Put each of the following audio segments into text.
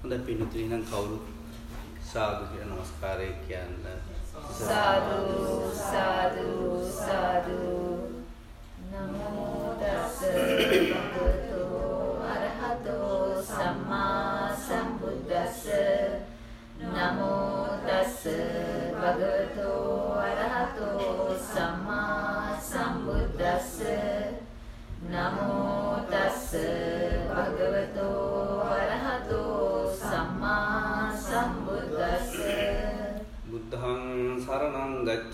හොඳ පින්තුනි නම් කවුරුත් සාදු කියලා নমස්කාරය කියන්න. සාදු සාදු සාදු. නමෝ තස්ස භගවතු අරහතෝ සම්මා සම්බුද්දස්ස. නමෝ තස්ස භගවතු අරහතෝ සම්මා සම්බුද්දස්ස. නමෝ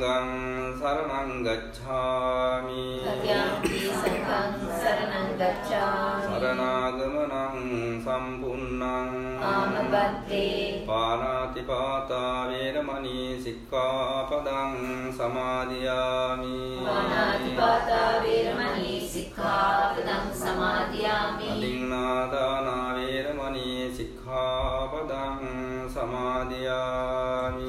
සරණං ගච්ඡාමි. තතියම්පි සංඝං සරණං ගච්ඡාමි සරණාගමනං සම්පුන්නං ආමබත්තේ පානාතිපාතා වේරමණී සික්ඛාපදං සමාදියාමි. පාණාතිපාතා වේරමණී සික්ඛාපදං සමාදියාමි අදින්නාදානා වේරමණී සික්ඛාපදං සමාදියාමි.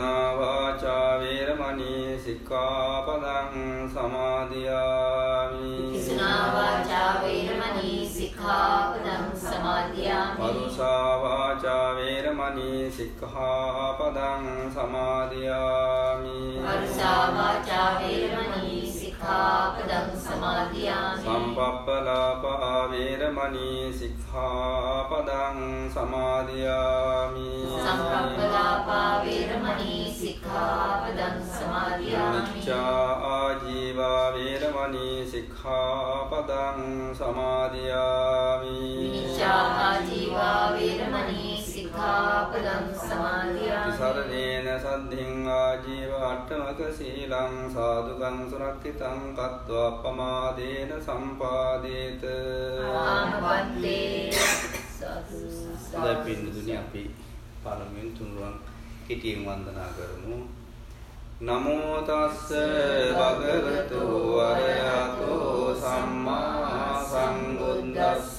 විසුනා වාචා වේරමණී සික්ඛාපදං සමාදියාමි. විසුනා වාචා වේරමණී සික්ඛාපදං සමාදියාමි පරුසා වාචා වේරමණී සික්ඛාපදං සමාදියාමි. වර්ෂා වාචා වේරමණී සික්ඛාපදං සමාදියාමි සම්පප්පලාපා වේරමණී සික්ඛාපදං සමාදියාමි. සම්ප්‍රප්පලාපා වේරමණී සික්ඛාපදං සමාදියාමි මිච්ඡා ආජීවා වේරමණී සික්ඛාපදං සමාදියාමි. මිච්ඡා ආජීවා වේරමණී සික්ඛාපදං සමාදියාමි සරණේන සද්ධින් ආජීව අට්ඨමක සීලං සාදුකං සුරක්ෂිතං කତ୍වා අපමාදේන සම්පාදේත ආමවත්තේ සතු හොඳයි පින්නතුනි අපි පළමුවෙන් තුනුරුවන් කෙටියෙන් වන්දනා කරමු. නමෝ තස්ස භගවතු වරහතෝ සම්මා සම්බුද්දස්ස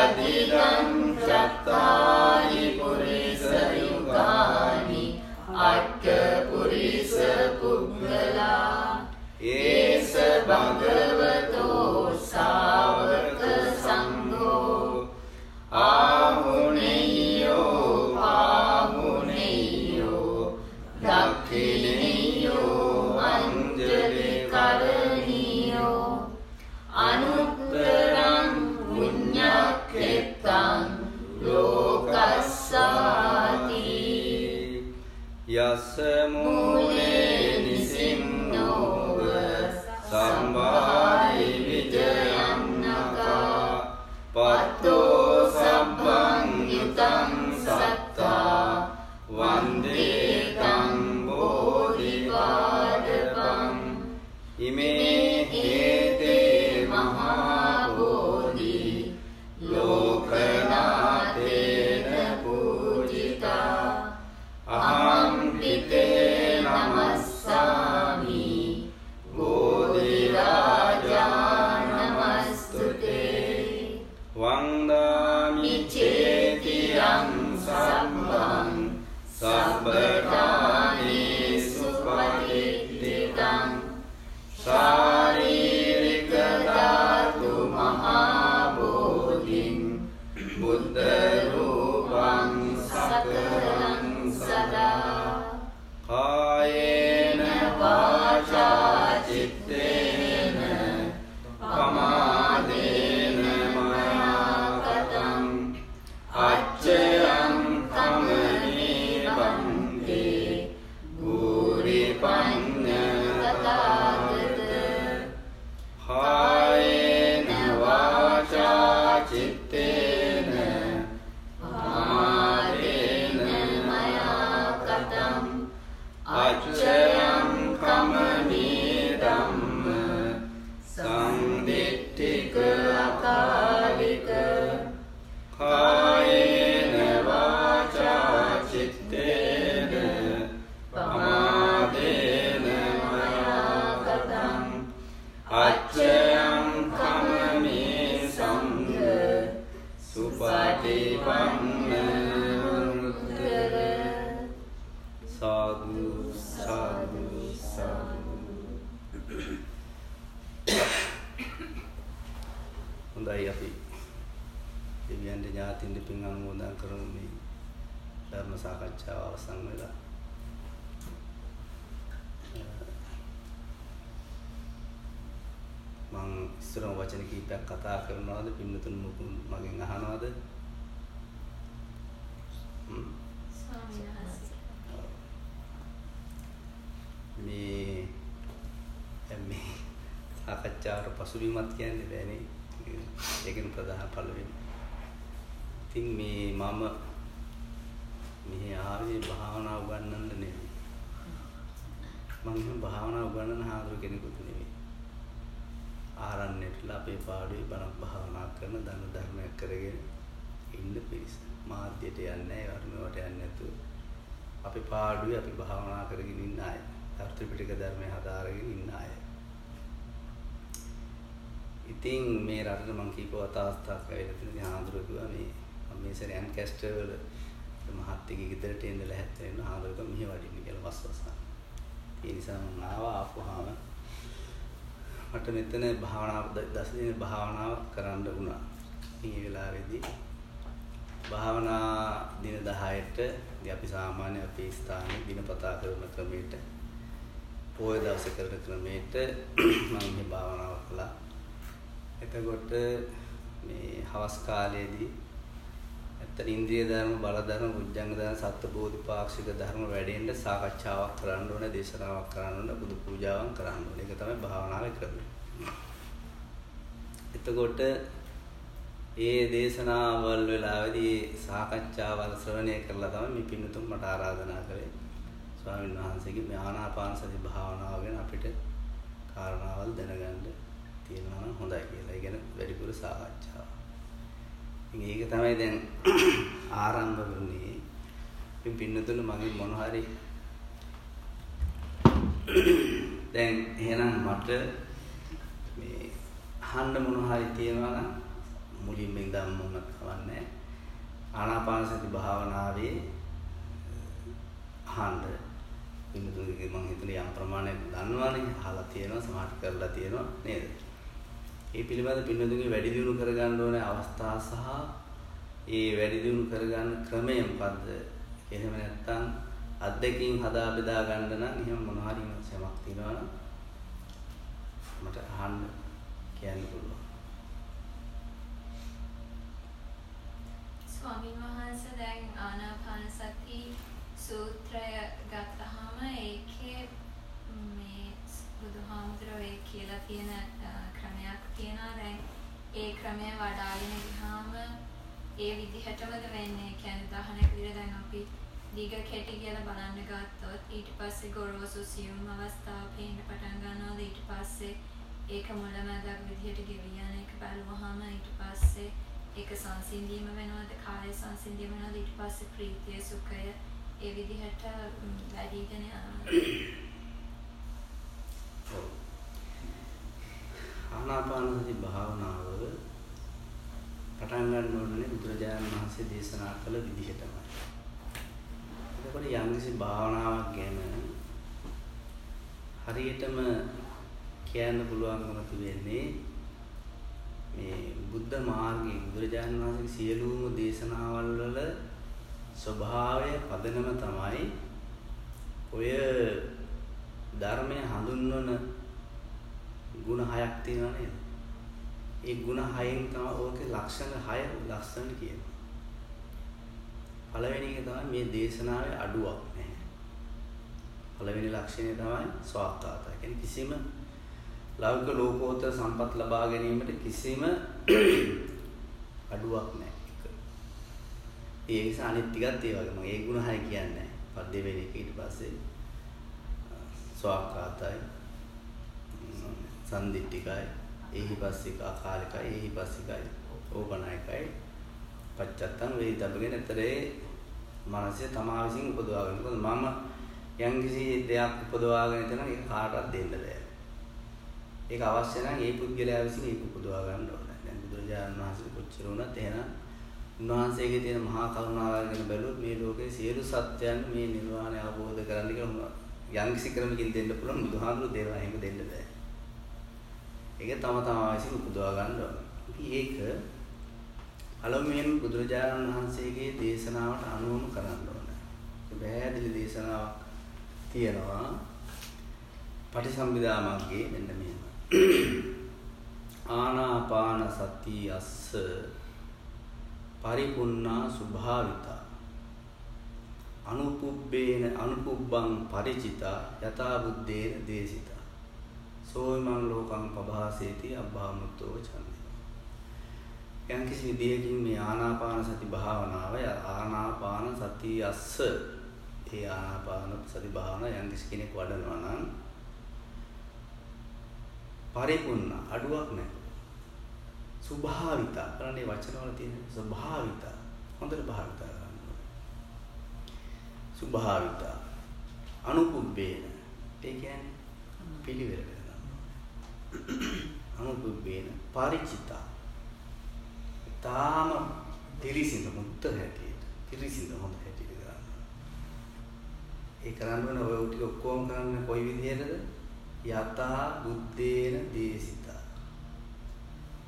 යදිදං චත්තාරි පුරිස යුගානි අට්ඨ පුරිස පුද්ගලා ඒස භගවතෝ පසුබිමත් කියන්නේ බෑනේ. ඒකෙන් ප්‍රධාන පළවෙනි. ඉතින් මේ මම මෙහි ආවේ භාවනා උගන්වන්න නෙවෙයි. මම එහෙම භාවනා උගන්වන හාමුදුර කෙනෙකුත් නෙවෙයි. ආරණ්‍යයටලා අපේ පාඩුවේ බණක් භාවනා කරන දන්න ධර්මයක් කරගෙන ඉන්න පිරිස. මාධ්‍යයට යන්නේ නැහැ වර්ණවට යන්නේ නැතුව. අපි පාඩුවේ අපි භාවනා කරගෙන ඉන්න අය. ත්‍රිපිටක ධර්මය හදාරගෙන ඉන්න අය. ඉතින් මේ රටට මං කීප වතාවක් ඇවිල්ලා තියෙන හාමුදුරුවෝ කිව්වා මේ මම මේ සැරේ ඇන්කැස්ටර් වල මහත්තිගේ ගෙදරට එන්න ලැහැත් වෙන හාමුදුරුවෝ මෙහෙ වඩින්න කියලා වස්වසා. ඒ නිසා මම ආවා ආපුවාම මට මෙතන භාවනාව දස දින භාවනාව කරන්න වුණා. මේ වෙලාවේදී භාවනා දින 10ට ඉතින් අපි සාමාන්‍ය අපේ ස්ථානයේ දිනපතා කරන ක්‍රමයට පොය දවසේ කරන ක්‍රමයට මම මේ භාවනාව කළා. එතකොට මේ හවස් කාලයේදී ඇත්තට ඉන්ද්‍රිය ධර්ම බල ධර්ම බුද්ධංග ධර්ම සත්‍ය බෝධිපාක්ෂික ධර්ම වැඩෙන්න සාකච්ඡාවක් කරන්න ඕනේ දේශනාවක් කරන්න ඕනේ බුදු පූජාවක් කරන්න ඕනේ ඒක තමයි භාවනාවේ ක්‍රමය. එතකොට ඒ දේශනාවල් වෙලාවේදී සාකච්ඡාවල් ශ්‍රවණය කරලා තමයි මේ පින්නතුන් මට ආරාධනා කරේ. ස්වාමීන් වහන්සේගේ මේ ආනාපාන සති භාවනාව ගැන අපිට කාරණාවල් දැනගන්න තියෙනවා නම් හොඳයි කියලා. ඒ ගැන වැඩිපුර සාකච්ඡාවක්. ඉතින් ඒක තමයි දැන් ආරම්භ වුණේ. ඉතින් පින්නතුළු මගෙන් මොන හරි දැන් එහෙනම් මට මේ අහන්න මොන හරි තියෙනවා නම් මුලින්ම ඉඳන්ම වුණත් කවන්නේ ආනාපාන සති භාවනාවේ අහන්න පින්තුන්ගේ මම හිතන්නේ යම් ප්‍රමාණයක් දන්නවනේ අහලා තියෙනවා සමාධි කරලා තියෙනවා නේද? ඒ පිළිබඳ පින්තුන්ගේ වැඩි දියුණු කරගන්න ඕනේ අවස්ථා සහ ඒ වැඩි දියුණු කරගන්න ක්‍රමය මොකද්ද? එහෙම නැත්නම් අත්දැකීම් හදා බෙදා ගන්න නම් එහෙම මොන හරි සමක් තියෙනවා මට අහන්න කියන්න පුළුවන්. ස්වාමීන් වහන්සේ දැන් ආනාපාන සති සූත්‍රය ගත්තාම ඒකේ මේ බුදුහාමුදුරුවෝ ඒ කියලා තියෙන ක්‍රමයක් තියෙනවා දැන් ඒ ක්‍රමය වඩාගෙන ගියාම ඒ විදිහටමද වෙන්නේ? කියන්නේ උදාහරණයක් විදිහට දැන් අපි දිග කෙටි කියලා බලන්න ගත්තොත් ඊට පස්සේ ගොරෝසු සියුම් අවස්ථාව පේන්න පටන් ගන්නවා ඊට පස්සේ ඒක මුලමඳක් විදිහට ගෙවි යන එක බලුවහම ඊට පස්සේ ඒක සංසිඳීම වෙනවද? කාය සංසිඳීම වෙනවද? ඊට පස්සේ ප්‍රීතිය සුඛය ඒ විදිහට වැඩිගෙන යනවා. ආනාපාන සති භාවනාව පටන් ගන්න ඕනේ බුදුරජාණන් වහන්සේ දේශනා කළ විදිහටමයි එතකොට යම්කිසි භාවනාවක් ගැන හරියටම කියන්න පුළුවන්කම තිබෙන්නේ මේ බුද්ධ මාර්ගයේ බුදුරජාණන් වහන්සේගේ සියලුම දේශනාවල් වල ස්වභාවය පදනම තමයි ඔය ධර්මය හඳුන්වන ಗುಣ හයක් තියෙනවා නේද? ඒ ಗುಣ හයෙන් තමයි ඕකේ ලක්ෂණ හය ලස්සන කියන්නේ. පළවෙනි එක තමයි මේ දේශනාවේ අඩුවක් නැහැ. පළවෙනි ලක්ෂණය තමයි ස්වාක්කාතය. කියන්නේ කිසිම ලෞකික ලෝකෝත්තර සම්පත් ලබා ගැනීමට කිසිම අඩුවක් නැහැ. ඒ නිසා අනිත් ටිකත් ඒ වගේ මම ඒ ගුණ හය කියන්නේ නැහැ. දෙවෙනි එක ඊට පස්සේ ස්වාක්කාතයි සම්දිට්ඨිකයි ඒහිපස්සික අකාලිකයි ඒහිපස්සිකයි ඕපනායකයි පච්චත්තං වේදිතබගෙන ඇතරේ මනසේ තමා විසින් උපදවාගෙන. මොකද මම යම්කිසි දෙයක් උපදවාගෙන ඉතන ඒක කාටවත් දෙන්න බෑ. ඒක අවශ්‍ය නම් ඒ පුද්ගලයා විසින් ඒක උපදවා ගන්න ඕනේ. දැන් බුදුරජාණන් වහන්සේ කොච්චර වුණත් එහෙනම් උන්වහන්සේගේ තියෙන මහා කරුණාව ගැන බැලුවොත් මේ ලෝකේ සියලු සත්‍යයන් මේ නිර්වාණය අවබෝධ කරගන්න කියලා යම්කිසි ක්‍රමකින් දෙන්න පුළුවන් බුදුහාමුදුරු දේවා එහෙම දෙන්න බෑ. ඒක තම තමා විසින් උපදවා ගන්න ඕනේ. ඒක පළමුවෙන් බුදුරජාණන් වහන්සේගේ දේශනාවට අනුවම කරන්න ඕන. පැහැදිලි දේශනාවක් තියෙනවා. පටිසම්භිදා මග්ගේ මෙන්න මෙහෙම. ආනාපාන සති අස්ස පරිපුන්නා සුභාවිතා අනුපුබ්බේන අනුපුබ්බං ಪರಿචිතා යථා බුද්දේන දේශිතා සෝයිමං ලෝකං පභාසේති අබ්බාමුත්තෝ චන්ද. යම්කිසි විදියකින් මේ ආනාපාන සති භාවනාව ආනාපාන සතිය අස්ස. ඒ ආනාපාන සති භාවනාව යම්කිසි කෙනෙක් වඩනවා නම් පරිපූර්ණ අඩුවක් නැහැ. සුභාවිත කරන්නේ වචනවල තියෙන ස්වභාවිත. හොඳට භාවිත කරන්න සුභාවිත අනුකුබ්බේන ඒ කියන්නේ පිළිවෙල කරනවා. අනුකුබ්බේන පරිචිතා තාම තිරිසිඳ මුත්ත හැටියට තිරිසිඳ හොඳ හැටියට කරන්න. ඒ කරන්න ඕන ඔය ටික ඔක්කොම කරන්න කොයි විදිහටද? යතා බුද්දේන දේශිතා.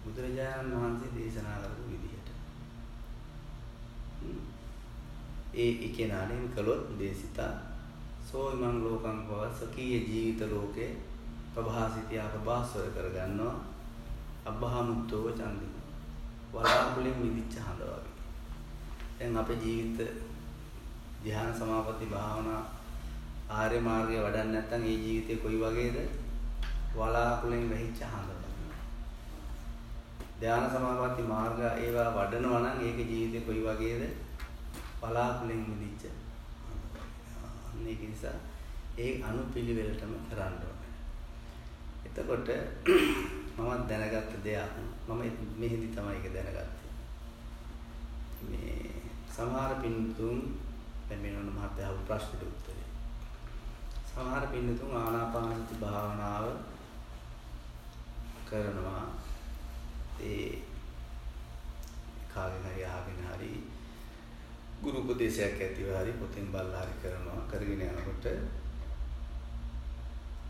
බුදුරජාණන් වහන්සේ දේශනා කරපු විදිහට. ඒ එකේනාලෙන් කළොත් දේශිතා සෝයිමං ලෝකං පවසකීය ජීවිත ලෝකේ ප්‍රභාසිතිය ප්‍රභාස්වර කරගන්නවා අබ්බහමුත්තෝ චන්දින වලාකුලෙන් මිදිච්ච හඳ වගේ. දැන් අපේ ජීවිත ධ්‍යාන සමාපatti භාවනා ආර්ය මාර්ගය වඩන්නේ නැත්නම් ඒ ජීවිතේ කොයි වගේද? වලාකුලෙන් වැහිච්ච හඳ වගේ. ධ්‍යාන සමාපatti මාර්ග ඒවා වඩනවා නම් ඒක ජීවිතේ කොයි වගේද? වලාකුලෙන් මිදිච්ච හඳ වගේ. නිසා ඒ අනුපිළිවෙලටම කරන්න ඕනේ. එතකොට මම දැනගත්ත දෙයක් මම මෙහිදී තමයි ඒක දැනගත්තේ. මේ සමහර පින්තුන් දැන් මෙන්න මහත්තයා අහපු ප්‍රශ්නෙට උත්තරේ. සමහර පින්තුන් ආනාපානසති භාවනාව කරනවා. ඒ කාගෙන් හරි අහගෙන හරි ගුරු උපදේශයක් ඇතිව හරි පොතෙන් බලලා හරි කරනවා කරගෙන යනකොට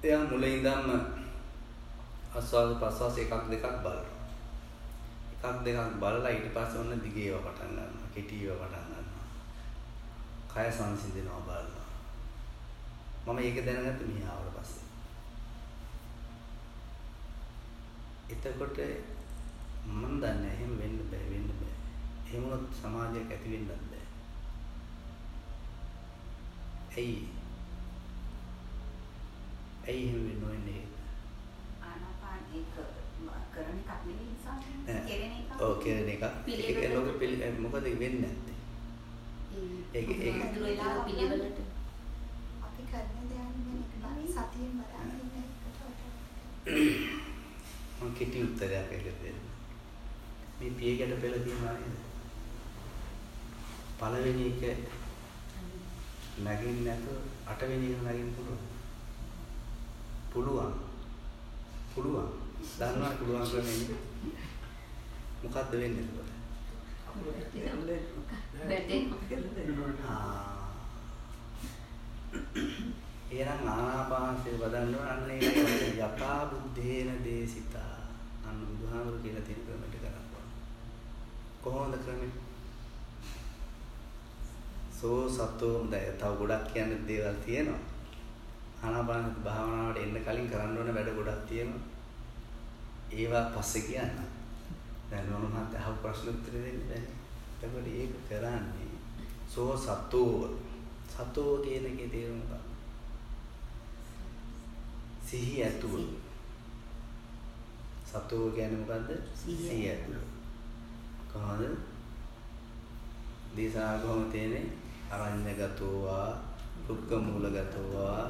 එයා මුලින්දම ආස්වාද ප්‍රසවාස එකක් දෙකක් බලනවා. එකක් දෙකක් බලලා ඊට පස්සේ ඔන්න දිගේව පටන් ගන්නවා. කෙටිව පටන් ගන්නවා. කය සංසිඳනවා බලනවා. මම ඒක දැනගත්ත මියාවට පස්සේ. එතකොට මම දන්නේ එහෙම වෙන්න බෑ වෙන්න බෑ. එහෙම වුණොත් සමාජයක් ඇති වෙන්නත් බෑ. ඇයි? ඇයි එහෙම වෙන්නේ? කරන එකක් නෙවෙයි සාමාන්‍යයෙන් කෙරෙන එකක්. ඔව් කෙරෙන එකක්. ඒක ලෝක පිළි මොකද වෙන්නේ නැත්තේ? ඒක ඒක පිළිවෙලට අපි කරන දේ නෙවෙයි සතියෙන් බලන්නේ ඒකට. මම කෙටි උත්තරයක් දෙන්න. මේ පියගැට පෙළ තියෙනවා නේද? පළවෙනි එක නැගින්න නැතුව අටවෙනි එක නැගින්න පුළුවන්. පුළුවන්. පුළුවන්. දන්නවා පුළුවන් කියන්නේ මොකද්ද වෙන්නේ එතකොට? ආ. එහෙනම් ආනාපානසය වදන්න ඕන අන්න ඒක යථා බුද්ධේන දේසිතා. අන්න බුදුහාමුදුරු කියලා තියෙන ක්‍රමයට කරනවා. කොහොමද ක්‍රමෙ? සෝ සතෝ දැන් තව ගොඩක් කියන්න දේවල් තියෙනවා. ආනාපාන භාවනාවට එන්න කලින් කරන්න ඕන වැඩ ගොඩක් තියෙනවා. ඒවා පස්සේ කියන්න. දැන් නෝන මහත්තයා අහපු ප්‍රශ්න උත්තර දෙන්න බැහැ. එතකොට ඒක කරන්නේ සෝ සතෝ සතෝ කියන එකේ තේරුම මොකක්ද? සිහිය ඇතුව. සතෝ කියන්නේ මොකද්ද? සිහිය ඇතුව. කොහොමද? කොහොම තේනේ? අරඤ්‍යගතෝවා, දුක්ඛ මූලගතෝවා,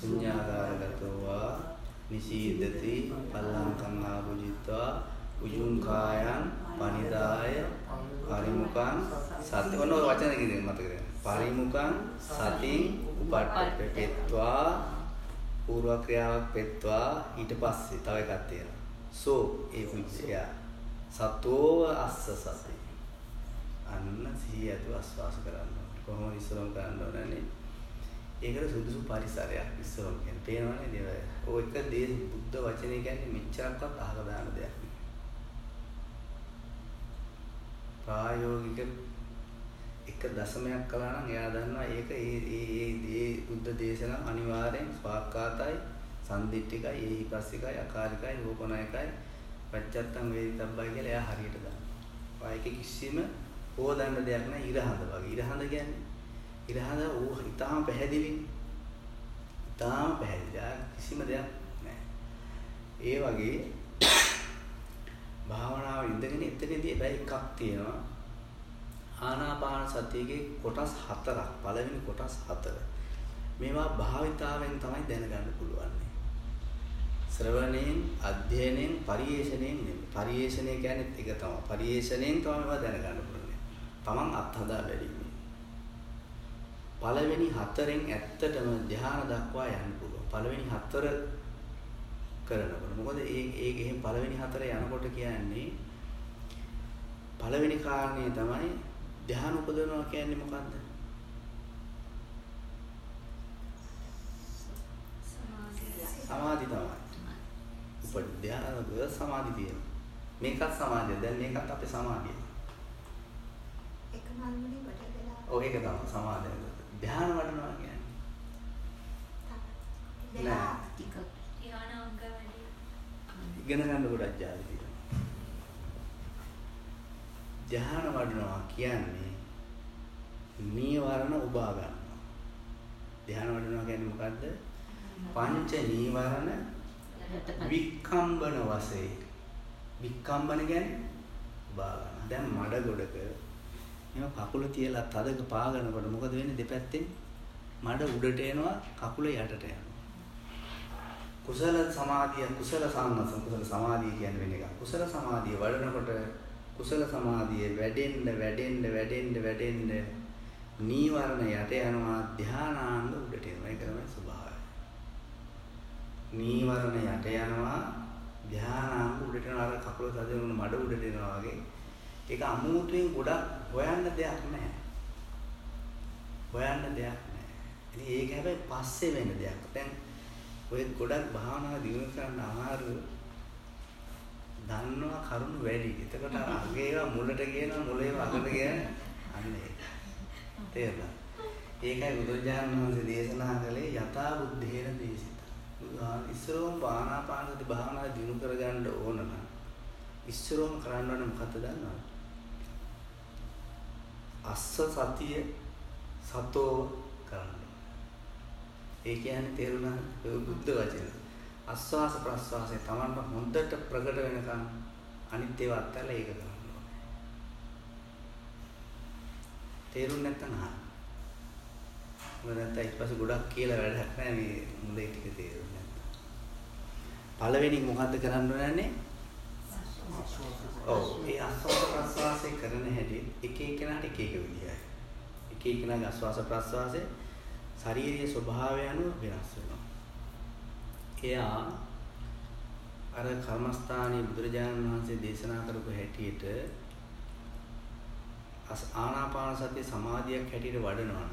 ශුඤ්ඤාගාරගතෝවා, නිසීදති, පල්ලංකං ආභුජිත්වා, උජුං කායං පනිදාය පරිමුඛං සති ඔන්න ඔය වචන කිව්වේ මතකද? පරිමුඛං සතින් උපට්ඨපෙත්වා පූර්ව ක්‍රියාවක් පෙත්වා ඊට පස්සේ තව එකක් තියෙනවා. සෝ ඒ පුජ්‍ය සතෝ අස්ස සති. අන්න සිහිය ඇතුව ආස්වාස කරන්න ඕනේ. කොහොමද ඉස්සරම් කරන්න ඕනනේ? ඒකට සුදුසු පරිසරයක් ඉස්සරම් කියන්නේ. පේනවනේ නේද? ඔය එක දේ බුද්ධ වචනේ කියන්නේ මෙච්චරක්වත් අහලා දාන දෙයක්. ප්‍රායෝගික එක දශමයක් කළා නම් එයා දන්නවා ඒක ඒ ඒ ඒ ඒ බුද්ධ දේශනා අනිවාර්යෙන් ස්වාක්කාතයි සම්දිට්ඨිකයි ඒහිපස්සිකයි අකාරිකයි රූපනායකයි පච්චත්තං වේදිතබ්බයි කියලා එයා හරියට දන්නවා. ඒක කිසිම හොදන්න දෙයක් නෑ ඉරහඳ වගේ. ඉරහඳ කියන්නේ ඉරහඳ ඕ ඊටාම පැහැදිලි. ඊටාම පැහැදිලි. කිසිම දෙයක් නෑ. ඒ වගේ භාවනාව ඉඳගෙන එතනදී හැබැයි එකක් තියෙනවා. ආනාපාන සතියේ කොටස් හතරක්. පළවෙනි කොටස් හතර. මේවා භාවිතාවෙන් තමයි දැනගන්න පුළුවන්. ශ්‍රවණයෙන්, අධ්‍යයනයෙන්, පරිේශණයෙන් නෙමෙයි. පරිේශණය කියන්නේ ඒක තමයි. පරිේශණයෙන් තමයි මේවා දැනගන්න පුළුවන්. තමන් අත්හදා බැලීමේ. පළවෙනි හතරෙන් ඇත්තටම ධ්‍යාන දක්වා යන්න පුළුවන්. පළවෙනි හතර කරනකොට. මොකද ඒ ඒ එහෙන් පළවෙනි හතර යනකොට කියන්නේ පළවෙනි කාරණේ තමයි ධ්‍යාන උපදවනවා කියන්නේ මොකද්ද? සමාධි තමයි. උප ධ්‍යාන සමාධි තියෙනවා. මේකත් සමාධිය. දැන් මේකත් අපේ සමාධිය. එක මල්මුනේ වට වෙලා. ඔව් ඒක තමයි සමාධිය. ධ්‍යාන වඩනවා කියන්නේ. නෑ. ටික ධ්‍යාන අංග වැඩි. ඉගෙන ගන්න ගොඩක් ජාති තියෙනවා. ධ්‍යාන වඩනවා කියන්නේ නීවරණ උබා ගන්නවා. ධ්‍යාන වඩනවා කියන්නේ මොකද්ද? පංච නීවරණ වික්කම්බන වශයෙන්. වික්කම්බන කියන්නේ උබා ගන්න. දැන් මඩ ගොඩක එහෙම කකුල තියලා තදක පාගනකොට මොකද වෙන්නේ දෙපැත්තෙන්? මඩ උඩට එනවා කකුල යටට යනවා. කුසල සමාධිය කුසල සම්මස කුසල සමාධිය කියන්නේ වෙන එක. කුසල සමාධිය වඩනකොට කුසල සමාධිය වැඩෙන්න වැඩෙන්න වැඩෙන්න වැඩෙන්න නීවරණ යට යනවා ධානාංග උඩට එනවා. ඒක තමයි ස්වභාවය. නීවරණ යට යනවා ධානාංග උඩට යනවා අර කකුල තදිනුන මඩ උඩට එනවා වගේ. ඒක අමුතුවෙන් ගොඩක් හොයන්න දෙයක් නැහැ. හොයන්න දෙයක් නැහැ. ඉතින් ඒක හැබැයි පස්සේ වෙන දෙයක්. දැන් ඔය ගොඩක් භාවනාව දිනු කරන්න අමාරු දන්නවා කරුණු වැඩි. එතකොට අගේවා මුලට කියනවා මුලේව අගට කියන අන්න ඒක. තේරුණා? ඒකයි බුදුරජාණන් වහන්සේ දේශනා කළේ යථා බුද්ධේන දේශිත. ඉස්සරෝම ආනාපානසති භාවනාව දිනු කරගන්න ඕන නම් ඉස්සරෝම කරන්න ඕනේ මොකද්ද දන්නවද? අස්ස සතිය සතෝ කරන්න. ඒ කියන්නේ තේරුණා බුද්ධ වචන. ආස්වාස ප්‍රස්වාසය Tamanට හොඳට ප්‍රකට වෙනකන් අනිත් ඒවා අත්හැරලා ඒක කරන්න ඕනේ. තේරුම් නැත්නම් අහන්න. මොකද නැත්නම් ඊට පස්සේ ගොඩක් කියලා වැඩක් නැහැ මේ මුලේ ටික තේරුම් නැත්නම්. පළවෙනි මොකද්ද කරන්න ඕනේ? ඔව් ඒ ආස්වාස ප්‍රස්වාසය කරන හැටි එක එකනාට එක එක විදියයි. එක එකනාගේ ආස්වාස ප්‍රස්වාසය ශාරීරික ස්වභාවය අනුව වෙනස් වෙනවා. එයා අර කර්මස්ථානයේ බුදුරජාණන් වහන්සේ දේශනා කරපු හැටියට ආනාපාන සතිය සමාධියක් හැටියට වඩනවා නම්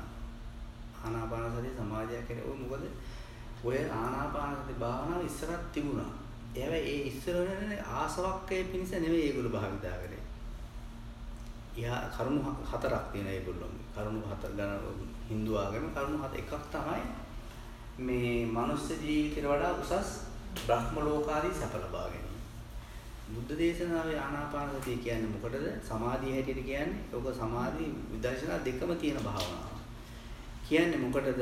ආනාපාන සතිය සමාධියක් හැටියට ඔය මොකද ඔය ආනාපාන සති භාවනාව ඉස්සරත් තිබුණා. හැබැයි ඒ ඉස්සර වෙන ආසවක්කයේ පිණිස නෙවෙයි ඒගොල්ලෝ භාවිතා කරේ. යා කරුණු හතරක් තියෙන ඒගොල්ලෝගේ. කරුණු හතර ගන්න Hindu ආගම කරුණු හත එකක් තමයි මේ මනුස්ස ජීවිතයට වඩා උසස් බ්‍රහ්ම ලෝකාදී සැප ලබා ගැනීම. බුද්ධ දේශනාවේ ආනාපාන සතිය කියන්නේ මොකටද? සමාධිය හැටියට කියන්නේ. ඕක සමාධි විදර්ශනා දෙකම තියෙන භාවනාව. කියන්නේ මොකටද?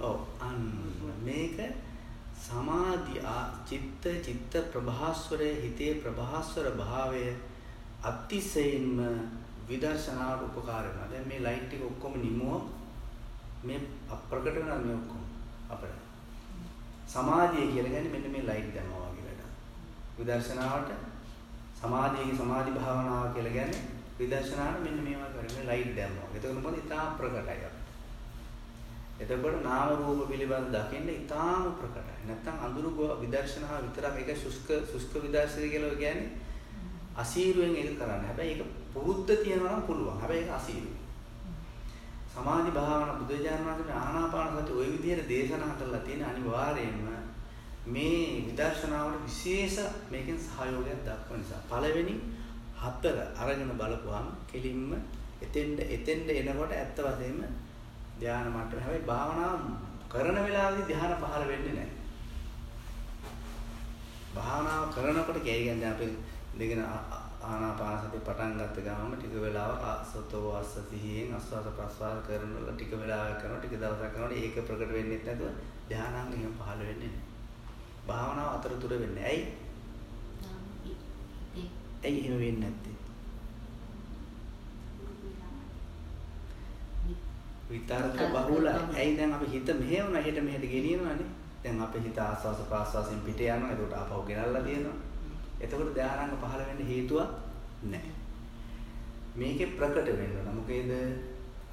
ඔව් අන්න මේක සමාධි චිත්ත චිත්ත ප්‍රභාස්වරයේ හිතේ ප්‍රභාස්වර භාවය අතිශයින්ම විදර්ශනාවට උපකාර වෙනවා. දැන් මේ ලයිට් එක ඔක්කොම නිමුව මේ අප්‍රකට වෙනවා මේ ඔක්කොම අපිට. සමාධිය කියලා කියන්නේ මෙන්න මේ ලයිට් දැම්මා වගේ වැඩ. විදර්ශනාවට සමාධියේ සමාධි භාවනාව කියලා කියන්නේ විදර්ශනාවට මෙන්න මේවා කරන්නේ ලයිට් දැම්මා. එතකොට මොකද ඉතා ප්‍රකටයි. එතකොට නාම රූප පිළිබඳ දකින්න ඉතාම ප්‍රකටයි. නැත්තම් අඳුරු විදර්ශනාව විතරක් ඒක ශුෂ්ක ශුෂ්ක විදර්ශනය කියලා කියන්නේ අසීරුවෙන් ඒක කරන්න. හැබැයි ඒක පුරුද්ද තියනවා නම් පුළුවන්. හැබැයි ඒක අසීරුයි. සමාධි භාවනා බුදුජානක වහන්සේ ආනාපාන සති ওই විදිහට දේශනා කරලා තියෙන අනිවාර්යයෙන්ම මේ විදර්ශනාවට විශේෂ මේකෙන් සහයෝගයක් දක්වන නිසා පළවෙනි හතර අරගෙන බලපුවාම කෙලින්ම එතෙන්ද එතෙන්ද එනකොට ඇත්ත වශයෙන්ම ධානය මට්ටම හැබැයි භාවනාව කරන වෙලාවේදී ධානය පහළ වෙන්නේ නැහැ. භාවනාව කරනකොට කියන්නේ අපි දෙගෙන ආනාපාන සතිය පටන් ගත්ත ගමන් ටික වෙලාවක් ආසතෝ ආස්ස සිහියෙන් ආස්වාද ප්‍රස්වාද කරනවල ටික වෙලාවක් කරනවා ටික දවසක් කරනකොට ඒක ප්‍රකට වෙන්නේ නැතුව ධානාංග එහෙම පහළ වෙන්නේ නැහැ. භාවනාව අතරතුර වෙන්නේ. ඇයි? ඇයි එහෙම වෙන්නේ නැත්තේ? විතර්ක බහුලයි. ඇයි දැන් අපි හිත මෙහෙවුණා හෙට මෙහෙට ගෙනියනවානේ. දැන් අපේ හිත ආස්වාස ප්‍රාස්වාසයෙන් පිට යනවා. ඒකට ආපහු ගෙනල්ලා තියෙනවා. එතකොට ධානාංග පහළ වෙන්න හේතුවක් නැහැ. මේකේ ප්‍රකට වෙන්න ඕන. මොකේද?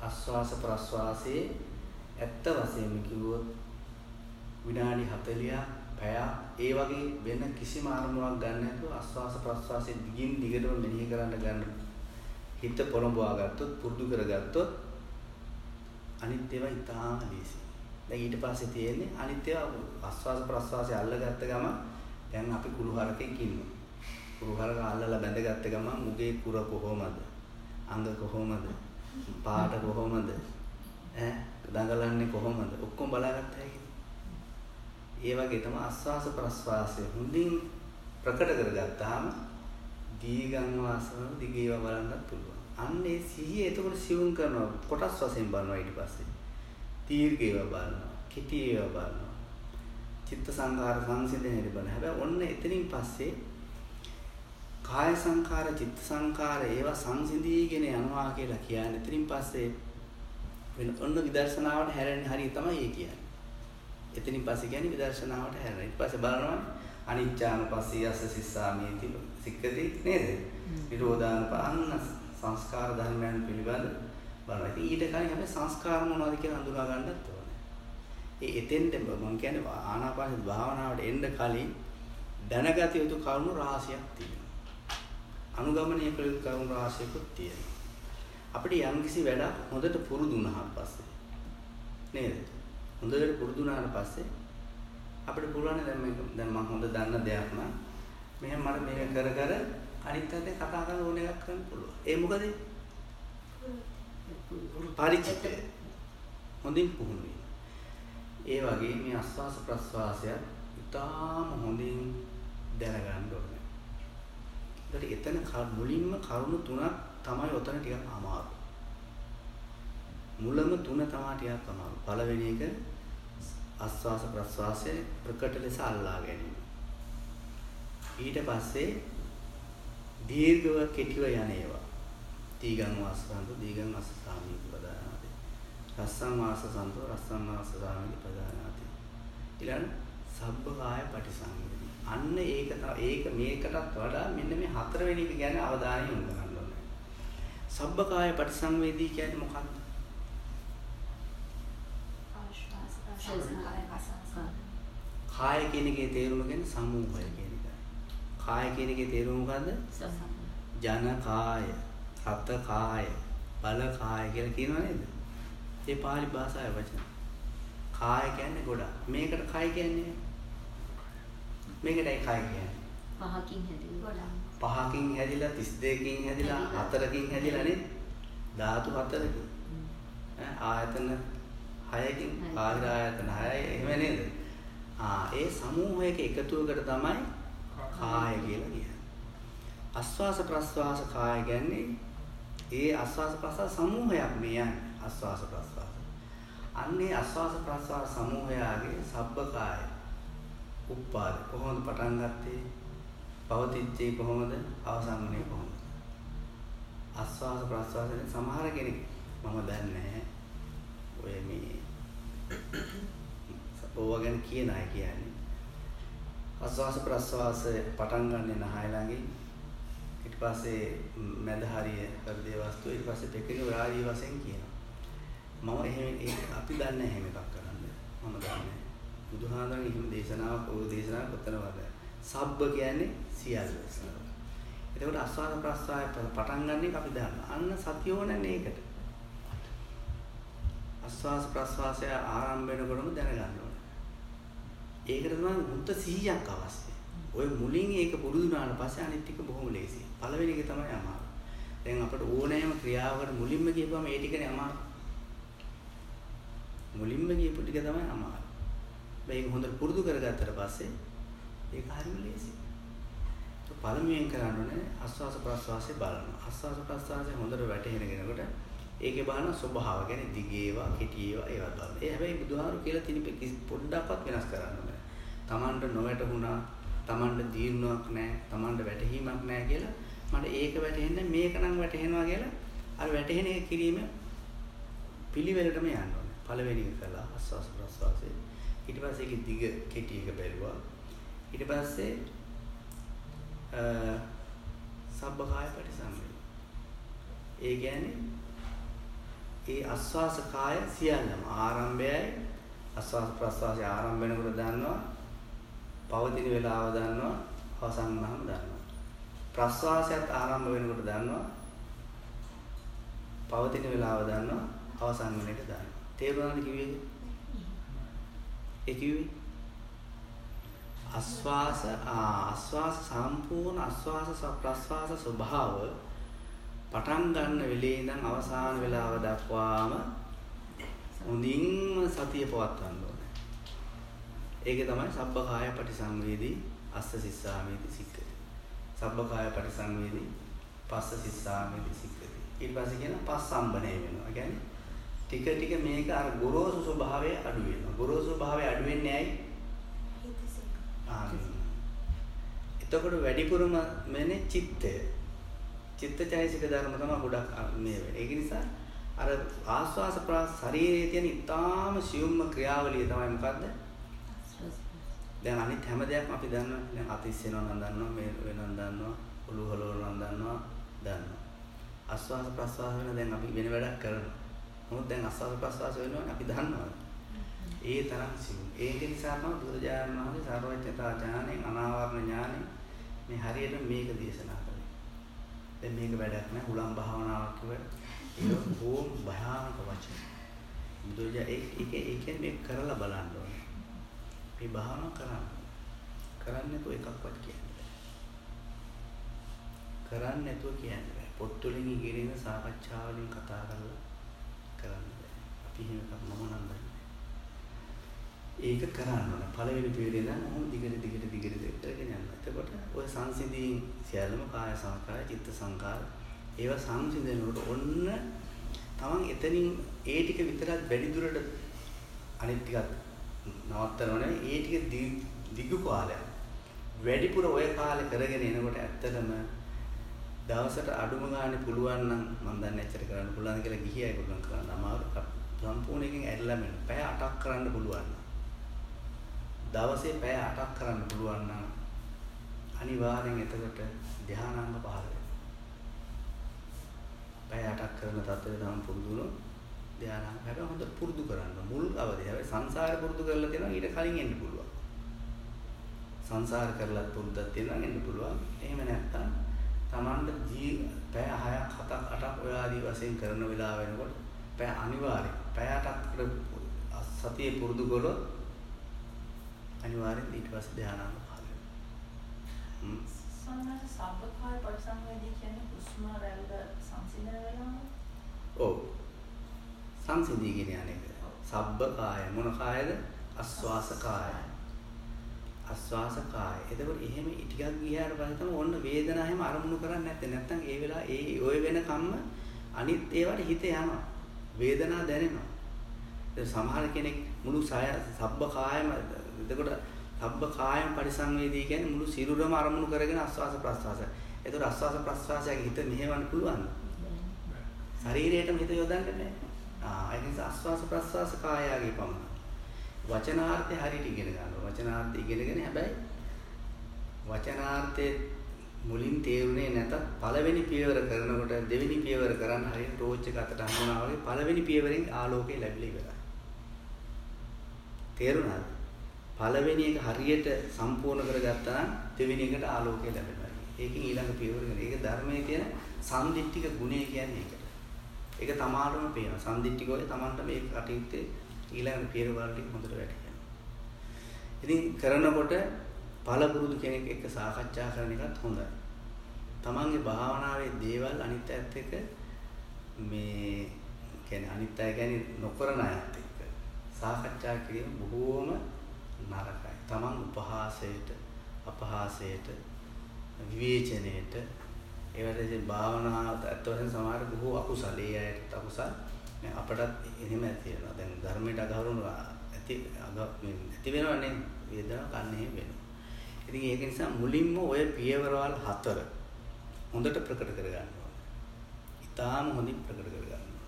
ආස්වාස ප්‍රාස්වාසයේ ඇත්ත වශයෙන්ම කිව්වොත් විනාඩි 40 පැය ඒ වගේ වෙන කිසිම අරමුණක් ගන්න නැතුව ආස්වාස ප්‍රාස්වාසයේ දිගින් දිගටම මෙනෙහි කරන්න ගන්න. හිත පොළඹවා ගත්තොත් පුරුදු කරගත්තොත් අනිත් ඒවා ඉතාම ලේසි. දැන් ඊට පස්සේ තියෙන්නේ අනිත් ඒවා ආස්වාස ප්‍රාස්වාසය අල්ලගත්ත ගමන් දැන් අපි කුළුහරකෙක් ඉන්නවා. කුළුහරක අල්ලලා බැඳගත්ත ගමන් මුගේ කුර කොහොමද? අංග කොහොමද? පාට කොහොමද? ඈ දඟලන්නේ කොහොමද? ඔක්කොම බලාගත්ත හැකි. ඒ වගේ තමයි ආස්වාස ප්‍රස්වාසය හොඳින් ප්‍රකට කරගත්තාම දීගං වාසන දිගේව බලන්නත් පුළුවන්. අන්න ඒ සිහිය එතකොට සිවුම් කරනවා කොටස් වශයෙන් බලනවා ඊට පස්සේ. දීර්ඝේව බලනවා, කෙටිේව බලනවා. චිත්ත සංකාර සංසිඳන හැටි බලන. හැබැයි ඔන්න එතනින් පස්සේ කාය සංකාර, චිත්ත සංකාර ඒවා සංසිඳීගෙන යනවා කියලා කියන්නේ. එතනින් පස්සේ වෙන ඔන්න විදර්ශනාවට හැරෙන්නේ හරිය තමයි ඒ කියන්නේ. එතනින් පස්සේ කියන්නේ විදර්ශනාවට හැරෙන. ඊට පස්සේ බලනවා අනිච්චානුපස්සී යස්ස සිස්සාමීති සික්කති නේද? නිරෝධානුපන්න සංස්කාර ධර්මයන් පිළිබඳ බලනවා. ඉතින් ඊට කලින් අපි සංස්කාර මොනවද කියලා හඳුනා ගන්නත් ඕනේ. ඒ එතෙන්ට මම කියන්නේ ආනාපාන භාවනාවට එන්න කලින් දැනගත යුතු කරුණු රාශියක් තියෙනවා. අනුගමනය කළ යුතු කරුණු රාශියකුත් තියෙනවා. අපිට යම්කිසි වැඩක් හොඳට පුරුදු වුණාට පස්සේ නේද? හොඳට පුරුදු වුණාට පස්සේ අපිට පුළුවන් දැන් මේක දැන් මම හොඳ දන්න දෙයක් නම් මෙහෙම මට මේක කර කර අනිත් පැත්තේ කතා කරන ඕන එකක් කරන්න පුළුවන්. ඒ මොකද? පරිචිතය. හොඳින් පුහුණු වීම. ඒ වගේ මේ ආස්වාස ප්‍රස්වාසය ඉතාම හොඳින් දැනගන්න ඕනේ. ඒකට එතන මුලින්ම කරුණු තුනක් තමයි ඔතන ටිකක් අමාරු. මුලම තුන තමයි ටිකක් අමාරු. පළවෙනි එක ආස්වාස ප්‍රස්වාසයේ ප්‍රකට ලෙස අල්ලා ගැනීම. ඊට පස්සේ දීර්ඝව කෙටිව යන ඒවා. දීගං වාසසන්තු දීගං අස්සාමි ප්‍රදානාති. රස්සං වාසසන්තු රස්සං වාසසාමි ප්‍රදානාති. ඊළඟ සබ්බ කාය පටිසංවේදී. අන්න ඒක ඒක මේකටත් වඩා මෙන්න මේ හතරවෙනි එක ගැන අවධානය යොමු කරන්න ඕනේ. සබ්බ කාය පටිසංවේදී කියන්නේ මොකක්ද? කාය කියන එකේ තේරුම කියන්නේ සමූහය කියන එකයි. කාය කියන එකේ තේරුම මොකද්ද? ජන කාය, රත කාය, බල කාය කියලා කියනවා නේද? ඒ pāli භාෂාවේ වචන. කාය කියන්නේ ගොඩක්. මේකට කය කියන්නේ මේකටයි කය කියන්නේ. පහකින් හැදිලා පහකින් හැදිලා 32කින් හැදිලා හතරකින් හැදිලා නේද? ධාතු හතරකින්. ආයතන 6කින් බාහිර ආයතන 6යි එහෙම නේද? ආ ඒ සමූහයක එකතුවකට තමයි කාය කියලා කියන්නේ. ආස්වාස ප්‍රස්වාස කාය කියන්නේ ඒ ආස්වාස ප්‍රස්වාස සමූහයක් මේ යන්නේ ආස්වාස ප්‍රස්වාස. අන්නේ ආස්වාස ප්‍රස්වාස සමූහයගේ සබ්බකාය උපාද කොහොමද පටන් ගත්තේ? පවතිච්චේ කොහොමද? අවසන් වුනේ කොහොමද? ආස්වාස ප්‍රස්වාසයෙන් සමහර කෙනෙක් මම දන්නේ ඔය මේ ඕවා ගැන කියන අය කියන්නේ. ආස්වාස ප්‍රස්වාස පටන් ගන්නෙ නහය ළඟින් ඊට පස්සේ මැද හරිය හෘදේ වස්තුව ඊට පස්සේ පෙකින රාජී වශයෙන් කියනවා. මම එහෙම අපි දන්නේ එහෙම එකක් කරන්න. මම දන්නේ. බුදුහාඳුන් එහෙම දේශනාවක් ඕ දේශනාවක් කොතනවද? සබ්බ කියන්නේ සියල්ල. එතකොට ආස්වාද ප්‍රස්වාය පටන් ගන්න එක අපි දන්නවා. අන්න සතිය ඕනන්නේ ඒකට. ආස්වාස ප්‍රස්වාසය ආරම්භ වෙනකොටම දැනගන්න ඕනේ. ඒකට තමයි මුත්ත 100ක් අවශ්‍යයි. ඔය මුලින් ඒක පුරුදු වුණාට පස්සේ අනිත් ටික බොහොම ලේසියි. පළවෙනි එක තමයි අමාරු. දැන් අපිට ඕනෑම ක්‍රියාවකට මුලින්ම කියපුවම ඒ ටිකනේ අමාරු. මුලින්ම කියපු ටික තමයි අමාරු. මේක හොඳට පුරුදු කරගත්තට පස්සේ ඒක හරිම ලේසියි. පළමුවෙන් කරන්න ඕනේ ආස්වාස ප්‍රස්වාසය බලනවා. ආස්වාස ප්‍රස්වාසය හොඳට වැටහෙනගෙනකොට ඒකේ බලන ස්වභාව කියන්නේ දිගේ ඒවා, කෙටි ඒවා ඒවත් බලන්න. ඒ හැබැයි බුදුහාරු කියලා තියෙන පොඩ්ඩක්වත් වෙනස් කරන්න බෑ. Tamanට නොවැටුණා, Tamanට දීර්ණාවක් නැහැ, Tamanට වැටහීමක් නැහැ කියලා මට ඒක වැටහෙන්නේ මේක නම් වැටහෙනවා කියලා අර වැටහෙන එක කිරීම පිළිවෙලටම යන්න ඕනේ. පළවෙනි එක කළා ආස්වාස ප්‍රස්වාසය. ඊට පස්සේ ඒකේ දිග කෙටි එක බැලුවා. ඊට පස්සේ සබ්බකාය පරිසංවේදී. ඒ කියන්නේ ඒ ආස්වාස කාය සියල්ලම ආරම්භයයි ආස්වාස ප්‍රස්වාසය ආරම්භ වෙනකොට දන්නවා පවතින වේලාව දන්නවා අවසන් වුණාම දන්නවා ප්‍රස්වාසයත් ආරම්භ වෙනකොට දන්නවා. පවතින වේලාව දන්නවා. අවසන් වෙන එක දන්නවා. තේරුණාද කිව්වේ? ඒ කිව්වේ? ආස්වාස ආස්වාස සම්පූර්ණ ආස්වාස ප්‍රස්වාස ස්වභාව පටන් ගන්න වෙලේ ඉඳන් අවසාන වෙලාව දක්වාම හොඳින්ම සතිය පවත්වන්න ඕනේ. ඒකේ තමයි සබ්බකාය පටිසංවේදී අස්ස සිස්සාමේති සික්කති. සබ්බකාය පටිසංවේදී පස්ස සිස්සාමේති සික්කති. ඊට පස්සේ කියන පස්සම්බනේ වෙනවා. කියන්නේ ටික ටික මේක අර ගොරෝසු ස්වභාවය අඩු වෙනවා. ගොරෝසු ස්වභාවය අඩු වෙන්නේ ඇයි? එතකොට වැඩිපුරම මෙන්නේ චිත්තය. චිත්තචෛසික ධර්ම තමයි ගොඩක් මේ වෙන්නේ. ඒක නිසා අර ආස්වාස ප්‍රාස ශරීරයේ තියෙන ඊටාම සියුම්ම ක්‍රියාවලිය තමයි මොකද්ද? දැන් අනිත් හැම දෙයක්ම අපි දන්නවා. දැන් අතිස් වෙනවා නම් දන්නවා, මේ වෙනවා දන්නවා, ඔළුව හලවනවා නම් දන්නවා, දන්නවා. ආස්වාස ප්‍රස්වාස වෙන දැන් අපි වෙන වැඩක් කරනවා. මොකද දැන් ආස්වාස ප්‍රස්වාස වෙනවා අපි දන්නවා. ඒ තරම් සියුම්. ඒක නිසා තමයි බුදුරජාණන් වහන්සේ සර්වඥතා ඥානෙන් අනාවරණ ඥානෙන් මේ හරියට මේක දේශනා දැන් මේක වැඩක් නෑ හුලම් භාවනාවක් කිව්ව ඒක බොහොම භයානක වචන. බුදුජා ඒක ඒක ඒක මේ කරලා බලන්න ඕනේ. මේ භාවනා කරන්න. කරන්නේ නැතුව එකක්වත් කියන්නේ. කරන්නේ නැතුව කියන්නේ. පොත් වලින් ඉගෙන සාකච්ඡා වලින් කතා කරලා කරන්න බෑ. අපි එහෙම එකක් මම නම් දන්නේ. ඒක කරන්න ඕන. පළවෙනි පියවරේ නම් මොහොම දිගට දිගට දිගට දිගට යන්න. එතකොට ඔය සංසිඳීම් සියල්ලම කාය සංකාර, චිත්ත සංකාර ඒවා සංසිඳනකොට ඔන්න තමන් එතනින් ඒ ටික විතරක් වැඩි දුරට අනිත් ටිකත් නවත්තනවනේ. ඒ ටික දිගු කාලයක්. වැඩිපුර ඔය කාලේ කරගෙන එනකොට ඇත්තටම දවසට අඩුම ගානේ පුළුවන් නම් මම දන්නේ ඇත්තට කරන්න පුළුවන් කියලා ගිහියයි පුළුවන් කරන්න. අමාරු සම්පූර්ණයෙන් ඇරිලා මෙන්න පැය 8ක් කරන්න පුළුවන්. දවසේ පැය 8ක් කරන්න පුළුවන් නම් අනිවාර්යෙන් එතකොට ධානාංග පහළ වෙනවා. පැය 8ක් කරන තත්ත්වයට තමයි පුරුදු වුණොත් ධානාංග හැබැයි හොඳට පුරුදු කරන්න මුල් අවදී හැබැයි සංසාරේ පුරුදු කරලා තියෙනවා ඊට කලින් එන්න පුළුවන් සංසාර කරලත් පුරුද්දක් තියෙනවා එන්න පුළුවන් එහෙම නැත්නම් Tamanda ජී පැය 6ක් 7ක් 8ක් ඔය ආදී වශයෙන් කරන වෙලාව වෙනකොට පැය අනිවාර්යෙන් පැය 8ක් සතිය පුරුදු කළොත් අනිවාර්යෙන් ඊට පස්සේ ධානාංග පහළ වෙනවා. සම්මත සබ්බකාය පරිසංවේදී කියන්නේ හුස්ම රැල්ල සංසිඳන වෙලාව. ඔව්. සංසිඳී කියන යන්නේ. සබ්බ කාය මොන කායද? අස්වාස කායයි. ආස්වාස කාය. එතකොට එහෙම ටිකක් ගියාට පස්සේ තමයි ඔන්න වේදනාව හැම අරමුණු කරන්නේ නැත්තේ. නැත්තම් ඒ වෙලාව ඒ ඔය වෙන කම්ම අනිත් ඒවට හිත යනවා. වේදනාව දැනෙනවා. ඒ සමහර කෙනෙක් මුළු සය සබ්බ කායම එතකොට සබ්බ කායම පරිසංවේදී කියන්නේ මුළු සිරුරම අරමුණු කරගෙන ආස්වාස ප්‍රස්වාස. එතකොට ආස්වාස ප්‍රස්වාසයේ හිත මෙහෙවන්න පුළුවන්ද? ශරීරයටම හිත යොදන්න බෑ. ආ ඒ නිසා ආස්වාස ප්‍රස්වාස කායයගේ පමණ. වචනාර්ථය හරියට ඉගෙන ගන්නවා. වචනාර්ථය ඉගෙනගෙන හැබැයි වචනාර්ථයේ මුලින් තේරුනේ නැතත් පළවෙනි පියවර කරනකොට දෙවෙනි පියවර කරන්න හරියට ටෝච් එක අතට හමුනා වගේ පළවෙනි පියවරෙන් ආලෝකය ලැබිලා ඉවරයි. තේරුණාද? පළවෙනි එක හරියට සම්පූර්ණ කරගත්තා නම් දෙවෙනි එකට ආලෝකය ලැබෙනවා. ඒකෙන් ඊළඟ පියවර ගන්න. ඒක ධර්මයේ තියෙන සම්දිත්තික ගුණය කියන්නේ ඒකට. ඒක තමාටම පේනවා. සම්දිත්තිකෝයි තමන්ට මේ කටයුත්තේ ඊළඟ පියවර ටික හොඳට වැටහෙනවා. ඉතින් කරනකොට පළපුරුදු කෙනෙක් එක්ක සාකච්ඡා කරන එකත් හොඳයි. තමන්ගේ භාවනාවේ දේවල් අනිත් අයත් එක්ක මේ කියන්නේ අනිත් අය කියන්නේ නොකරන අයත් එක්ක සාකච්ඡා කිරීම බොහෝම නරකයි. තමන් උපහාසයට, අපහාසයට, විවේචනයට ඒවට භාවනාව ඇත්ත වශයෙන්ම සමහර බොහෝ අකුසල ඒ අයට අකුසල අපටත් එහෙම ඇති වෙනවා. දැන් ධර්මයට අගහරුණු ඇති අග ඇති වෙනවනේ වේදනාව කන්නේ වෙනවා. ඉතින් ඒක නිසා මුලින්ම ඔය පියවරවල් හතර හොඳට ප්‍රකට කරගන්න ඕනේ. ඊටාම හොඳින් ප්‍රකට කරගන්න ඕනේ.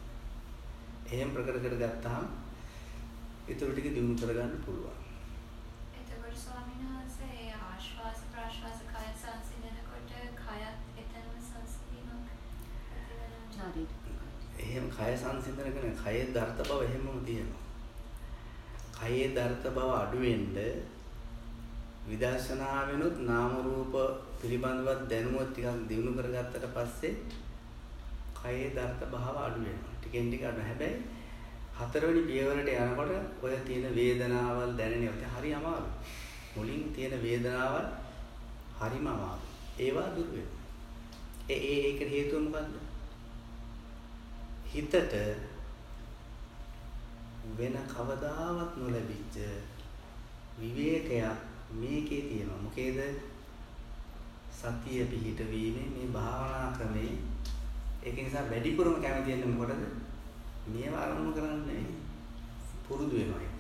එහෙම ප්‍රකට කරගත්තාම ඊටු ටික දිනු කරගන්න පුළුවන්. එතකොට ස්වාමීන් වහන්සේ ආශ්වාස ප්‍රාශ්වාස කය සංසිඳනකොට කයත් එතනම සංසිඳීමක් ඇති වෙනවා. හරි. එහෙම කය සංසිඳනකන කයේ දර්ථ බව එහෙමම තියෙනවා. කයේ දර්ථ බව අඩු වෙන්න විදර්ශනා වෙනුත් නාම රූප පිළිබඳව දැනුම ටිකක් දිනු කරගත්තට පස්සේ කයේ දර්ථ භාව අඩු වෙනවා. ටිකෙන් ටික අඩු. හැබැයි හතරවෙනි පියවරට යනකොට ඔය තියෙන වේදනාවල් දැනෙනවා. හරි අමාරු. මුලින් තියෙන වේදනාවල් හරිම අමාරු. ඒවා දුර වෙනවා. ඒ ඒ ඒකට හේතුව මොකද්ද? හිතට වෙන කවදාවත් නොලැබිච්ච විවේකයක් මේකේ තියෙනවා. මොකේද? සතිය පිහිටවීමේ මේ භාවනා ක්‍රමේ ඒක නිසා වැඩිපුරම කැමති වෙන්නේ මොකටද? මේව අරමුණු කරන්නේ නෙවෙයි. පුරුදු වෙනවා ඒක.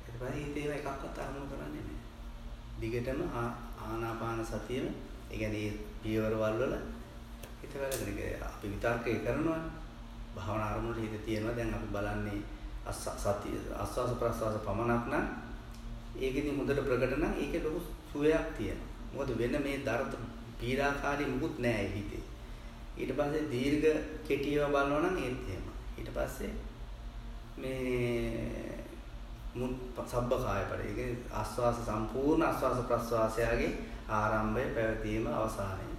ඊට පස්සේ හිතේ එකක්වත් අරමුණු කරන්නේ නැහැ. දිගටම ආනාපාන සතියෙම ඒ කියන්නේ පියවරවල් වල හිත වැඩගෙන අපි විතර්කය කරනවා. භාවනා අරමුණට හිත තියෙනවා. දැන් අපි බලන්නේ සතිය ආස්වාස ප්‍රස්වාස පමණක් නම් ඒකෙදි හොඳට ප්‍රකට නම් ඒකේ ලොකු සුවයක් තියෙනවා. මොකද වෙන මේ දරත පීඩාකාරී මුකුත් නැහැ හිතේ. ඊට පස්සේ දීර්ඝ කෙටිව බලනවා නම් ඒත් එහෙම. ඊට පස්සේ මේ මුත් සබ්බ කාය පරි. ඒ කියන්නේ ආස්වාස සම්පූර්ණ ආස්වාස ප්‍රස්වාසයගේ ආරම්භය පැවතීම අවසානය.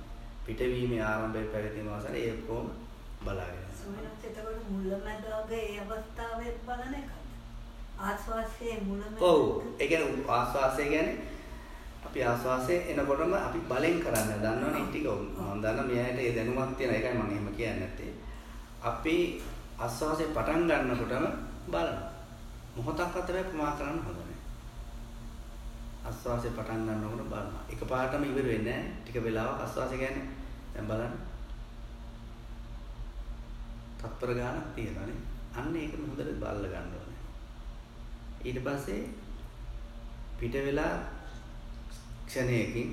පිටවීමේ ආරම්භය පැවතීම අවසාන ඒ ඔක්කොම බලාගෙන. සුමිනත් එතකොට මුලමැදාග ඒ අවස්ථාවේ බලන එකද? ආස්වාස්යේ මුලමැද ඔව්. ඒ කියන්නේ ආස්වාසය කියන්නේ අපි ආස්වාසය එනකොටම අපි බලෙන් කරන්න දන්නවනේ ටික මම දන්නා මෙයාට ඒ දැනුමක් තියෙන එකයි මම එහෙම කියන්නේ නැත්තේ. අපි ආස්වාසය පටන් ගන්නකොටම බලනවා. මොහොතක් අතර ප්‍රමා කරන්න හොඳ නැහැ. ආස්වාසය පටන් ගන්නකොට බලනවා. එකපාරටම ඉවර වෙන්නේ නැහැ. ටික වෙලාවක් ආස්වාසය කියන්නේ දැන් බලන්න. තත්පර ගානක් තියෙනවානේ. අන්න ඒක හොඳට බලලා ගන්න ඕනේ. ඊට පස්සේ පිට වෙලා ක්ෂණයකින්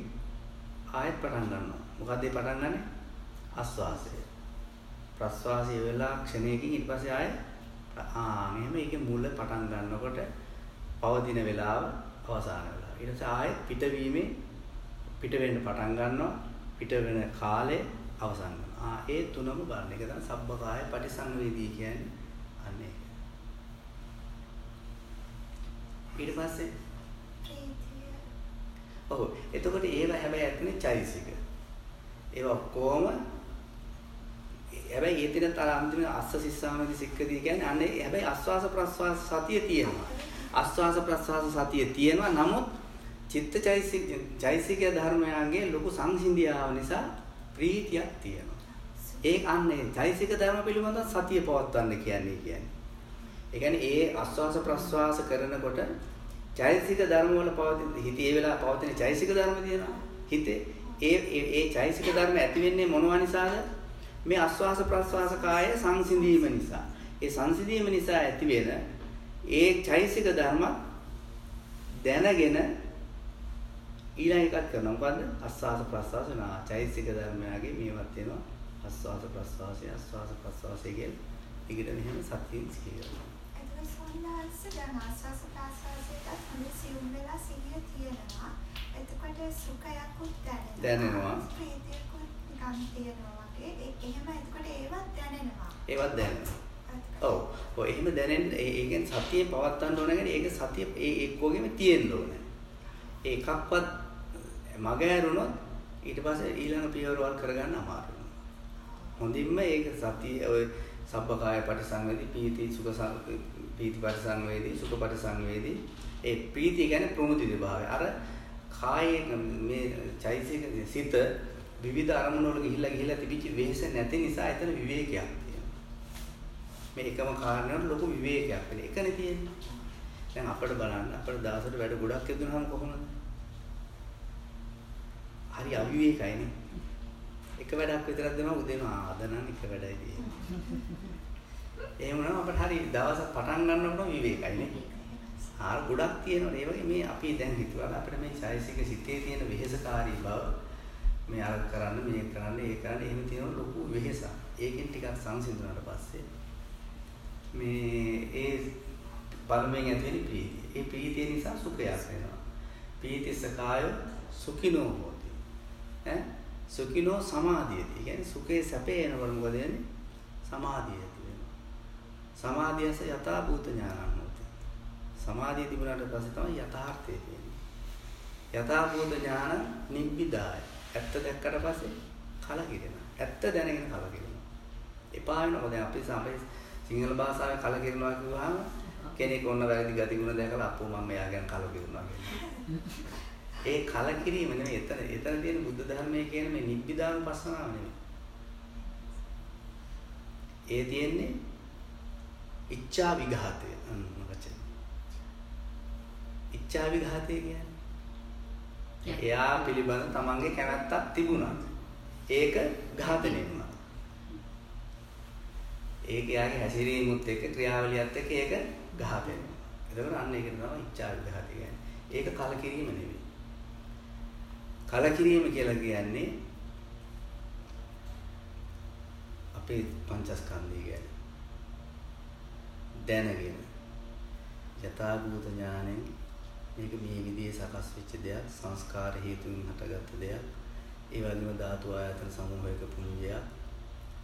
ආයෙත් පටන් ගන්නවා. මොකද ඒ පටන් ගන්නේ? ආස්වාසය. ප්‍රස්වාසය වෙලා ක්ෂණයකින් ඊට පස්සේ ආයෙ ආ මෙහෙම ඒකේ මුල පටන් ගන්නකොට පවතින වෙලාව අවසාන වෙලාව. ඊට පස්සේ ආයෙත් පිටවීමේ පිට වෙන්න පටන් ගන්නවා. පිට වෙන කාලේ අවසන් වෙනවා. ආ ඒ තුනම බලන එක තමයි සබ්බකාය පටිසංවේදී කියන්නේ. අන්න ඒක. ඊට පස්සේ ඔව් එතකොට ඒව හැබැයි ඇතුලේ චෛසික. ඒවා කොහොම හැබැයි ඒ තින තර අන්තිම අස්ස සිස්සාමති සික්කදී කියන්නේ අනේ හැබැයි ආස්වාස ප්‍රස්වාස සතිය තියෙනවා. ආස්වාස ප්‍රස්වාස සතිය තියෙනවා නමුත් චිත්තචෛසික චෛසික ධර්මයන්ගේ ලොකු සංසිඳියාව නිසා ප්‍රීතියක් තියෙනවා. ඒ අන්නේ චෛසික ධර්ම පිළිබඳව සතිය පවත්වන්න කියන්නේ කියන්නේ. ඒ කියන්නේ ඒ ආස්වාස ප්‍රස්වාස කරනකොට චෛසික ධර්ම වල පවතින හිතේ ඒ වෙලාව පවතින චෛසික ධර්ම තියෙනවා. හිතේ ඒ ඒ ඒ චෛසික ධර්ම ඇති වෙන්නේ මොනවා නිසාද? මේ ආස්වාස ප්‍රස්වාස කාය සංසිඳීම නිසා. ඒ සංසිඳීම නිසා ඇති වෙන ඒ චෛසික ධර්ම දැනගෙන ඊළඟ එකක් කරනවා. මොකද්ද? ආස්වාස ප්‍රස්වාස නා චෛසික ධර්මයගේ මේවත් වෙනවා. ආස්වාස ප්‍රස්වාසය ආස්වාස ප්‍රස්වාසය කියන ඊගිට මෙහෙම සතියෙන් කරනවා. එතකොට සෝන්දාංශ දැන් ආස්වාස ප්‍රාස්වාසයට හොඳ සියුම් වෙලා සිහිය තියෙනවා. එතකොට සුඛයක්ුත් දැනෙනවා. දැනෙනවා. ප්‍රීතියකුත් නිකන් තියෙනවා වගේ. එහෙම එතකොට ඒවත් දැනෙනවා. ඒවත් දැනෙනවා. ඔව්. ඔය එහෙම දැනෙන්න ඒ කියන්නේ සතියේ පවත්තන්න ඕන කියන්නේ ඒක සතිය ඒ එක්කෝගෙම තියෙන්න ඕනේ. ඒ එකක්වත් මග ඇරුණොත් ඊට පස්සේ ඊළඟ පියවරවල් කරගන්න අමාරුයි. හොඳින්ම ඒක සතිය ඔය සබ්බකාය පටිසංවේදී පීති සුඛ සං- පීති පටිසංවේදී සුඛ පටිසංවේදී ඒ ප්‍රීතිය කියන්නේ ප්‍රමුදිත භාවය. අර කායේ මේ චෛතසික සිත විවිධ අරමුණු වල ගිහිල්ලා ගිහිල්ලා තිබිච්ච වෙහෙස නැති නිසා එතන විවේකයක් තියෙනවා. මේ එකම කාරණාවට ලොකු විවේකයක් වෙන එකනේ තියෙන්නේ. දැන් අපිට බලන්න අපිට දවසට වැඩ ගොඩක් යදුනහම කොහොමද? හරි අවිවේකයිනේ. එක වැඩක් විතරක් දෙනවා උදේම ආ අද නම් එක වැඩයි තියෙන්නේ. එහෙම නම් අපිට හරි දවස පටන් ගන්නකොට විවේකයිනේ. ආර ගොඩක් තියෙනවා. ඒ වගේ මේ අපි දැන් හිතුවා අපිට මේ චෛසික සිතේ තියෙන වෙහෙසකාරී බව මේ අර කරන්න මේ කරන්න ඒ කරන්න එහෙම තියෙන ලොකු වෙහෙසක්. ඒකෙන් ටිකක් සංසිඳුණාට පස්සේ මේ ඒ බලමෙන් ඇති වෙන ප්‍රීතිය. ඒ ප්‍රීතිය නිසා සුඛයක් වෙනවා. පීතිසකාය සුඛිනෝ හෝති. ඈ සුඛිනෝ සමාධියති. ඒ කියන්නේ සුඛේ සැපේ එනකොට මොකද වෙන්නේ? සමාධිය ඇති වෙනවා. සමාධියස යථා භූත ඥානං හෝති. සමාධිය තිබුණාට පස්සේ තමයි යථාර්ථය තියෙන්නේ. යථා භූත ඥාන නිබ්බිදාය. ඇත්ත දැක්කට පස්සේ කලකිරෙනවා. ඇත්ත දැනගෙන කලකිරෙනවා. එපා වෙනවා. දැන් අපි සමේ සිංහල භාෂාවේ කලකිරෙනවා කියුවාම කෙනෙක් ඔන්න වැරදි ගති ගුණ දැකලා අපෝ මම මෙයා ගැන කලකිරුණා කියලා. ඒ කලකිරීම නෙමෙයි එතන එතන තියෙන බුද්ධ ධර්මයේ කියන මේ නිබ්බිදානුපස්සනාව නෙමෙයි. ඒ තියෙන්නේ ඉච්ඡා විඝාතය වචන. ඉච්ඡා විඝාතය කියන්නේ එයා පිළිබඳ තමන්ගේ කැමැත්තක් තිබුණා. ඒක ඝාතනය වුණා. ඒක එයාගේ හැසිරීමුත් එක්ක ක්‍රියාවලියත් එක්ක ඒක ඝාතනය. එතකොට අන්න ඒක තමයි ඉච්ඡා විඝාතය කියන්නේ. ඒක කලකිරීම නෙමෙයි. කලකිරීම කියලා කියන්නේ අපේ පංචස්කන්ධය ගැන. දැනගෙන යථා භූත ඥාණයෙන් මේක මේ විදිහේ සකස් වෙච්ච දෙයක් සංස්කාර හේතුන් හටගත්ත දෙයක්. ඒ වගේම ධාතු ආයතන සමූහයක පුඤ්ජයක්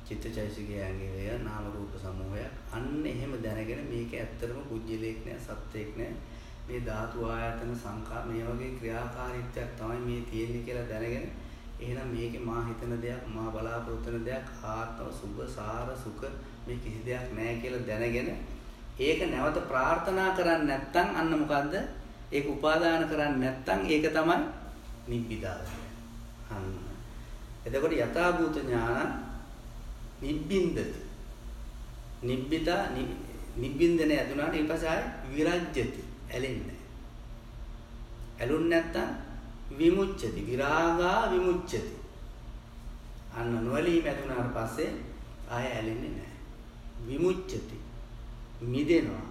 චිත්තචෛසිකයන්ගේ වේ නාම රූප සමූහයක්. අන්න එහෙම දැනගෙන මේක ඇත්තටම පුජ්‍යලයක් නෑ සත්‍යයක් නෑ. මේ ධාතු ආයතන සංඛා මේ වගේ ක්‍රියාකාරීත්වයක් තමයි මේ තියෙන්නේ කියලා දැනගෙන එහෙනම් මේකේ මා හිතන දෙයක් මා බලාපොරොත්තු වෙන දෙයක් ආත්ම සුභ සාර සුඛ මේ කිසි දෙයක් නැහැ කියලා දැනගෙන ඒක නැවත ප්‍රාර්ථනා කරන්නේ නැත්නම් අන්න මොකද්ද? ඒක උපාදාන කරන්නේ නැත්නම් ඒක තමයි නිබ්බිදා අන්න. එතකොට යථාභූත ඥාන නිබ්බින්දති. නිබ්බිදා නිබ්බින්දන ඇදුනාට ඊට පස්සේ ආය විරජ්‍යති. ඇලෙන්නේ. ඇලුන් නැත්නම් විමුච්ඡති. විරාගා විමුච්ඡති. අන්න නොවලීම ඇදුනාට පස්සේ ආය ඇලෙන්නේ නැහැ. විමුච්ඡති. මිදෙනවා.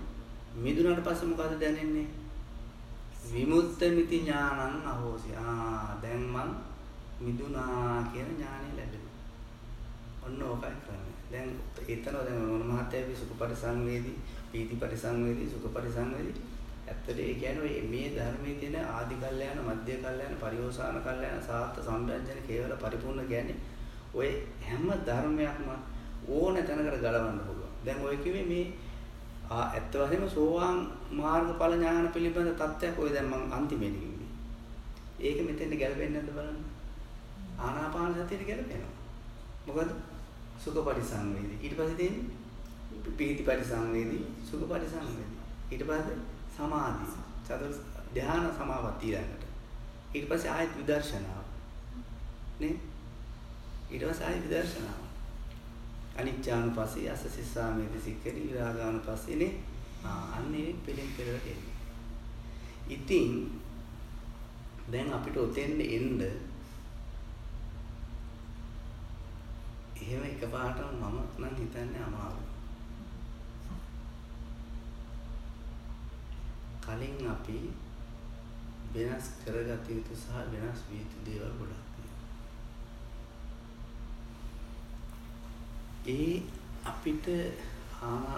මිදුණාට පස්සේ මොකද දැනෙන්නේ? විමුක්ත මිති ඥානං අහෝසි. ආ දැන් මං මිදුණා කියන ඥානෙ ලැබෙනවා. ඔන්න ඕකයි කරන්නේ. දැන් එතන දැන් මොන මහත්යගේ සුඛ පරිසංවේදී, පීති පරිසංවේදී, සුඛ පරිසංවේදී ඇත්තට ඒ කියන්නේ මේ ධර්මයේ තියෙන ආදි කල්යන, මධ්‍ය කල්යන, පරිෝසాన කල්යන, සාත්ත සම්බන්ධන කේවල පරිපූර්ණ කියන්නේ ඔය හැම ධර්මයක්ම ඕන තැනකට ගලවන්න පුළුවන්. දැන් ඔය කිව්වේ මේ ආ ඇත්ත වශයෙන්ම සෝවාන් මාර්ගඵල ඥාන පිළිබඳ தත්ත්වයක් ඔය දැන් මම අන්තිමේදී කිව්වේ. ඒක මෙතෙන්ට ගැලපෙන්නේ නැද්ද බලන්න. ආනාපාන සතියට ගැලපෙනවා. මොකද සුඛ පරිසංවේදී. ඊට පස්සේ තියෙන්නේ පීති පරිසංවේදී, සුඛ පරිසංවේදී. ඊට පස්සේ සමාධි, චතුර් ධ්‍යාන සමාපatti ඊළඟට. ඊට පස්සේ ආයත් විදර්ශනාව. නේ? ඊට පස්සේ ආයත් විදර්ශනාව. අනිච්චානුපස්සී අස සිස්සාමේති සික්කරි විරාගානුපස්සීනේ අන්නේ පිළින් පෙරට එන්නේ. ඉතින් දැන් අපිට ඔතෙන්ද එන්න එහෙම එකපාරටම මම නම් හිතන්නේ අමාරුයි. කලින් අපි වෙනස් කරගත යුතු සහ වෙනස් විය යුතු දේවල් ගොඩක් ඒ අපිට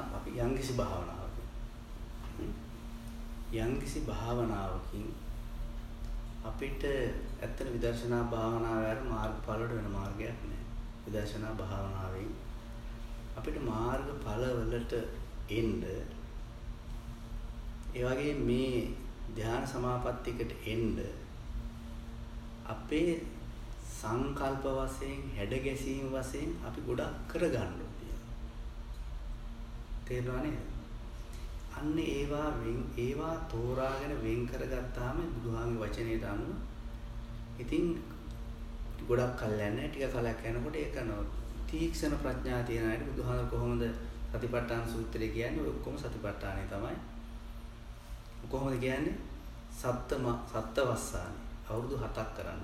අපි යම්කිසි භාවනාවක යම්කිසි භාවනාවකින් අපිට ඇත්තට විදර්ශනා භාවනාව වල මාර්ගඵලවලට වෙන මාර්ගයක් නෑ. විදර්ශනා භාවනාවෙන් අපිට මාර්ගඵල වලට එන්න ඒ වගේ මේ ධ්‍යාන සමාපත්තියකට එන්න අපේ සංකල්ප වශයෙන් හැඩ ගැසීම් වශයෙන් අපි ගොඩක් කරගන්න ඕනේ. තේරෙනව නේද? අන්න ඒවා වෙන් ඒවා තෝරාගෙන වෙන් කරගත්තාම බුදුහාමගේ වචනයට අනුව ඉතින් ගොඩක් කල් යන්නේ ටික කලක් යනකොට ඒක නෝ තීක්ෂණ ප්‍රඥා තියන අයට බුදුහාම කොහොමද සතිපට්ඨාන සූත්‍රය කියන්නේ ඔය ඔක්කොම සතිපට්ඨානේ තමයි. කොහොමද කියන්නේ? සත්ත්ම සත්ත්වස්සානේ අවුරුදු 7ක් කරන්න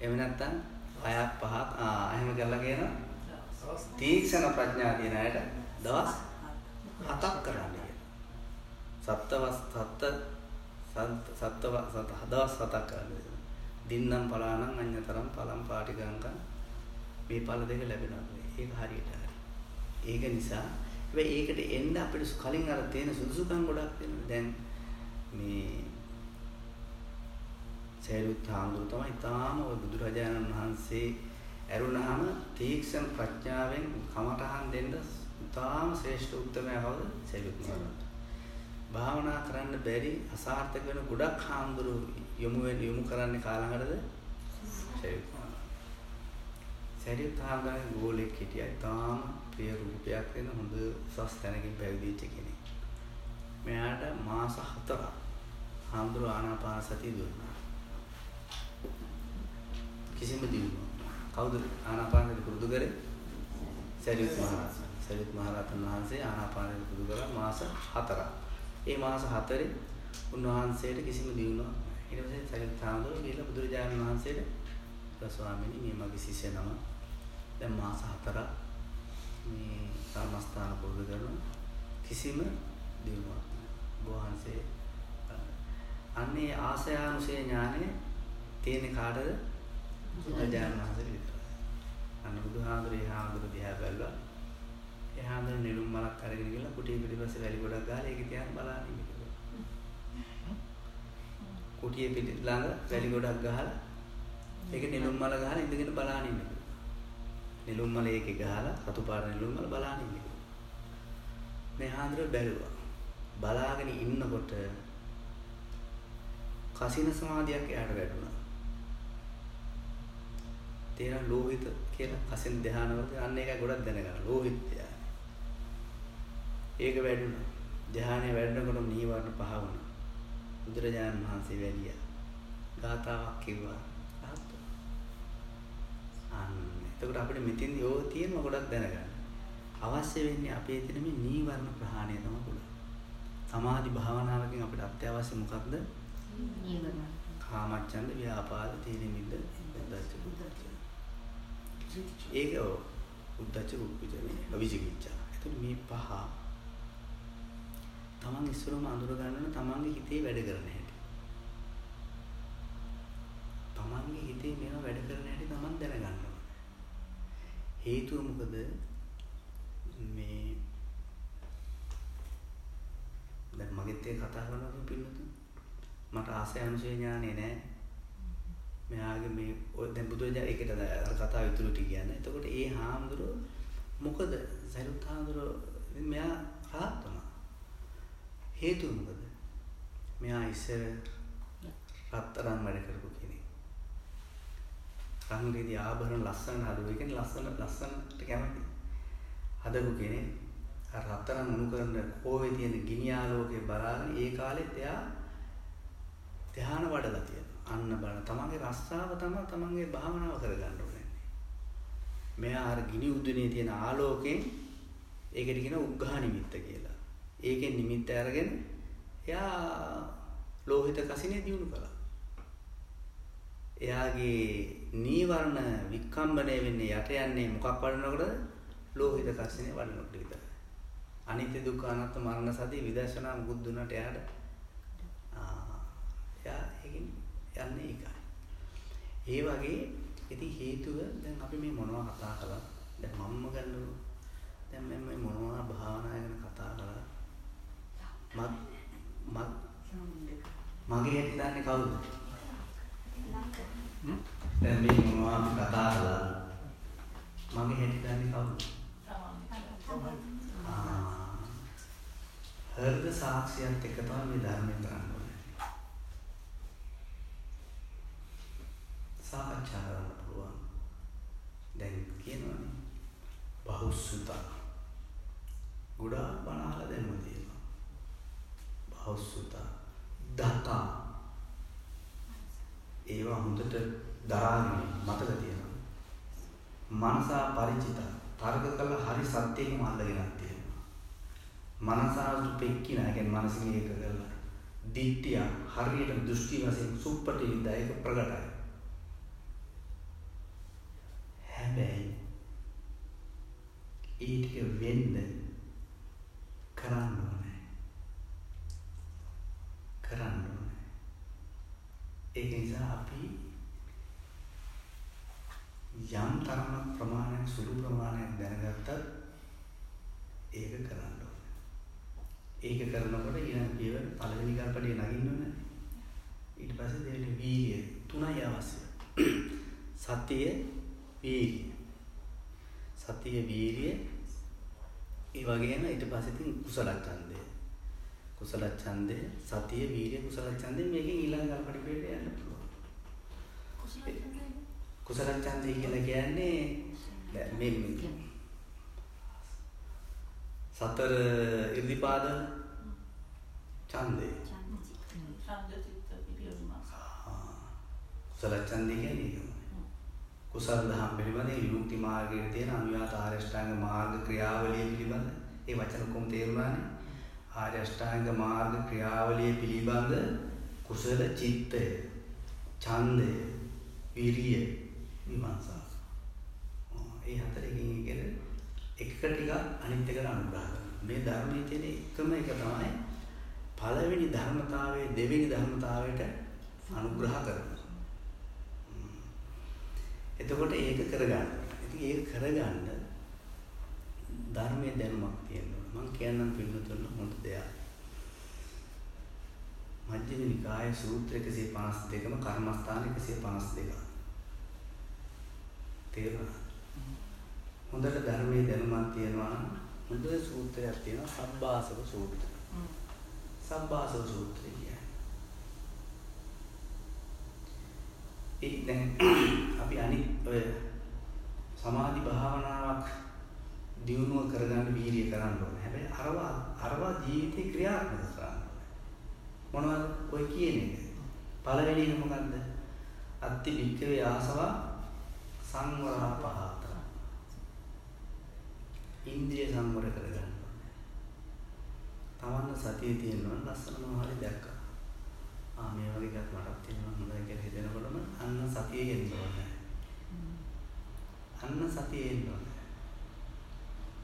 එහෙම නැත්නම් හයක් පහක් ආ එහෙම කරලා කියන තීක්ෂණ ප්‍රඥා තියෙන අයට දවස් හතක් කරන්න කියන. සත්වස් සත්ත සත්ව සත දවස් හතක් කරන්න. දින්නම් පලානම් අඤ්‍යතරම් පලම් පාටිගංකම් මේ පළ දෙක ලැබෙනවා. ඒක හරියට හරි. ඒක නිසා හැබැයි ඒකට එන්න අපිට කලින් අර තියෙන සුදුසුකම් ගොඩක් තියෙනවා. දැන් මේ සෑරුත් හාමුදුරු තමයි තාම ඔය බුදුරජාණන් වහන්සේ ඇරුණාම තීක්ෂණ ප්‍රඥාවෙන් කමඨහන් දෙන්න තාම ශ්‍රේෂ්ඨ උත්තරමයා කවුද? සෑරුත් මහරහතන්. භාවනා කරන්න බැරි අසාර්ථක වෙන ගොඩක් හාමුදුරු යොමු වෙන යොමු කරන්නේ කාලඟටද? සෑරුත් මහරහතන්. සෑරුත් හාමුදුරන්ගේ ගෝලෙක් හිටියා තාම ප්‍රිය රූපයක් වෙන හොඳ උසස් තැනකින් පැවිදිච්ච කෙනෙක්. මෙයාට මාස 4ක් හාමුදුරු ආනාපාන සතිය දුන්නා. කිසිම දිනුවක්. කවුද ආනාපානෙ පුරුදු කරේ? සරියුත් මහරහතන්. සරියුත් මහරහතන් වහන්සේ ආනාපානෙ පුරුදු කරා මාස 4ක්. ඒ මාස 4 උන්වහන්සේට කිසිම දිනුවක් ඊට පස්සේ සරියුත් හාමුදුරුවෝ ගිහලා බුදුරජාණන් වහන්සේට ස්වාමීනි මේ මගේ ශිෂ්‍ය නම දැන් මාස 4ක් මේ සාමස්ථාන පුරුදු කරන කිසිම දිනුවක් වහන්සේ අන්නේ ආසයානුසේ ඥානෙ තියෙන කාටද බුදුරජාණන් වහන්සේට විතරයි. අන්න බුදුහාඳුරේ හාඳුර දිහා බැලුවා. ඒ හාඳුර නිලුම් මලක් අරගෙන ගිහලා කුටිය පිටිපස්සේ වැලි ගොඩක් ගහලා ඒක තියාන බලන්න ඉන්නවා. කුටිය පිටි ළඟ වැලි ගොඩක් ගහලා ඒක නිලුම් මල ගහලා ඉඳගෙන බලන්න ඉන්නවා. නිලුම් මල ඒකේ ගහලා සතු පාට නිලුම් මල බලන්න ඉන්නවා. මේ හාඳුර බැලුවා. බලාගෙන ඉන්නකොට කසින සමාධියක් එයාට වැටුණා. තියෙන ලෝහිත කියලා කසින ධානවලදී අන්න ඒකයි ගොඩක් දැනගන්න. ලෝහිත ධානය. ඒක වැඩුණා. ධානය වැඩනකොට නීවරණ පහ වුණා. බුදුරජාණන් වහන්සේ වැඩියා. ගාතාවක් කිව්වා. රහත් අන්න. එතකොට අපිට මෙතෙන් යෝ තියෙන ගොඩක් දැනගන්න. අවශ්‍ය වෙන්නේ අපේ තියෙන මේ නීවරණ ප්‍රහාණය තමයි ගොඩක්. සමාධි භාවනාවකින් අපිට අත්‍යවශ්‍ය මොකක්ද? නීවරණ. කාමච්ඡන්ද ව්‍යාපාද තීන මිද්ද උද්දච්ච කුච්ච. ඒක උද්දච්ච කුච්ච අවිචිකිච්ඡා. එතකොට මේ පහ තමන් ඉස්සරම අඳුර ගන්න තමන්ගේ හිතේ වැඩ කරන හැටි. තමන්ගේ හිතේ මේවා වැඩ කරන හැටි තමන් දැනගන්න. හේතුව මොකද මේ දැන් මගෙත් ඒ කතා කරනවා පින්නතුන් මට ආසය අනුසය ඥානෙ නෑ මෙයාගේ මේ ඔය දැන් බුදුරජාණන් ඒකට අර කතාව ඉතුරු ටික කියන්නේ. එතකොට ඒ හාමුදුරුව මොකද සරියුත් හාමුදුරුව මෙයා රහත් වුණා. හේතුව මොකද? මෙයා ඉස්සර රත්තරන් වැඩ කරපු කෙනෙක්. රංගේදී ආභරණ ලස්සන හදුවේ කියන්නේ ලස්සන ලස්සනට කැමති. හදපු කෙනෙක් අර රත්තරන් උණු කරන කෝවේ තියෙන ගිනි ආලෝකේ බලාගෙන ඒ කාලෙත් එයා ධ්‍යාන වඩලා තියෙනවා. අන්න බලන තමන්ගේ රස්සාව තමයි තමන්ගේ භාවනාව කරගන්න ඕනේ. මෙයා අර ගිනි උදුනේ තියෙන ආලෝකයෙන් ඒකට කියන උග්ඝා නිමිත්ත කියලා. ඒකෙන් නිමිත්ත අරගෙන එයා ලෝහිත කසිනේ දිනු කළා. එයාගේ නීවරණ වික්කම්බණය වෙන්නේ යට යන්නේ මොකක් වඩනකොටද? ලෝහිත කසිනේ වඩනකොට විතරයි. අනිත්‍ය දුක්ඛ අනාත්ම මරණ සති විදර්ශනා මුකුත් දුන්නට එයාට ආ එයා ඒකෙන් යන්නේ ඒකයි. ඒ වගේ ඉතින් හේතුව දැන් අපි මේ මොනවා කතා කළා? දැන් මම්ම ගන්නකො දැන් මම මේ මොනවා භාවනා ගැන කතා කළා? මත් මත් මගේ හැටි දන්නේ කවුද දැන් මේ මොනවා කතා කළා මගේ හැටි දන්නේ කවුද හෘද සාක්ෂියත් එක්ක තමයි මේ ධර්මය කරන්නේ සාකච්ඡා කරන්න පුළුවන්. දැන් කියනවනේ බහුසුත. ගොඩාක් බණ අහලා දැම්ම තියෙනවා. බහුසුත. දතා. ඒවා හොඳට දරාගෙන මතක තියෙනවා. මනසා ಪರಿචිත. තර්ක කළා හරි සත්‍යයෙන්ම අල්ලගෙනක් තියෙනවා. මනසා දුපෙක්කින කියන්නේ මනසින් ඒක කරලා. දිට්ඨිය හරියට දෘෂ්ටි වශයෙන් සුප්පටිවිදයක ප්‍රකටයි. හැබැයි ඒ ටික වෙන්න කරන්න ඕනේ. කරන්න ඕනේ. ඒක නිසා අපි යම් තරමක් ප්‍රමාණයක් සුළු ප්‍රමාණයක් දැනගත්තත් ඒක කරන්න ඕනේ. ඒක කරනකොට ඊළඟ පියවර පළවෙනි කල්පඩේ නගින්න ඕනේ. ඊට පස්සේ දෙවෙනි වීර්යය තුනයි අවශ්‍ය. සතිය වීර්ය. සතිය වීර්ය ඒ වගේම ඊට පස්සේ තියෙන කුසල ඡන්දය. කුසල ඡන්දය සතිය වීර්ය කුසල ඡන්දය මේකෙන් ඊළඟ කල්පඩිපේට යන්න පුළුවන්. කුසල ඡන්දය කියලා කියන්නේ මේ සතර ඉර්ධිපාද ඡන්දය. ඡන්ද චිත්ත පිළියුම. කුසල ඡන්දය කියන්නේ කුසල දහම් පිළිබඳ විමුක්ති මාර්ගයේ තියෙන අනුයාත ආර්ය අෂ්ටාංග මාර්ග ක්‍රියාවලිය පිළිබඳ ඒ වචන කොම් තේරුණානේ ආර්ය අෂ්ටාංග මාර්ග ක්‍රියාවලිය පිළිබඳ කුසල චිත්තය ඡන්දය විරිය විමර්ශන ඒ හතරකින් ඉගෙන එක ටික අනිත් එකට අනුග්‍රහ කරනවා මේ ධර්මයේ තියෙන එකම එක තමයි පළවෙනි ධර්මතාවයේ දෙවෙනි ධර්මතාවයට අනුග්‍රහ කරනවා එතකොට ඒක කරගන්න. ඉතින් ඒක කරගන්න ධර්මයේ දැනුමක් තියෙනවා. මම කියන්නම් පිළිතුරු හොඳ දෙයක්. මජ්ක්‍ධිම නිකායේ සූත්‍ර 152ම කර්මස්ථාන 152. තේරුණා. හොඳට ධර්මයේ දැනුමක් තියෙනවා. හොඳ සූත්‍රයක් තියෙනවා සම්භාසව සූත්‍රය. සම්භාසව සූත්‍රය කියන්නේ. ඒක දැන් අපි අනිත් ඔය සමාධි භාවනාවක් දියුණුව කරගන්න වීර්ය කරන්න ඕනේ. හැබැයි අරවා අරවා ජීවිතේ ක්‍රියාත්මක කරන්න ඕනේ. මොනවද ඔය කියන්නේ? පළවෙනි එක මොකද්ද? අත්ති වික්කවේ ආසවා සංවරා පහත. ඉන්ද්‍රිය සංවර කරගන්න ඕනේ. තමන්න සතිය තියෙනවා ලස්සන මොනවා හරි දැක්කා. ආ මේ වගේ එකක් මටත් තියෙනවා හොඳයි කියලා හිතෙනකොටම අන්න සතිය එන්න ඕනේ. අන්න සතිය එන්න ඕනේ.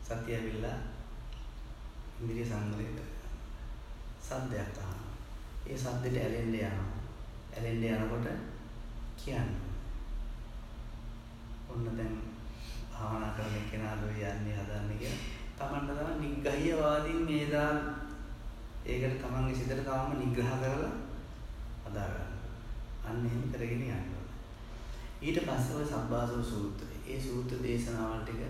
සතිය ඇවිල්ලා ඉන්ද්‍රිය සංවරය කරගන්න. සද්දයක් අහනවා. ඒ සද්දෙට ඇලෙන්න යනවා. ඇලෙන්න යනකොට කියන්නේ. ඔන්න දැන් භාවනා කරන කෙනා දෝ යන්නේ හදන්නේ කියලා. තමන්ට තමයි නිග්‍රහීය වාදීන් මේ දාන ඒකට තමන්ගේ සිතට තවම නිග්‍රහ කරලා හදා ගන්න. අන්න එහෙම කරගෙන යන්න ඊට පස්සේ ඔය සබ්බාසව සූත්‍රය. ඒ සූත්‍ර දේශනාවල් ටික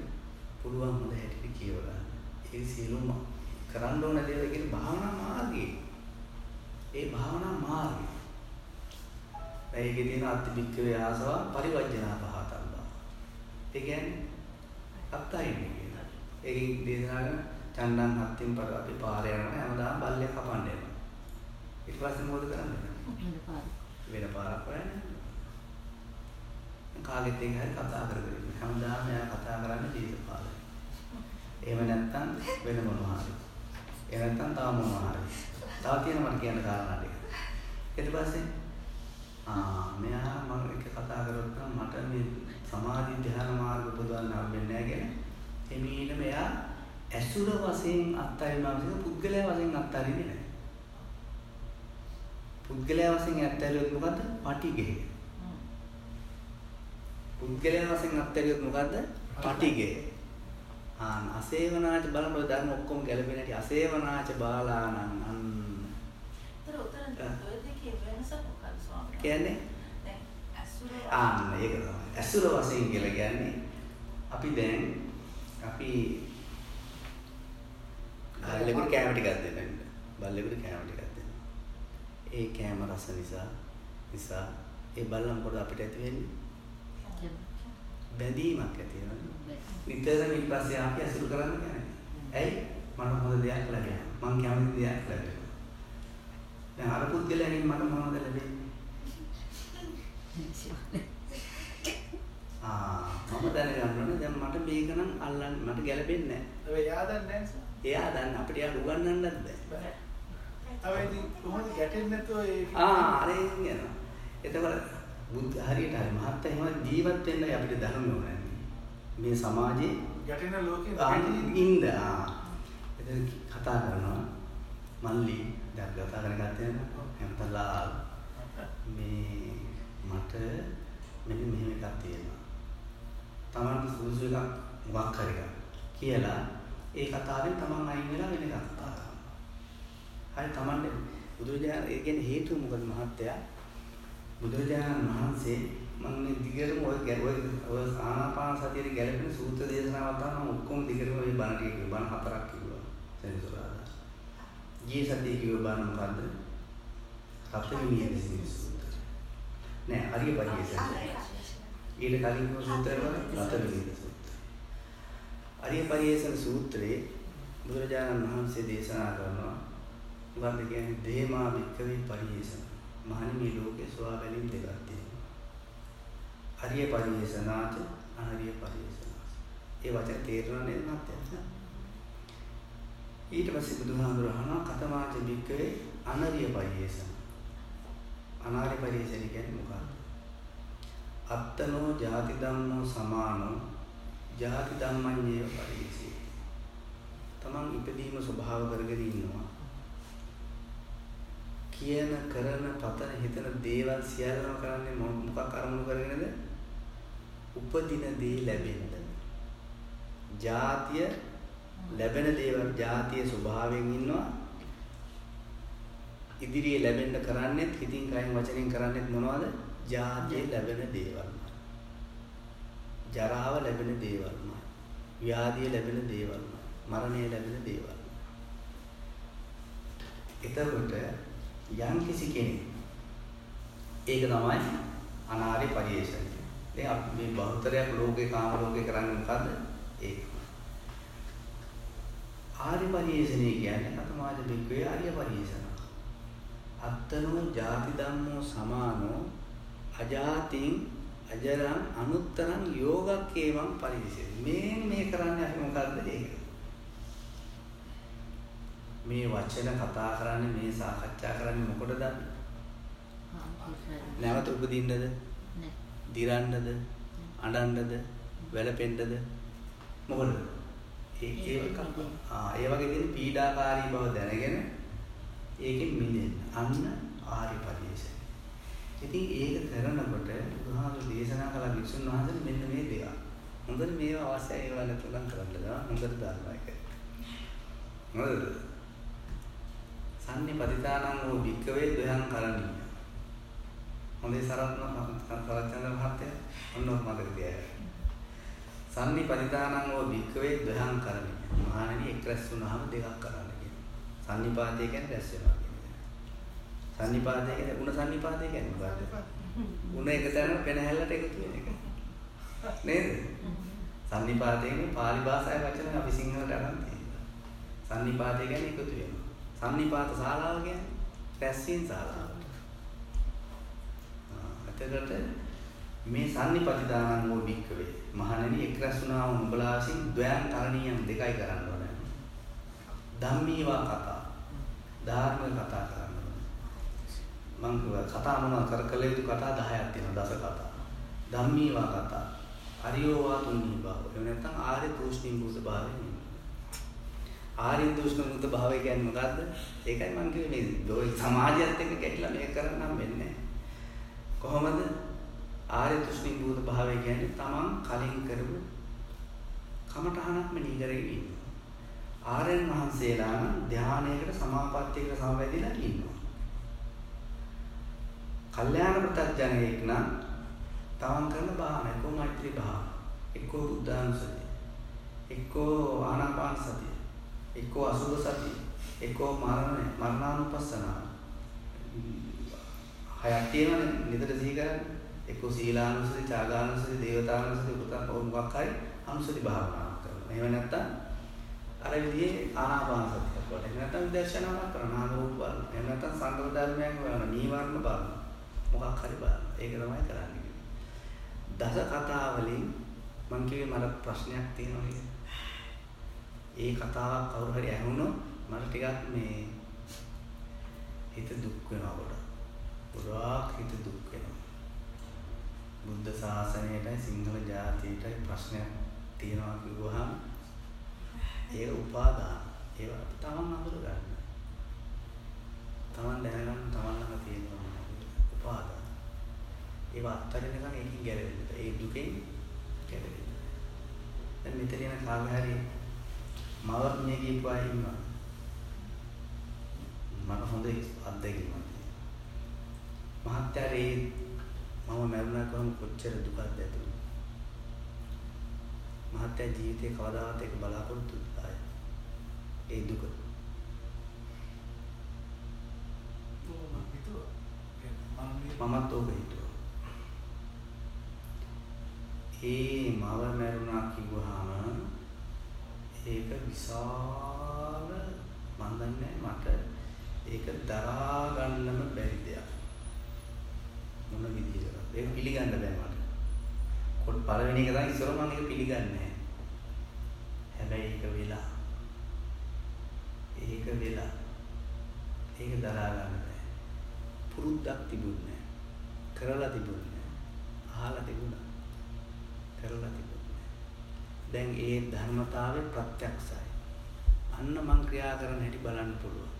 පුළුවන් හොඳ හැටියට කියව ගන්න. ඒ සියලුම කරන්න ඕන දේවල් කියන භාවනා මාර්ගය. ඒ භාවනා මාර්ගය. ඒකේ තියෙන අත්‍යබික්කවේ ආසව පරිවර්ජනා පහතල්ලා. ඒ කියන්නේ අත්තයින්නේ කියනවා. ඒකෙන් දේශනා කරන චණ්ඩන් හත්තින් පර අපි පාරේ යනකොට හැමදාම බල්ලෙක් කපන්න එනවා. ඊට පස්සේ මොකද කරන්නේ? වෙන පාරක් හොයන්නේ. කාගෙත් එක්ක හරි කතා කරගෙන හැමදාම එයා කතා කරන්නේ දීපපාලයි. එහෙම නැත්නම් වෙන මොනවා හරි. එහෙම නැත්නම් තව මොනවා හරි. තව තියෙන මට කියන්න කාරණා ටික. ඊට පස්සේ ආ මෙයා මම එක කතා කරොත් නම් මට මේ සමාධි ධ්‍යාන මාර්ග උපදවන්න හම්බෙන්නේ නැහැ කියන එමීට මෙයා ඇසුර වශයෙන් අත්හරිනවා මිසක පුද්ගලයා වශයෙන් අත්හරින්නේ නැහැ. පුද්ගලයා වශයෙන් අත්හැරියොත් මොකද්ද? පටිඝය. පුද්ගලයා වශයෙන් අත්හැරියොත් මොකද්ද? පටිඝය. ආන් අසේවනාච බලන ධර්ම ඔක්කොම ගැලපෙන හැටි අසේවනාච බාලානං අන් ඒතර උතර දෙකේ වෙනස මොකක්ද ස්වාමීනි? කියන්නේ ආන්න ඒක තමයි. ඇසුර වශයෙන් කියලා කියන්නේ අපි දැන් අපි බල්ලෙකුට කෑම ටිකක් දෙන්න. බල්ලෙකුට කෑම ටිකක් දෙන්න. ඒ කෑම රස නිසා නිසා ඒ බල්ලන් පොඩ අපිට ඇති වෙන්නේ බැඳීමක් ඇති වෙනවා. නිතරම ඊට පස්සේ අපි අසුර කරන්න කියන්නේ. ඇයි? මට හොඳ දෙයක් ලැබෙනවා. මං කැමති දෙයක් ලැබෙනවා. දැන් අර පුද්ගලයන්ගෙන් මට මොනවද ලැබෙන්නේ? ආ මම දැනගන්න ඕනේ දැන් මට මේක නම් අල්ලන්න මට ගැලපෙන්නේ නැහැ. ඔය යාදන්නේ නැහැ සර්. එයා දන්න අපිට යා උගන්වන්නත් බෑ. තව ඉතින් කොහොමද ගැටෙන්නේ නැතුව ඒ ආ අර යනවා. එතකොට බුද්ධ හරියට හරි මහත්ය එහෙම ජීවත් වෙන්නයි අපිට ධර්ම ඕනේ. මේ සමාජයේ ගැටෙන ලෝකේ ඉන්න. එතන කතා කරනවා මල්ලි දැන් කතා කරන ගත්තේ හැමතලා මේ මට මෙන්න මෙහෙම එකක් තියෙනවා. තමන්ට සුදුසු එකක් මොකක් හරි එකක් කියලා ඒ කතාවෙන් තමන් අයින් වෙලා වෙන එකක් කතා කරනවා. හරි තමන්ට බුදුරජාණන් ඒ කියන්නේ හේතුව මොකද මහත්තයා? බුදුරජාණන් වහන්සේ මම මේ දිගටම ඔය ගැ- ඔය ඔය ආනාපාන සතියේ ගැලපෙන සූත්‍ර දේශනාවක් තමයි මම ඔක්කොම දිගටම ඔය බණ ටික කිව්වා. බණ හතරක් කිව්වා. සෙනසුරාදා. ගියේ සතියේ කිව්ව බණ මොකද්ද? රත්විනී සූත්‍රය. නෑ හරිය පරිේශණය. ඊට කලින් කිව්ව සූත්‍රය වල රතවිනී සූත්‍රය. අරිය පරිේශන සූත්‍රයේ බුදුරජාණන් වහන්සේ දේශනා කරනවා මොකද්ද කියන්නේ දේමා වික්කවේ පරිේශන. මහණනි මේ ලෝකේ සෝවා බැලීම් දෙකක් තියෙනවා. අරිය පරිේශනාච අනරිය පරිේශනාච. ඒ වචන තේරෙනව නේද නැත්නම්? ඊට පස්සේ බුදුහාමුදුර අහනවා කතමාච වික්කවේ අනරිය පරිේශන. අනාර්ය පරිේශන කියන්නේ මොකක්ද? අත්තනෝ ජාති ධම්මෝ සමානෝ ජාති ධම්මඤ්ඤේව පරිේශේ. තමන් ඉපදීම ස්වභාව කරගෙන ඉන්නවා. කියන කරන පතන හිතන දේවල් සියල්ලම කරන්නේ මො- මොකක් අරමුණු කරගෙනද? උපදින දේ ලැබෙන්න. ජාතිය ලැබෙන දේවල් ජාතිය ස්වභාවයෙන් ඉන්නවා. ඉදිරියේ ලැබෙන්න කරන්නේ හිතින් කයින් වචනෙන් කරන්නේ මොනවද? ජාතිය ලැබෙන දේවල්. ජරාව ලැබෙන දේවල්. ව්‍යාධිය ලැබෙන දේවල්. මරණය ලැබෙන දේවල්. එතකොට යම් කිසි කෙනෙක් ඒක තමයි අනාර්ය පරිේශණය. දැන් අපි මේ බහුතරයක් ලෝකේ කාම ලෝකේ කරන්නේ මොකද්ද? ඒක. ආර්ය පරිේශණය කියන්නේ අතමාජ බික්කේ ආර්ය පරිේශන. අත්තනෝ ಜಾති ධම්මෝ සමානෝ අජාතින් අජරං අනුත්තරං යෝගක්කේවං පරිවිසෙ මේ මේ කරන්නේ අපි මොකද්ද? ඒක. මේ වචන කතා කරන්නේ මේ සාකච්ඡා කරන්නේ මොකටද නැවත උපදින්නද? දිරන්නද? අඬන්නද? වැළපෙන්නද? මොකද ඒ ඒ වගේ දෙන පීඩාකාරී බව දැනගෙන ඒකෙන් මිදෙන්න අන්න ආරි පරිේශය. ඉතින් ඒක කරනකොට බුදුහාමුදුරු දේශනා කළ විසුණු වහන්සේ මෙන්න මේ දේවල්. හොඳට මේවා අවශ්‍යයි ඒවා නැතුණම් කරන්න දා හොඳට දානවා ඒක. හොඳද? සම්නිපතිතානං වූ වික්කවේ දයන් කරණීය. හොඳේ සරත්න සරච්චන්ද්‍ර මහත්තයා ඔන්න මතක තියාගන්න. සම්නිපතිතානං වූ වික්කවේ දයන් කරණීය. මහණෙනි එක් රැස් වුණාම දෙකක් කරන්න සන්නිපාතය කියන්නේ රැස් වෙනවා කියන්නේ. සන්නිපාතය කියන්නේ උණ සන්නිපාතය කියන්නේ මොකක්ද? උණ එක තැන පෙනහැල්ලට එකතු වෙන එක. නේද? සන්නිපාතය කියන්නේ pāli භාෂාවේ වචන අපි සිංහලට අරන් තියෙනවා. සන්නිපාතය කියන්නේ එකතු වෙනවා. සන්නිපාත ශාලාව කියන්නේ රැස්වීම ශාලාව. එතකොට මේ සන්නිපතිදානං වූ භික්කවේ මහණෙනි එක් රැස් වුණා වූ උඹලා විසින් ද්වයන් තරණියන් දෙකයි කරන්න ඕන. ධම්මීවා කතා. ධාර්මික කතා කරන්න ඕනේ. මං කිව්වා කතා මොනවද කර කළ යුතු කතා 10ක් තියෙනවා දස කතා. ධම්මීවා කතා. අරියෝවා තුන්නී බව. එහෙම නැත්නම් ආර්ය තුෂ්ණී බුද්ධ භාවයෙන් ආර්ය දුෂ්ණ මුක්ත භාවය කියන්නේ මොකද්ද? ඒකයි මම කිව්වේ මේ ඔය සමාජයත් එක්ක ගැටිලා මේක කරන්නම් වෙන්නේ කොහොමද? ආර්ය දුෂ්ණ මුක්ත භාවය කියන්නේ තමන් කලින් කරපු කමඨහනක් මෙනී කරගෙන ඉන්නවා. ආර්යයන් වහන්සේලා නම් ධානයකට සමාපත්තියකට සමවැදිලා ඉන්නවා. කල්යාණ ප්‍රත්‍යඥයෙක් නම් තමන් කරන භාවන එක්කෝ මෛත්‍රී භාවන, එක්කෝ බුද්ධානුසතිය, එක්කෝ ආනාපාන සතිය එක්කෝ අසුභ සතිය එක්කෝ මරණ මරණානුපස්සනාව. හයක් තියෙනවනේ නිතර සිහි කරන්නේ. එක්කෝ සීලානුසති ත්‍යාගානුසති දේවතානුසති උපතක් මොකක් හරි අනුසති භාවනාවක් කරනවා. එහෙම නැත්නම් අර විදිහේ ආනාපාන සතියක් වල එහෙම නැත්නම් විදර්ශනාවක් කරනවා නාම රූප බලන එහෙම නැත්නම් සංකල්ප ධර්මයන් වල නීවරණ බලන මොකක් හරි බලන ඒක තමයි කරන්නේ. දස කතා වලින් මං කිව්වේ මට ප්‍රශ්නයක් තියෙනවා කියලා ඒ කතාවක් කවුරු හරි ඇහුනොත් මට ටිකක් මේ හිත දුක් වෙනවා ගොඩක්. ගොඩාක් හිත දුක් වෙනවා. බුද්ධ ශාසනයටයි සිංහල ජාතියටයි ප්‍රශ්නයක් තියෙනවා කිව්වහම ඒක උපාදාන. ඒවා අපි තමන් අඳුර ගන්න. තමන් දැනගන්න තමන් ළඟ තියෙනවා උපාදාන. ඒවා අත්හරිනකන් ඒකෙන් ගැලවෙන්න. ඒ දුකෙන් ගැලවෙන්න. දැන් මෙතන යන කාගේ හරි මවත් මේ කියපු අය ඉන්නවා. මට හොඳ අත්දැකීමක්. මහත්යාරේ මම මරුණා කොහොම කොච්චර දුකක්ද ඇතුළේ. මහත්යා ජීවිතේ කවදාවත් ඒක බලාපොරොත්තු ආය. ඒ දුක. මමත් ඕක හිතුවා. ඒ මව මරුණා කිව්වහම ඒක විශාල මන් දන්නේ මට ඒක දරා ගන්නම බැරි දෙයක්. මොන විදිහකට ඒක පිළිගන්න බෑ මට. කොට පළවෙනි එක තමයි ඉස්සර මම ඒක පිළිගන්නේ නැහැ. හැබැයි ඒක වෙලා. ඒක වෙලා. ඒක දරා ගන්න බෑ. පුරුද්දක් තිබුණේ කරලා තිබුණේ අහලා තිබුණා. කරලා තිබුණේ දැන් ඒ ධර්මතාවය ප්‍රත්‍යක්ෂයි. අන්න මං ක්‍රියා කරන හැටි බලන්න පුළුවන්.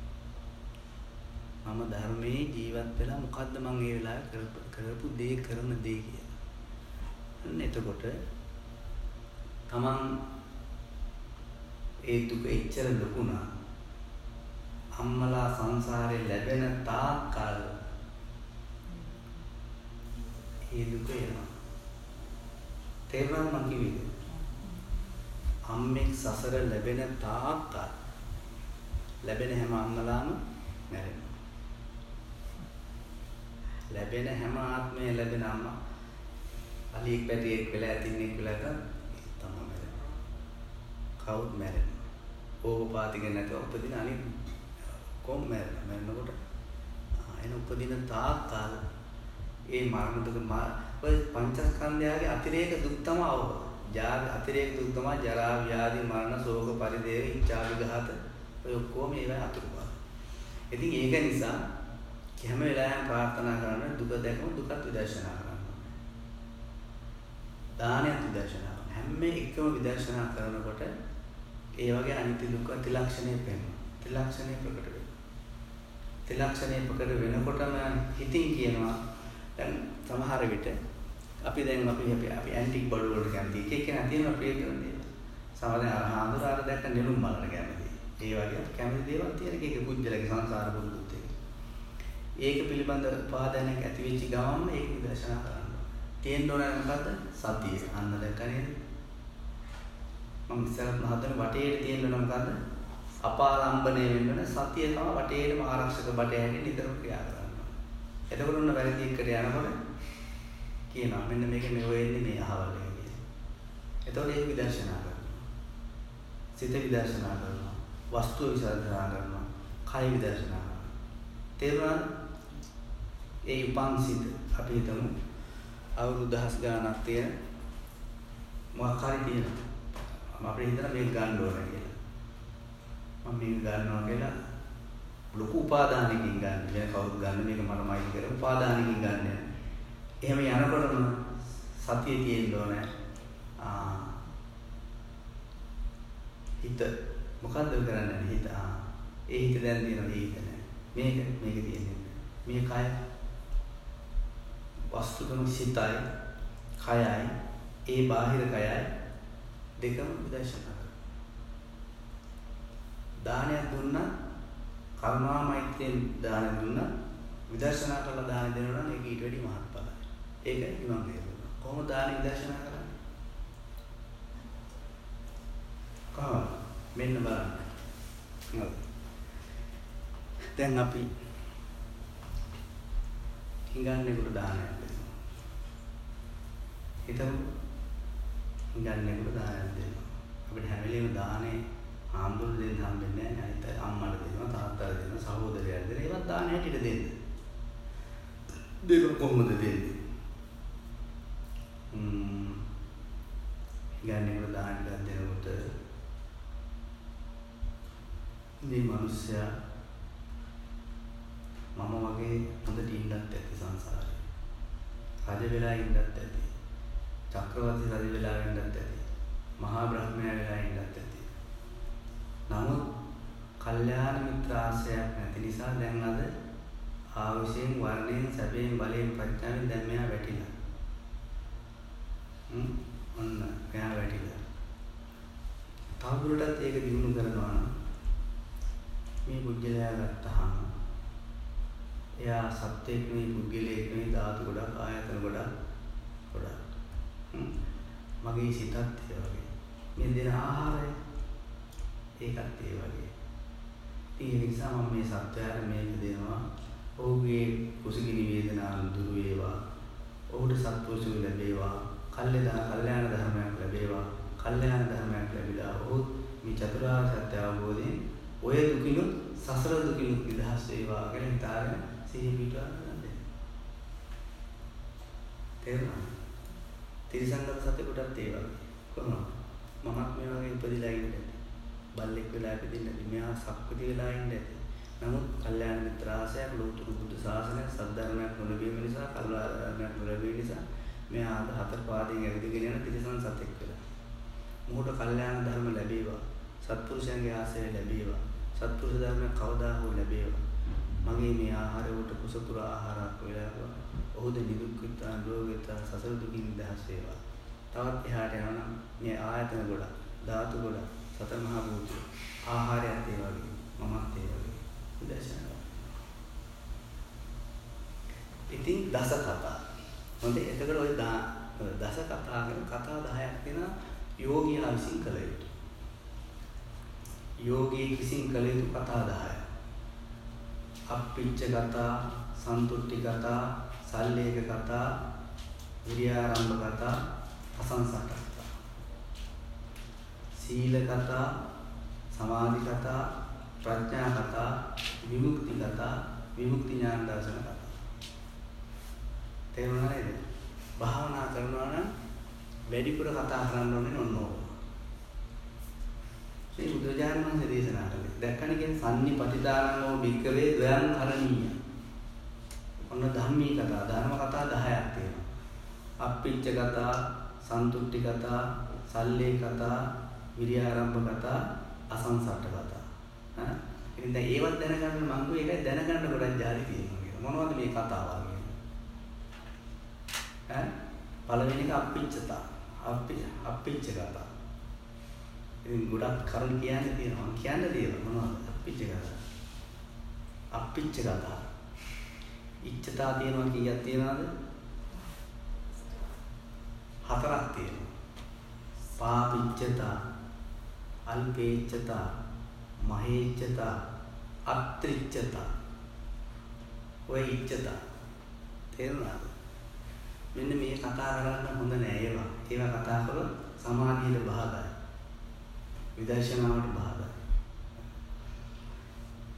මම ධර්මයේ ජීවත් වෙලා මොකද්ද මං ඒ වෙලාවේ කරපු දේ කරන දේ කියලා. අන්න එතකොට තමන් ඒ දුක එච්චර ලොකුණා. අම්මලා සංසාරේ ලැබෙන තාක්කල් ඒ දුක එනවා. තේරුණාද මං කිව්වේ? අම්මෙක් සසර ලැබෙන තාක්කල් ලැබෙන හැම අම්මලාම මැරෙනවා. ලැබෙන හැම ආත්මය ලැබෙන අම්මා අලියෙක් පැටියෙක් වෙලා ඇතින්නෙක් වෙලා තමයි මැරෙනවා. කවුත් මැරෙනවා. ඕපපාතික නැතුව උපදින අනිත් කොම් මැරෙනවා. මැරෙනකොට එන උපදින තාක්කල් ඒ මරණ දුක ඔය පංචස්කන්ධයගේ අතිරේක දුක් තමයි අවබ. ජාති අතිරේක දුක් තමයි ජරා ව්‍යාධි මරණ ශෝක පරිදේව ඉච්ඡා විඝාත ඔය ඔක්කොම ඒවා අතුරුපා. ඉතින් ඒක නිසා හැම වෙලාවෙම ප්‍රාර්ථනා කරන දුක දැකම දුකත් විදර්ශනා කරන්න. දානයත් විදර්ශනා කරන්න. හැම එකම විදර්ශනා කරනකොට ඒ වගේ අනිත්‍ය දුක්ඛ ත්‍රිලක්ෂණය පෙන්වනවා. ත්‍රිලක්ෂණය ප්‍රකට වෙනවා. ත්‍රිලක්ෂණය ප්‍රකට වෙනකොටම හිතින් කියනවා දැන් සමහර විට අපි දැන් අපි අපි අපි ඇන්ටික් බඩු වලට කැමති එක එක නැතිනම් ප්‍රිය කරන දේවල්. සමහරවිට අර හාමුදුරුවෝ අර දැක්ක නෙළුම් මලකට කැමති. ඒ වගේ කැමති දේවල් තියෙන එක එක පුජ්‍යලගේ සංසාර පුරුද්දත් එක. ඒක පිළිබඳ උපාදානයක් ඇති වෙච්ච ගමන්ම ඒක විදර්ශනා කරන්න. තියෙන්න ඕන මොකද්ද? සතිය. අන්න දැක්ක නේද? මම ඉස්සරහට මහතන වටේට තියෙන්න ඕන මොකද්ද? අපාලම්බණය වෙන්න සතිය තමයි වටේටම ආරක්ෂක බටේ හැටියට නිතරම ක්‍රියා කරනවා. එතකොට උන්න වැරදි එකට යනකොට කියනවා මෙන්න මේක මේ වෙන්නේ මේ අහවල කියලා. එතකොට ඒක විදර්ශනා කරනවා. සිත විදර්ශනා කරනවා. වස්තුව විදර්ශනා කරනවා. කය විදර්ශනා කරනවා. තේරුණාද? ඒ උපන් සිත අපි හිතමු අවුරුදු දහස් ගාණක් තියෙන මොකක් හරි තියෙනවා. මම අපිට හිතන මේක ගන්න ඕන කියලා. මම මේක ගන්නවා කියලා ලොකු උපාදානකින් ගන්න. වෙන කවුරුත් ගන්න මේක මරමයි කියලා උපාදානකින් ගන්න. එහෙම යනකොටම සතිය තියෙන්න ඕනේ. ආ හිත මොකද්ද කරන්නේ හිත ආ ඒ හිත දැන් තියෙන හිත නෑ. මේක මේක තියෙන්නේ. මේ කය වස්තු තුන සිතයි කයයි ඒ බාහිර කයයි දෙකම විදර්ශනා කරනවා. දානයක් දුන්නා කරුණා මෛත්‍රියෙන් දාන දුන්නා විදර්ශනා කරලා දාන දෙනවා නම් ඒක ඊට වැඩි මහත්ඵලයි. ඒක නිවන් වේදනා. කොහොමද දාන විදර්ශනා කරන්නේ? කොහොමද? මෙන්න බලන්න. හරි. දැන් අපි හිඟන්නේකට දානයක් දෙනවා. හිතමු හිඟන්නේකට දානයක් දෙනවා. අපිට හැම වෙලේම දානේ ආම්බුල් දෙන්න හම්බෙන්නේ නැහැ. අනිත් අම්මට දෙනවා, තාත්තට දෙනවා, සහෝදරයන්ට දෙනවා. ඒවත් දාන හැටියට දෙන්න. දෙන්න කොහොමද දෙන්නේ? ම්ම් හිඟන්නේකට දාන ටිකක් දෙනකොට මේ මිනිස්සයා මම වගේ හොඳට ඉන්නත් ඇති සංසාරේ. රජ වෙලා ඉන්නත් ඇති. චක්‍රවර්ති රජ වෙලා ඉන්නත් ඇති. මහා බ්‍රහ්මයා වෙලා ඉන්නත් ඇති. නමුත් කල්යාණ මිත්‍ර ආශ්‍රයයක් නැති නිසා දැන් අද ආවශ්‍යයෙන් වර්ණයෙන් සැපයෙන් බලයෙන් ප්‍රඥාවෙන් දැන් මෙයා වැටිලා. හ්ම් ඔන්න මෙයා වැටිලා. තවදුරටත් ඒක දිනු කරනවා නම් මේ බුද්ධලයා ගත්තාම එයා සත්‍යයක් නෙවෙයි පුද්ගලයෙක් නෙවෙයි ධාතු ගොඩක් ආයතන ගොඩක් ගොඩක් මගේ සිතත් ඒ වගේ මේ දෙන ආහාරය ඒකත් ඒ වගේ ඒ නිසා මම මේ සත්‍යයට මේක දෙනවා ඔහුගේ කුසගිනි වේදනා දුරු වේවා ඔහුට සත්පුරුෂය ලැබේවා කල්යදා කල්යාණ ධර්මයක් ලැබේවා කල්යාණ ධර්මයක් ලැබිලා ඔහු මේ චතුරාර්ය සත්‍ය අවබෝධයෙන් ඔය දුකිනුත් සසර දුකිනුත් නිදහස් වේවා කියලා හිතාගෙන සිහිය පිටවන්න ගන්න. තේරුණාද? තිරිසංගත සතෙකුටත් ඒ වගේ. කොහොමද? මමත් මේ වගේ ඉපදිලා ඉන්නේ. බල්ලෙක් වෙලා ඉපදින්න මෙයා සක්විති වෙලා ඉන්නේ. නමුත් කල්යාණ මිත්‍ර ආශ්‍රයයක් ලෝතුරු බුදු ශාසනයක් සද්ධර්මයක් නොලැබීම නිසා කල්ලාරණයක් නොලැබීම නිසා මෙයා අද හතර පාදයෙන් ඇවිදගෙන යන තිරිසන් සතෙක් වෙලා. මොහොත කල්යාණ ධර්ම ලැබේවා. සත්පුරුෂයන්ගේ ආශ්‍රය ලැබේවා. සත්පුරුෂ ධර්ම කවදා හෝ ලැබේවා. මගේ මේ ආහාර වලට කුසතුර ආහාරයක් වේලාවා. ඔහුද නිදුක්ඛිතා රෝගිතා සසර දුකින් නිදහස් වේවා. තවත් එහාට යනවා මේ ආයතන ගොඩ, ධාතු ගොඩ, සතර මහා භූත ආහාරයත් ඒ වගේ, මමත් ඒ වගේ. උදේශනා. ඉතින් දස කතා. හොඳයි එතකොට ওই දස කතා ගැන කතා 10ක් වෙන යෝගියා විසින් කළ යුතු. යෝගී විසින් කළ යුතු කතා 10ක්. අප්පිච්ච කතා, සන්තුට්ටි කතා, සල්ලේක කතා, විරියාරම්භ කතා, අසංසක කතා. සීල කතා, සමාධි කතා, ප්‍රඥා කතා, විමුක්ති කතා, විමුක්ති ඥාන දර්ශන කතා. තේරුණා නේද? භාවනා කරනවා නම් වැඩිපුර කතා කරන්න ඕනේ ඔන්න ඕක. මේ බුදුරජාණන් වහන්සේ දේශනා කළේ. දැක්කනේ කියන්නේ සම්නිපටිදානෝ භික්කවේ ද්වයං කරණීය. ඔන්න ධම්මී කතා, ධර්ම කතා 10ක් තියෙනවා. අප්පිච්ච කතා, සන්තුට්ටි කතා, සල්ලේ කතා, විරියාරම්භ කතා, අසංසට්ඨ කතා. හා ඉතින් දැන් ඒවත් දැනගන්න මං කිව්වේ ඒකයි දැනගන්න ගොඩක් ජාති තියෙනවා කියලා. මොනවද මේ කතාවල් කියන්නේ? ඈ පළවෙනි එක අප්පිච්චතා. අප්පි අප්පිච්ච කතා. ඉතින් ගොඩක් කරුණු කියන්න තියෙනවා. මං කියන්න තියෙනවා මොනවද? අප්පිච්ච කතා. අප්පිච්ච කතා. ඉච්ඡතා තියෙනවා කීයක් තියෙනවද? හතරක් තියෙනවා. පාපිච්ඡතා, අල්පේච්ඡතා, මහේච්ඡතා, අත්‍රිච්ඡතා. ඔය ඉච්ඡතා. තේරුණාද? මෙන්න මේ කතා කරන්න හොඳ නෑ ඒවා. ඒවා කතා කරොත් සමාධියට බාධායි. විදර්ශනාවට බාධායි.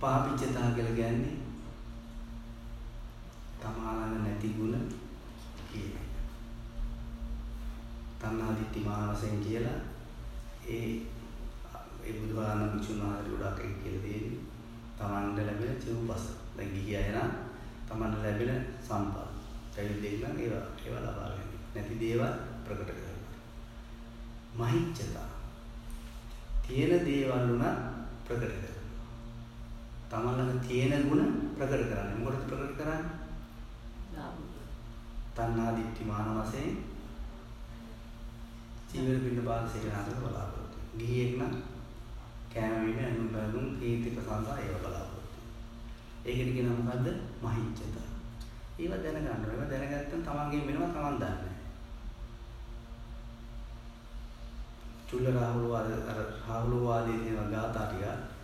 පාපිච්චතා කියලා කියන්නේ තමාලඟ නැති ಗುಣ කියන එක. තණ්හා දිට්ඨි මාන වශයෙන් කියලා ඒ ඒ බුදුහාම භික්ෂුන් වහන්සේ ගොඩක් එක කියලා දෙන්නේ තමන්ට ලැබෙන චිව්පස. දැන් ගිහි අය නම් තමන්ට ලැබෙන සම්පත්. පැවිදි නම් ඒවා ඒවා ලබා ගන්න. නැති දේවල් ප්‍රකට කරනවා. මහිච්ඡතා. තියෙන දේවල් උනා ප්‍රකට කරනවා. තමන් ළඟ තියෙන ಗುಣ ප්‍රකට කරන්නේ. මොකටද ප්‍රකට කරන්නේ? තණ්හා දිට්ඨි මාන වශයෙන් ජීවන පින්න පාද සේනාසක බලාපොරොත්තු. ගිහියෙක් නම් කෑම බීම අනුන් බඳුන් කීර්ති ප්‍රශංසා ඒව බලාපොරොත්තු. ඒකට කියනවා මොකද්ද? මහිච්ඡත. ඒව දැනගන්න ඕනේ. ඒව දැනගත්තම තමන්ගේ වෙනවා තමන් දන්නේ. චුල්ල රාහුල වාද අර රාහුල වාදයේ තියෙන ගාථා ටික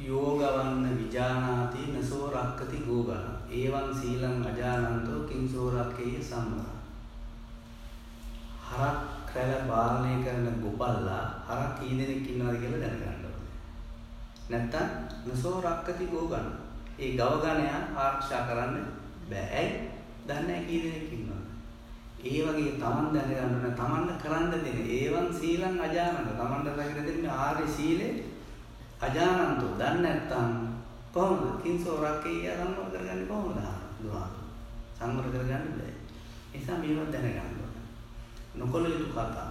යෝගවන්න විජානාති නසෝ රක්කති ගෝගණ ඒවං සීලං අජානන්තෝ කිංසෝ රක්කේය සම්මා හරක් රැළ පාලනය කරන ගොපල්ලා හරක් කී දෙනෙක් ඉන්නවද කියලා දැනගන්න ඕනේ. නැත්තම් නසෝ රක්කති ගෝගණ. ඒ ගව ගණයා ආරක්ෂා කරන්න බෑ. ඇයි? දන්නේ නැහැ කී දෙනෙක් ඉන්නවද? ඒ වගේ තමන් දැනගන්න ඕන තමන්ට කරන්න දෙන ඒවන් සීලං අජානන්ත තමන්ට රැගෙන දෙන්නේ ආර්ය සීලේ අජානන්තෝ දන්නේ නැත්තම් කොහොමද කිංසෝ රක්කේ සම්මත කරගන්නේ කොහොමද දුහා සම්මත කරගන්න බෑ. ඒ නිසා මේවා දැනගන්න නොකළ යුතු කතා.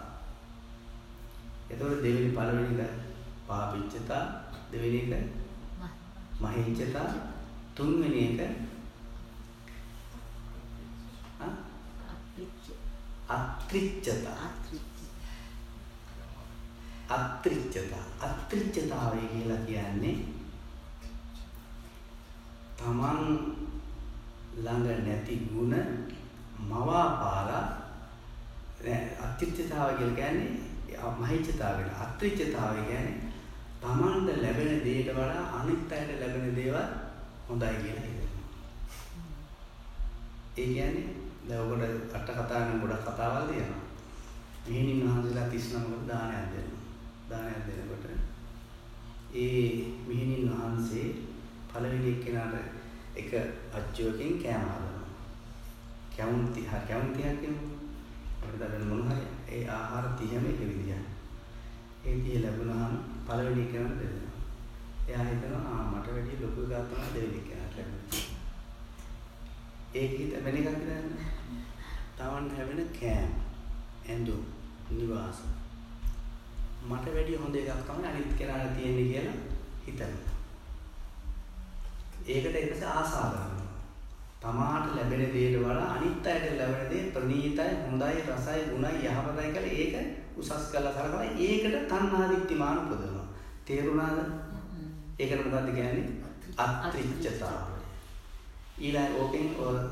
එතකොට දෙවෙනි පළවෙනි එක පාපිච්චතා දෙවෙනි එක මහිච්චතා තුන්වෙනි එක අත්‍රිච්ඡතා අත්‍රිච්ඡතා අත්‍රිච්ඡතාවය කියලා කියන්නේ තමන් ළඟ නැති ಗುಣ මවාපාලා අත්‍රිච්ඡතාවය කියලා කියන්නේ මහිච්ඡතාවයට අත්‍රිච්ඡතාවය කියන්නේ තමන්ට ලැබෙන දේට වඩා අනිත් අයට ලැබෙන දේවල් හොඳයි කියලා හිතනවා. ඒ කියන්නේ දැන් ඔකට කට කතා කරන ගොඩක් කතාවල් තියෙනවා. මිහිණින් වහන්සේලා 39කට දානයක් දෙනවා. දානයක් දෙනකොට ඒ මිහිණින් වහන්සේ පළවෙනි එක්කෙනාට එක අච්චුවකින් කෑම හදනවා. කැවුම් 30 කැවුම් 30ක් කියමු. අපිට දැනෙන මොන හරි ඒ ආහාර 30ම එක විදියයි. ඒ 30 ලැබුණාම පළවෙනි එකම දෙනවා. එයා හිතනවා ආ මට වැඩි ලොකු එකක් තමයි දෙවෙනි එකට ලැබෙන්නේ. ඒක හිත වෙන එකක් නෑ. තවන් හැවෙන කෑම, ඇඳු, නිවාස. මට වැඩි හොඳ එකක් තමයි අනිත් කෙනාට තියෙන්නේ කියලා හිතනවා. ඒකට ඊපස්සේ ආසාව කරනවා. තමාට ලැබෙන දේට වඩා අනිත් අයට ලැබෙන දේ ප්‍රණීතයි හොඳයි රසයි ගුණයි යහපතයි කියලා ඒක උසස් කළා සලකලා ඒකට තණ්හා දිට්ඨිමාන උපදවනවා. තේරුණාද? ඒකට මොකද්ද කියන්නේ? අත්‍රිච්ඡතාව ඊළඟ ඕකෙන්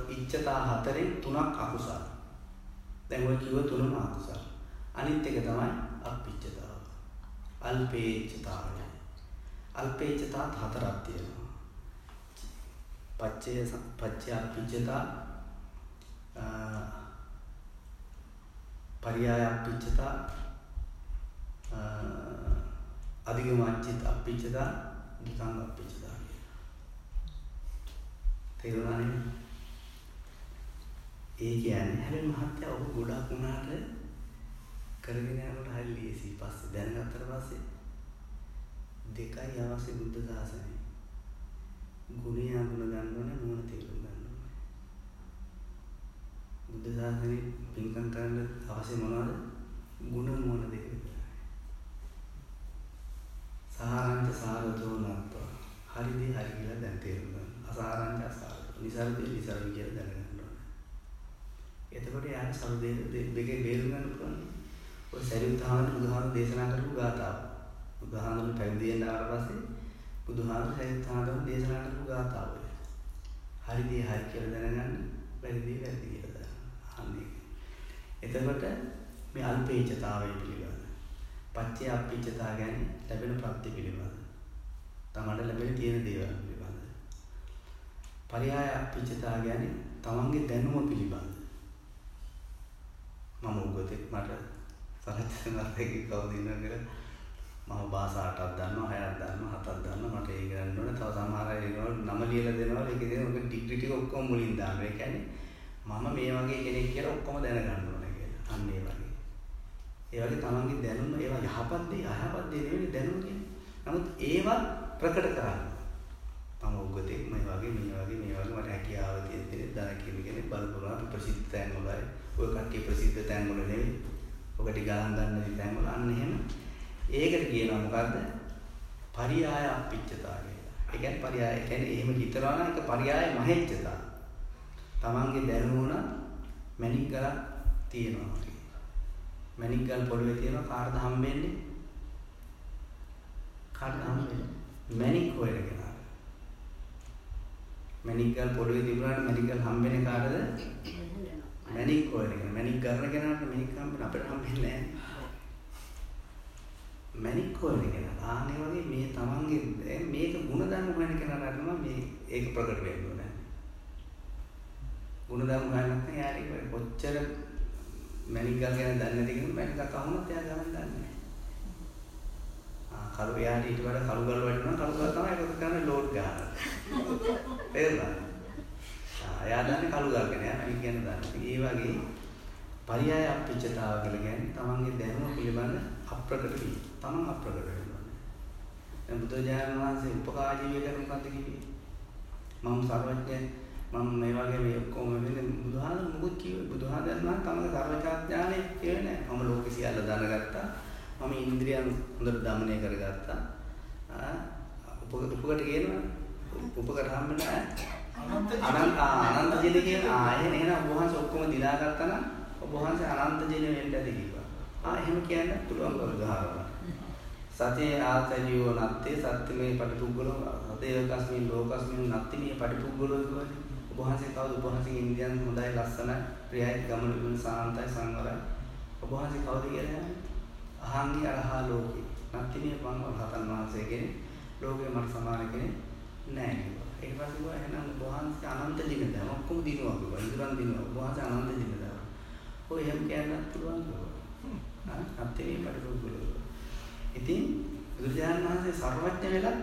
ඉච්ඡතා හතරෙන් තුනක් අකුසල. දැන් ඔය කිව්ව තුනම අකුසල. අනිත් එක තමයි අප්පිච්ඡතාව. අල්පේච්ඡතාව අල්පේච්ඡතාව හතරක් තියෙනවා පච්චය පච්චය පිච්චතා පරියාය අපිච්චතා අධිගම අච්චිත අපිච්චතා නිකං අපිච්චතා තේරුණා නේද? ඒ කියන්නේ හැබැයි මහත්තයා ඔබ ගොඩක් වුණාට කරගෙන යනකොට හරි ලේසි. පස්සේ දැනගත්තට පස්සේ දෙකයි අවශ්‍ය බුද්ධ ශාසනය. ගුණය අඳුන ගන්න ඕනේ නුවණ තේරුම් ගන්න ඕනේ. බුද්ධ ශාසනය පින්කම් කරන්න අවශ්‍ය මොනවද? ගුණ නුවණ දෙක විතරයි. සාරාංශ සාරතෝ නත්වා. හරි දේ හරි කියලා දැන් තේරුම් ගන්න. අසාරාංශ අසාරතෝ. නිසාරදේ නිසාරු කියලා දැනගන්න ඕනේ. එතකොට යාන සමුදේ දෙකේ බේරුම් ගන්න පුළුවන්. ඔය සරියුත් හාමුදුරුවෝ බුදුහාමුදුරුවෝ දේශනා කරපු ගාථාව. බුදුහාමුදුරුවෝ පැවිදි වෙන්න ආවට පස්සේ බුදුහාමුදුරුවෝ සරියුත් හාමුදුරුවෝ දේශනා කරපු ගාථාව. හරි දේ හරි කියලා දැනගන්න, වැරදි දේ වැරදි කියලා දැනගන්න. අන්නේ. එතකොට මේ අල්පේච්ඡතාවය පිළිබඳ. පත්‍ය අප්පිච්ඡතා කියන්නේ ලැබෙන ප්‍රත්‍ය පිළිබඳ. තමන්ට ලැබෙන තියෙන දේවල් පිළිබඳ. පරියාය අප්පිච්ඡතා කියන්නේ තමන්ගේ දැනුම පිළිබඳ. මම උගතෙක් මට සරච්චනරගේ කවුද ඉන්නවද කියලා මම භාෂා 8ක් දන්නවා 6ක් දන්නවා 7ක් දන්නවා මට ඒක ගන්න ඕනේ. තව සමහර අය ඉන්නවා නම ලියලා දෙනවා. ඒකේ දෙන ඔක ඩිග්‍රී ටික ඔක්කොම මුලින් දානවා. ඒ කියන්නේ මම මේ වගේ කෙනෙක් කියලා ඔක්කොම දැනගන්න ඕනේ කියලා. අන්න ඒ වගේ. ඒ වගේ තමන්ගේ දැනුම ඒවා යහපත් දේ අයහපත් දේ නෙවෙයි දැනුම කියන්නේ. නමුත් ඒවා ප්‍රකට කරන්න. මම උගතෙක් මේ වගේ මේ වගේ මේ වගේ මට හැකියාව තියෙන දේ දන කියන කෙනෙක් බලපුරා ප්‍රසිද්ධ තැන් වලයි ඔය කට්ටිය ප්‍රසිද්ධ තැන් වල නෙවෙයි. ඔකට ගණන් ගන්න තැන් වල අන්න එහෙම ඒකට කියනවා මොකද්ද පරියාය අප්පිච්චතා කියලා. ඒ කියන්නේ පරියාය කියන්නේ එහෙම හිතනවා නම් ඒක පරියාය මහෙච්චතා. Tamange දැනුණ මැණික් ගලක් තියෙනවා වගේ. මැණික් ගල් පොළවේ තියෙනවා කාටද හම්බෙන්නේ? කාටද හම්බෙන්නේ? මැණික් හොයන කෙනාට. මැණික් ගල් පොළවේ තිබුණාට මැණික් ගල් හම්බෙන්නේ කාටද? මැණික් හොයන කෙනා. මැණික් ගන්න කෙනාට මැණික් හම්බෙන්න අපිට හම්බෙන්නේ නැහැ. මැනික් කෝල් එක ආන්නේ වගේ මේ තමන්ගේ මේක ಗುಣ ධර්ම හොයන කෙනාට නම් මේ ඒක ප්‍රකට වෙන්න ඕනේ. ಗುಣ ධර්ම හොයන්න නම් යාලේ කොච්චර මැනික් ගල් ගැන දන්නේ නැති කෙනෙක් මැනික් ගල් අහුනොත් එයා ගමන් දන්නේ නැහැ. ආ කළු යාලේ ඊට වඩා කළු ගල් වටිනවා කළු ගල් තමයි ඒක කරන්නේ ලෝඩ් ගන්න. තේරුණාද? එයා දන්නේ කළු ගල් ගැන යන එක ගැන දන්නේ. ඒ වගේ පරියාය අපිච්චතාව කියලා කියන්නේ තමන්ගේ දැනුම පිළිබඳ අප්‍රකට වීම. තමන් අප්‍රකට වෙනවා. දැන් බුදුජානක වහන්සේ උපකාජීවය කියන්නේ මොකක්ද කිව්වේ? මම සර්වඥ මම මේ වගේ මේ ඔක්කොම වෙන බුදුහාමර මොකද කිව්වේ? බුදුහාමර නම් තමයි සර්වඥාඥානෙ කියේ නෑ. මම ලෝක සියල්ල දැනගත්තා. මම ඉන්ද්‍රියන් හොඳට দমনය කරගත්තා. උපකට කියනවා උපකට හම්බ නෑ. අනන්ත අනන්ත ජීල කියන ආයෙ නේන වහන්සේ ඔක්කොම දිලා ගත්තා නම් ඔබ වහන්සේ අනන්ත ජීල වෙන්න ඇති කිව්වා. ආ එහෙම කියන්න පුළුවන් කම ගහනවා. සතේ ආතනියෝ නත්තේ සත්‍යමේ පටිපුග්ගලෝ සතේ කස්මින් ලෝකස්මින් නත්තිමේ පටිපුග්ගලෝ කියන්නේ. ඔබ වහන්සේ කවුද? ඔබ වහන්සේගේ ඉන්දියන් හොඳයි ලස්සනයි ප්‍රියයි ගමන විමුණ සාන්තයි සංවරයි. ඔබ වහන්සේ කවුද කියලා අහංගි අරහා ලෝකේ. නත්තිමේ මම රහතන් වහන්සේ කෙනෙක්. ලෝකේ මට සමාන කෙනෙක් නෑ කිව්වා ඊට පස්සේ කිව්වා එහෙනම් ඔබ වහන්සේ අනන්ත දිනද ඔක්කොම දිනුවා කිව්වා. ඉඳුරන් දිනුවා. ඔබ වහන්සේ අනන්ත දිනද ඔය එහෙම කියන්නත් පුළුවන් කිව්වා. නත්තිමේ පටිපුග්ගලෝ ඉතින් බුදුරජාණන් වහන්සේ සර්වඥ වෙලා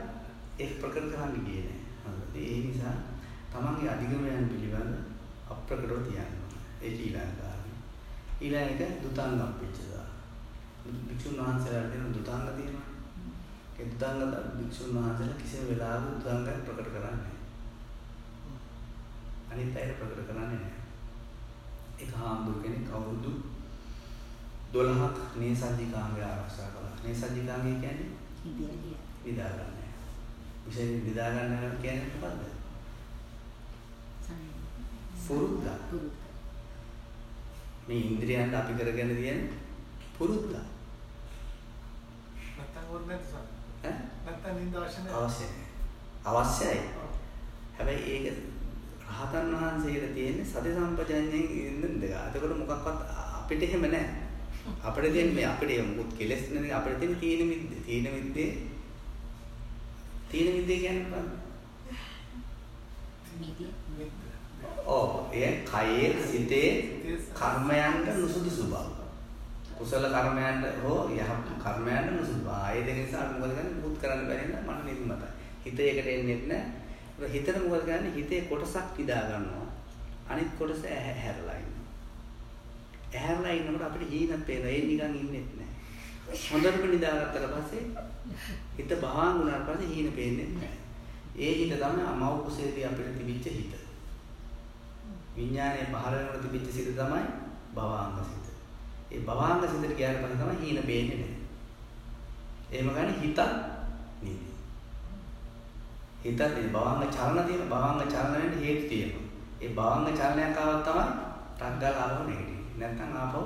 ඒක ප්‍රකට කරන්න ගියේ නෑ. ඒ නිසා තමන්ගේ අධිගමයන් පිළිබඳ අප්‍රකටව තියන්න ඒ ඊළඟාරයි. ඊළඟ එක දුතාංග අපිච්චදා. භික්ෂුන් වහන්සේලාට දෙන දුතාංග තියෙනවා. ඒ දුතාංග භික්ෂුන් වහන්සේලා කිසිම වෙලාවක දුතාංග ප්‍රකට කරන්නේ නෑ. අනිත් අයට ප්‍රකට කරන්නේ නෑ. ඒක හාමුදුර කෙනෙක් අවුරුදු 12ක් නේසජ්ජිකාංගය ආරක්ෂා කළා. නේසජ්ජිකාංගය කියන්නේ විදා ගන්න. විශේෂයෙන් විදා ගන්න කියන්නේ මොකද්ද? පුරුද්ද. මේ ඉන්ද්‍රියයන් අපි කරගෙන තියෙන පුරුද්ද. නැත්තම් ඕනේ නැද්ද සර්? ඈ? නැත්තම් නින්ද අවශ්‍ය නැහැ. අවශ්‍යයි. අවශ්‍යයි. හැබැයි ඒක රහතන් වහන්සේට තියෙන සති සම්පජඤ්ඤයෙන් ඉන්න දෙක. එතකොට මොකක්වත් අපිට එහෙම නැහැ. අපිට තියෙන මේ අපිට මොකුත් කෙලස් නෙවෙයි අපිට තියෙන තීන විද්ද. තීන විද්දේ තීන විද්දේ කියන්නේ මොකක්ද? ඔව් ඒ කයේ සිතේ කර්මයන්ට නුසුදුසු බව. කුසල කර්මයන්ට හෝ යහ කර්මයන්ට නුසුදුසු. ආයේ දෙක නිසා අපි මොකද කරන්නේ? මුත් කරන්න බැරි නම් මට නිදිමතයි. හිත ඒකට එන්නේ නැහැ. ඒක හිතන මොකද කරන්නේ? හිතේ කොටසක් නිදා ගන්නවා. අනිත් කොටස ඇහැ හැරලා ඉන්නවා. ඇහැරලා ඉන්නකොට අපිට හීනක් පේනවා. ඒ නිකන් ඉන්නෙත් නැහැ. හොඳටම නිදාගත්තට පස්සේ හිත බහාන් වුණාට පස්සේ හීන පේන්නේ නැහැ. ඒ හිත තමයි මව් කුසේදී අපිට තිබිච්ච හිත. විඥානයේ පහළ වෙනකොට තිබිච්ච සිත තමයි භවාංග සිත. ඒ භවාංග සිතට ගියාට පස්සේ තමයි හීන පේන්නේ නැහැ. එහෙම ගන්නේ හිතක් නෙමෙයි. හිතත් නෙමෙයි භවාංග චලන තියෙන භවාංග චලන වෙන්න හේතු තියෙනවා. ඒ භවාංග චලනයක් ආවොත් තමයි ටග්ගල ආවම නැගිටින්නේ. නැත්නම් ආපහු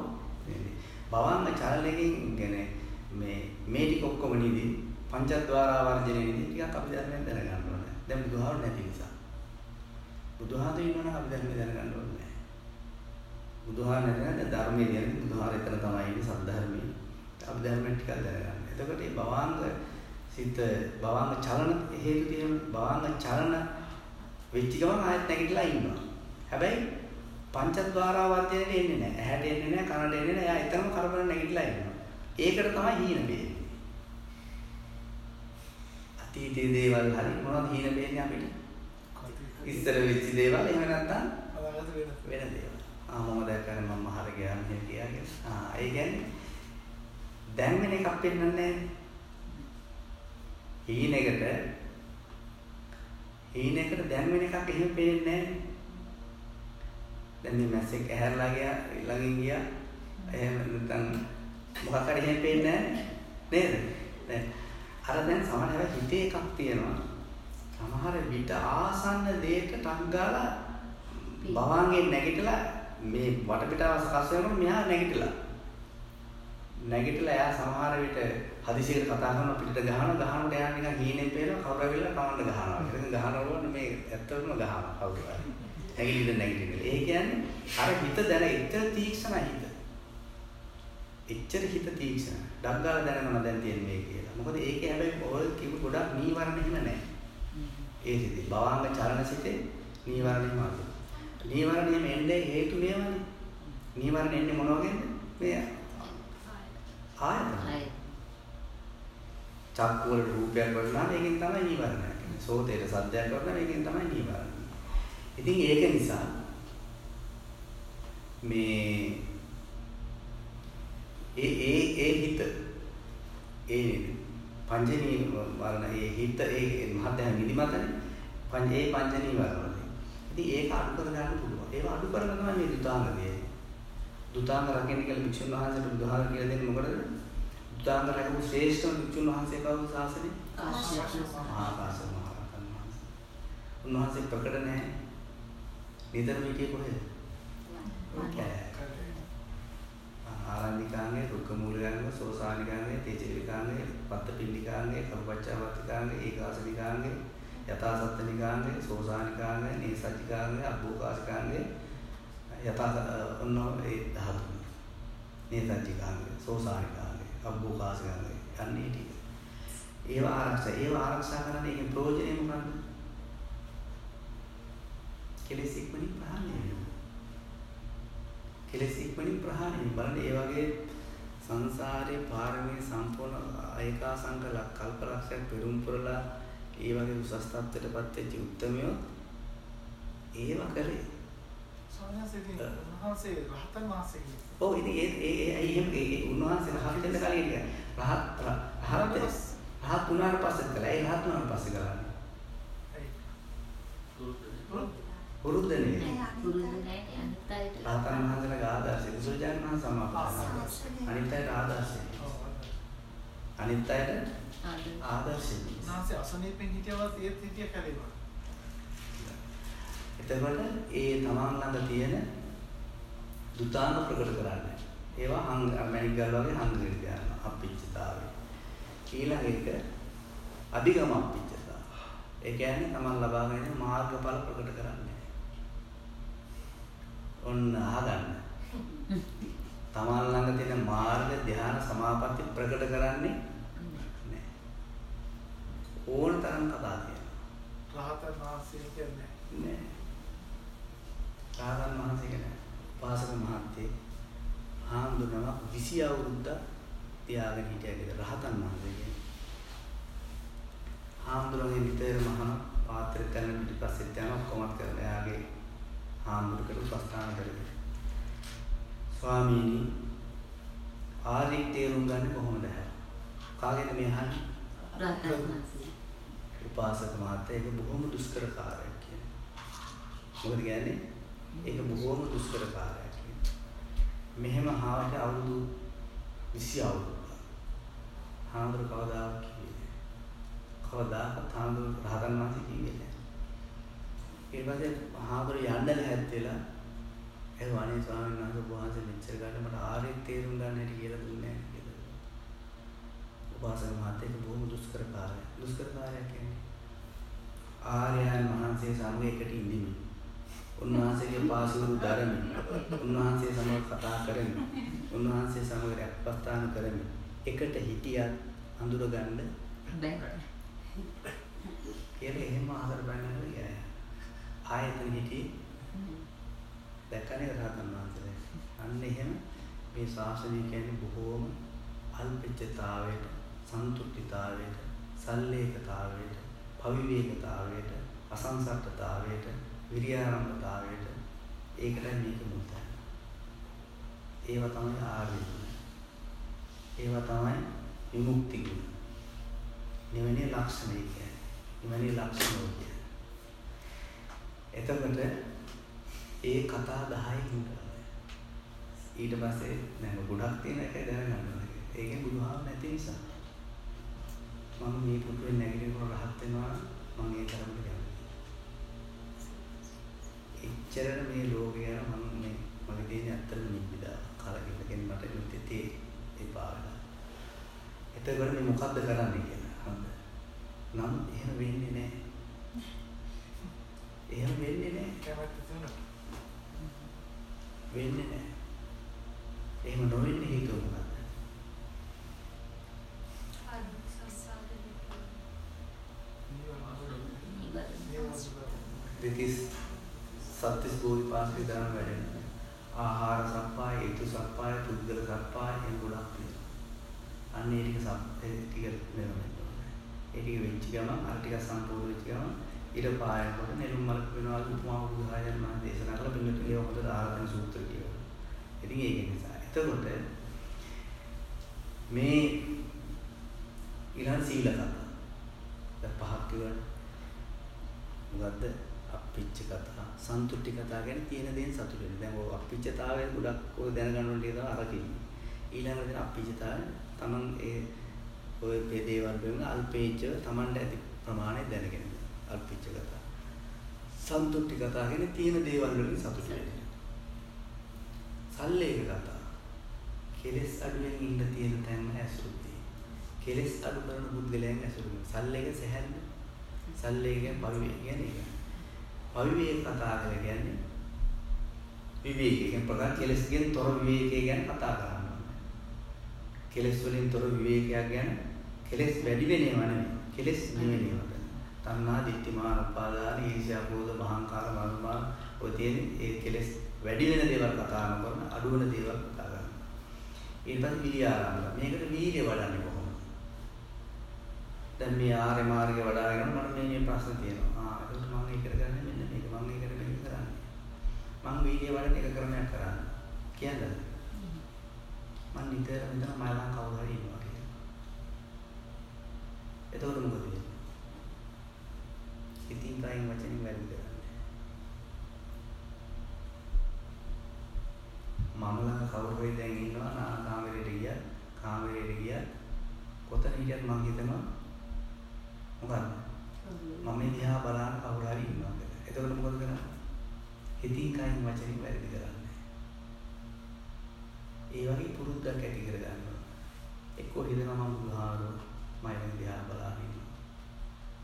වෙන්නේ. භවාංග චලනයෙන් කියන්නේ මේ මේ ටික ඔක්කොම නිදි පංචද්වාරා වර්ජනයේ නිදි ටිකක් අපි දැනගෙන දැනගන්න ඕනේ. දැන් බුදුහාර නැති නිසා. බුදුහාර ඉන්නවනම් අපි දැනගෙන දැනගන්න ඕනේ. බුදුහාර නැත්නම් ධර්මයේ කියන්නේ බුදුහාර එතන තමයි ඉන්නේ සද්ධර්මයේ. අපි ධර්මයෙන් ටිකක් දැනගන්න. එතකොට මේ භවාංග සිත භවාංග චලන හේතු තියෙන භවාංග චලන වෙච්ච ගමන් ආයෙත් නැගිටලා ඉන්නවා. හැබැයි පංචද්වාරා වර්ජනයේ එන්නේ නැහැ. ඇහැට එන්නේ නැහැ, කනට එන්නේ නැහැ. එයා එතරම් කරබන නැගිටලා ඉන්නවා. ඒකට තමයි හීන වෙන්නේ. අතීතයේ දේවල් හරි මොනවද හීන වෙන්නේ අපිට? ඉස්සර වෙච්ච දේවල් එහෙම නැත්නම්. වෙන දේවල්. ආ මම දැක්කම මම මහර ගියා මෙහෙම කියාගෙන. ආ ඒ කියන්නේ දැන් වෙන එකක් පෙන්වන්නේ. හීනෙකට හීනෙකට දැන් වෙන එකක් එහෙම පේන්නේ නැහැ. දැන් මේ මැස්සෙක් ඇහැරලා ගියා ළඟින් ගියා. එහෙම නැත්නම් මොකක් හරි එහෙම පේන්නේ නැහැ නේද? දැන් අර දැන් සමහර හැබැයි හිතේ එකක් තියෙනවා. සමහර විට ආසන්න දෙයක ටක් ගාලා භවංගෙන් නැගිටලා මේ වටපිටාව සකස් වෙනකොට මෙහා නැගිටලා නැගිටලා එයා සමහර විට හදිසියකට කතා කරන පිටට ගහන ගහනකොට එයා නිකන් හීනෙන් පේනවා කවුරු ඇවිල්ලා කවන්න ගහනවා. ඒක ගහනකොට මේ ඇත්තටම ගහනවා කවුරු හරි. නැගිටින්න නැගිටින්න. ඒ කියන්නේ අර හිත දැන එච්චර තීක්ෂණයි හිත. එච්චර හිත තීක්ෂණ. ඩග්ගාල දැනගන්න දැන් තියෙන මේ කියලා. මොකද ඒකේ හැබැයි ඔය කිව්ව ගොඩක් නීවරණ හිම නැහැ. ඒ සිතේ භවංග චලන සිතේ නීවරණ අඩුයි. නීවරණ හිම එන්නේ හේතු මේවනේ. නීවරණ එන්නේ මොන වගේද? මේ ආයතන. චක්කු වල රූපයක් වුණාම ඒකෙන් තමයි නීවරණ හැදෙන්නේ. සෝතේට සද්දයක් වුණාම ඒකෙන් තමයි නීවරණ. ඉතින් ඒක නිසා මේ ඒ ඒ ඒ හිත ඒ පංචනී වරණ ඒ හිත ඒ මහත්යන් නිදිමතනේ පංච ඒ පංචනී වරණ. ඉතින් ඒක අඩු කර ගන්න පුළුවන්. ඒව අඩු කරන තමයි මේ දුතාංගය. දුතාංග රකින්න කියලා භික්ෂුන් වහන්සේට බුදුහාර කියලා දෙන්නේ මොකටද? දුතාංග රැකපු ශ්‍රේෂ්ඨම භික්ෂුන් වහන්සේ කවුද ශාසනේ? මහා කාශ්‍යප මහ රහතන් වහන්සේ. උන්වහන්සේ ප්‍රකට නැහැ. නිතරම හිටියේ කොහෙද? ආරණ්‍යකාංගේ, රුක්කමූලිකාංගේ, සෝසානිකාංගේ, තේජවිකාංගේ, පත්තපිණ්ඩිකාංගේ, කරුපච්චාවත්තිකාංගේ, ඒකාසනිකාංගේ, යථාසත්තනිකාංගේ, සෝසානිකාංගේ, නේසජ්ජිකාංගේ, අබ්බෝකාසිකාංගේ, යථා ඔන්න ඒ 13. නේසජ්ජිකාංගේ, සෝසානිකාංගේ, අබ්බෝකාසිකාංගේ යන්නේ ටික. ඒවා ආරක්ෂා, ඒවා ආරක්ෂා කරන්නේ ඒකේ ප්‍රයෝජනේ මොකක්ද? කෙලෙස් ඉක්මනින් ප්‍රහාණය වෙනවා. කෙලෙස් ඉක්මනින් ප්‍රහාණය බලන්න ඒ වගේ සංසාරේ පාරමී සම්පූර්ණ ඒකාසංක කල්පලක්ෂයක් පෙරම් පුරලා ඒ වගේ උසස් තත්ත්වයටපත් වෙච්ච උත්මයෝ ඒව කරේ. උන්වහන්සේ රහතන් වහන්සේ. ඔව් ඉතින් ඒ ඒ ඒ ඒ උන්වහන්සේ රහත් වෙන්න කලින් කියන්නේ රහත් රහත් රහත් වුණාට පස්සේ කළා. ඒ රහත් වුණාට පස්සේ කරන්නේ. පුරුද්ද නෙවෙයි. රහතන් වහන්සේලාගේ ආදර්ශය බුදුරජාණන් වහන්සේ සමාපatti. අනිත් අයට ආදර්ශය. අනිත් අයට ආදර්ශය. උන්වහන්සේ අසනීපෙන් හිටියවත් ඒත් හිටිය කැලේවා. එතකොට ඒ තමන් ළඟ තියෙන දුතාංග ප්‍රකට කරන්නේ. ඒවා හං මැනිකල් වගේ හංගගෙන යනවා අපිච්චතාවය. ඊළඟ එක අධිගම අපිච්චතාව. ඒ කියන්නේ තමන් ලබාගෙන මාර්ගඵල ප්‍රකට කරන්නේ. ඔන්න අහගන්න. තමන් ළඟ තියෙන මාර්ග ධ්‍යාන සමාපatti ප්‍රකට කරන්නේ නැහැ. ඕන තරම් කතා කියනවා. රහතන් වහන්සේ කියන්නේ නෑ. රාහතන් වහන්සේ කියන පාසක මහත්තයෙක් හාමුදුරුවෝ 20 අවුරුද්දක් තියාගෙන හිටියා කියලා රහතන් වහන්සේ කියන්නේ. හාමුදුරුවන්ගේ නිතරම අහන පාත්‍රෙත් යන පිටිපස්සෙත් යන ඔක්කොමත් කරලා එයාගේ හාමුදුරුවෝ උපස්ථාන කරගෙන ස්වාමීනි ආර්ය තේරුම් ගන්න කොහොමද හැර කාගෙද මේ අහන්නේ රහතන් වහන්සේ. උපාසක මහත්තයා ඒක බොහොම දුෂ්කර කාර්යයක් කියන්නේ. මොකද කියන්නේ? ඒක බොහොම දුෂ්කර කාර්යයක් කියන්නේ. මෙහෙම හාවට අවුරුදු 20 අවුරුදු. හාමුදුර කිව්වේ කවදාකවත් හාමුදුර රහතන් වහන්සේ නැහැ. ඊට පස්සේ හාමුදුර යන්න ලැහැත්තිලා ඒ වණේ ස්වාමීන් වහන්සේ වහන්සේ මෙච්චර ගන්න මට ආර්ය තේරුම් ගන්න හැටි කියලා දුන්නේ නැහැ කියලා. උපාසක මහත්තයා බොහොම දුෂ්කර කාර්යයක්. දුෂ්කර කාර්යයක් කියන්නේ ආර්යයන් වහන්සේ සමග එකට ඉඳිමින් උන්වහන්සේගේ පාසුරු ධර්මයෙන් උන්වහන්සේ සමග කතා කරමින් උන්වහන්සේ සමග රැප්පස්ථාන කරමින් එකට හිටියත් අඳුර ගන්න බෑ. කියලා එහෙම ආදර බැන්නට ගියා. ආයතන හිටියේ දැක්කනේ රහතන් වහන්සේ. අන්න එහෙම මේ ශාසනය කියන්නේ බොහෝම අල්පච්චතාවයට, සන්තුෂ්ඨිතාවයට, සල්ලේකතාවයට, පවිවේකතාවයට, අසංසට්ඨතාවයට, විරියාරම්භතාවයට ඒකටයි මේක මුල් ඒවා තමයි ආර්ය. ඒවා තමයි විමුක්ති. නිවනේ ලක්ෂණය කියන්නේ. නිවනේ ලක්ෂණ කියන්නේ. එතකොට ඒ කතා 10 හින්දා ඊට පස්සේ නෑ ගොඩක් තියෙන එකයි දැනගන්න ඕනේ. ඒකෙන් බුදුහාම නැති නිසා. මම මේ පුදුේ නැගිටිනකොට රහත් වෙනවා මම ඒ තරමට කැමතියි. එච්චරට මේ ලෝකය ගැන මම මේ මගේ තියෙන ඇත්තම නිබ්බිදා කලකිරගෙන මට නිත්‍යතේ එපා වෙලා. එතකොට මේ මොකද්ද කරන්නේ කියලා හන්ද. නම් එහෙම වෙන්නේ නැහැ. එහෙම වෙන්නේ නැහැ. වෙන්නේ නැහැ. එහෙම නොවෙන්න හේතුව මොකක්ද? දෙතිස් සත්‍තිස් බෝධිපාක්ෂික ධර්ම වැඩෙනවා. ආහාර සප්පාය, ඍතු සප්පාය, පුද්ගල සප්පාය එහෙම ගොඩක් තියෙනවා. අන්න ඒ ටික සප් ටික වෙනවා. ඒ ටික වෙච්ච ගමන් අර ටික සම්පූර්ණ වෙච්ච ගමන් ඊට පායනකොට නෙළුම් මලක් වෙනවා උපමා බුදුහායන් මහ දේශනා කළ පිළිතුරු ඒ හොඳට ආරතන සූත්‍ර කියනවා. ඉතින් ඒක නිසා. එතකොට මේ ඊළඟ සීල කතා. දැන් පහක් කියවනේ. මොකද්ද? අප්පිච්ච කතා, සන්තුට්ටි කතා ගැන තියෙන දේෙන් සතුටු වෙන්න. දැන් ඔය අප්පිච්චතාවය ගොඩක් ඔය දැනගන්න ඕන ටික තමයි අර කියන්නේ. ඊළඟට දෙන අප්පිච්චතාවය තමන් ඒ ඔය මේ දේවල් වලින් අල්පේච්ච තමන්ට ඇති ප්‍රමාණය දැනගෙන අල්පිච්ච කතා. සන්තුට්ටි කතා ගැන තියෙන දේවල් වලින් සතුටු වෙන්න. සල්ලේක කතා. කෙලස් අඩුවෙන් ඉන්න තියෙන තැන් ඇසුරුදී. කෙලස් අඩු කරන පුද්ගලයන් ඇසුරු. සල්ලේක සැහැල්ල. සල්ලේක පරිවේ කියන්නේ ඒක. පවිවේක කතා කරලා කියන්නේ විවේකයෙන් ප්‍රකාශ කෙලස්ගෙන් තොර විවේකය ගැන කතා කරනවා. කෙලස් වලින් තොර විවේකයක් ගැන කෙලස් වැඩි වෙනව නෙවෙයි. කෙලස් නිවෙනවද? තණ්හා, දිට්ඨි, මාන, උපාදාන, ඊර්ෂ්‍යා, ක්‍රෝධ, මහංකාර, මානමාන ඔය තියෙන ඒ කෙලස් වැඩි වෙන දේවල් කතා කරන අඩු වෙන දේවල් කතා කරනවා. ඊට පස්සේ විරිය ආරම්භ. මේකට වීර්ය වඩන්නේ කොහොමද? දැන් මේ ආර්ය මාර්ගය වඩාගෙන මට මේ මේ ප්‍රශ්න තියෙනවා. ආ ඒක මම ඒක කරගන්නේ මෙන්න මේක. මම ඒක මේක කරන්නේ. මම වීර්ය වඩන එක ක්‍රමයක් කරන්නේ. කියන්නද? මම නිතර මෙතන මලං කවුරු හරි ඉන්නවා කියලා. එතකොට මොකද වෙන්නේ? ඉතින් කයින් වචනින් වැඩි කරන්නේ. මම ළඟ කවුරු හරි දැන් ඉන්නවා නා කාමරේට ගියා කාමරේට ගියා කොතන හිටියත් මම හිතනවා මොකද්ද මම දිහා බලන කවුරු හරි ඉන්නවා කියලා. එතකොට මොකද කරන්නේ? හිතින් කයින් වචනින් වැරදි කරන්නේ. ඒ වගේ පුරුද්දක් ඇති කර ගන්නවා. එක්කෝ හිතනවා මම බුදුහාරෝ මම දිහා බලන ඉන්නවා.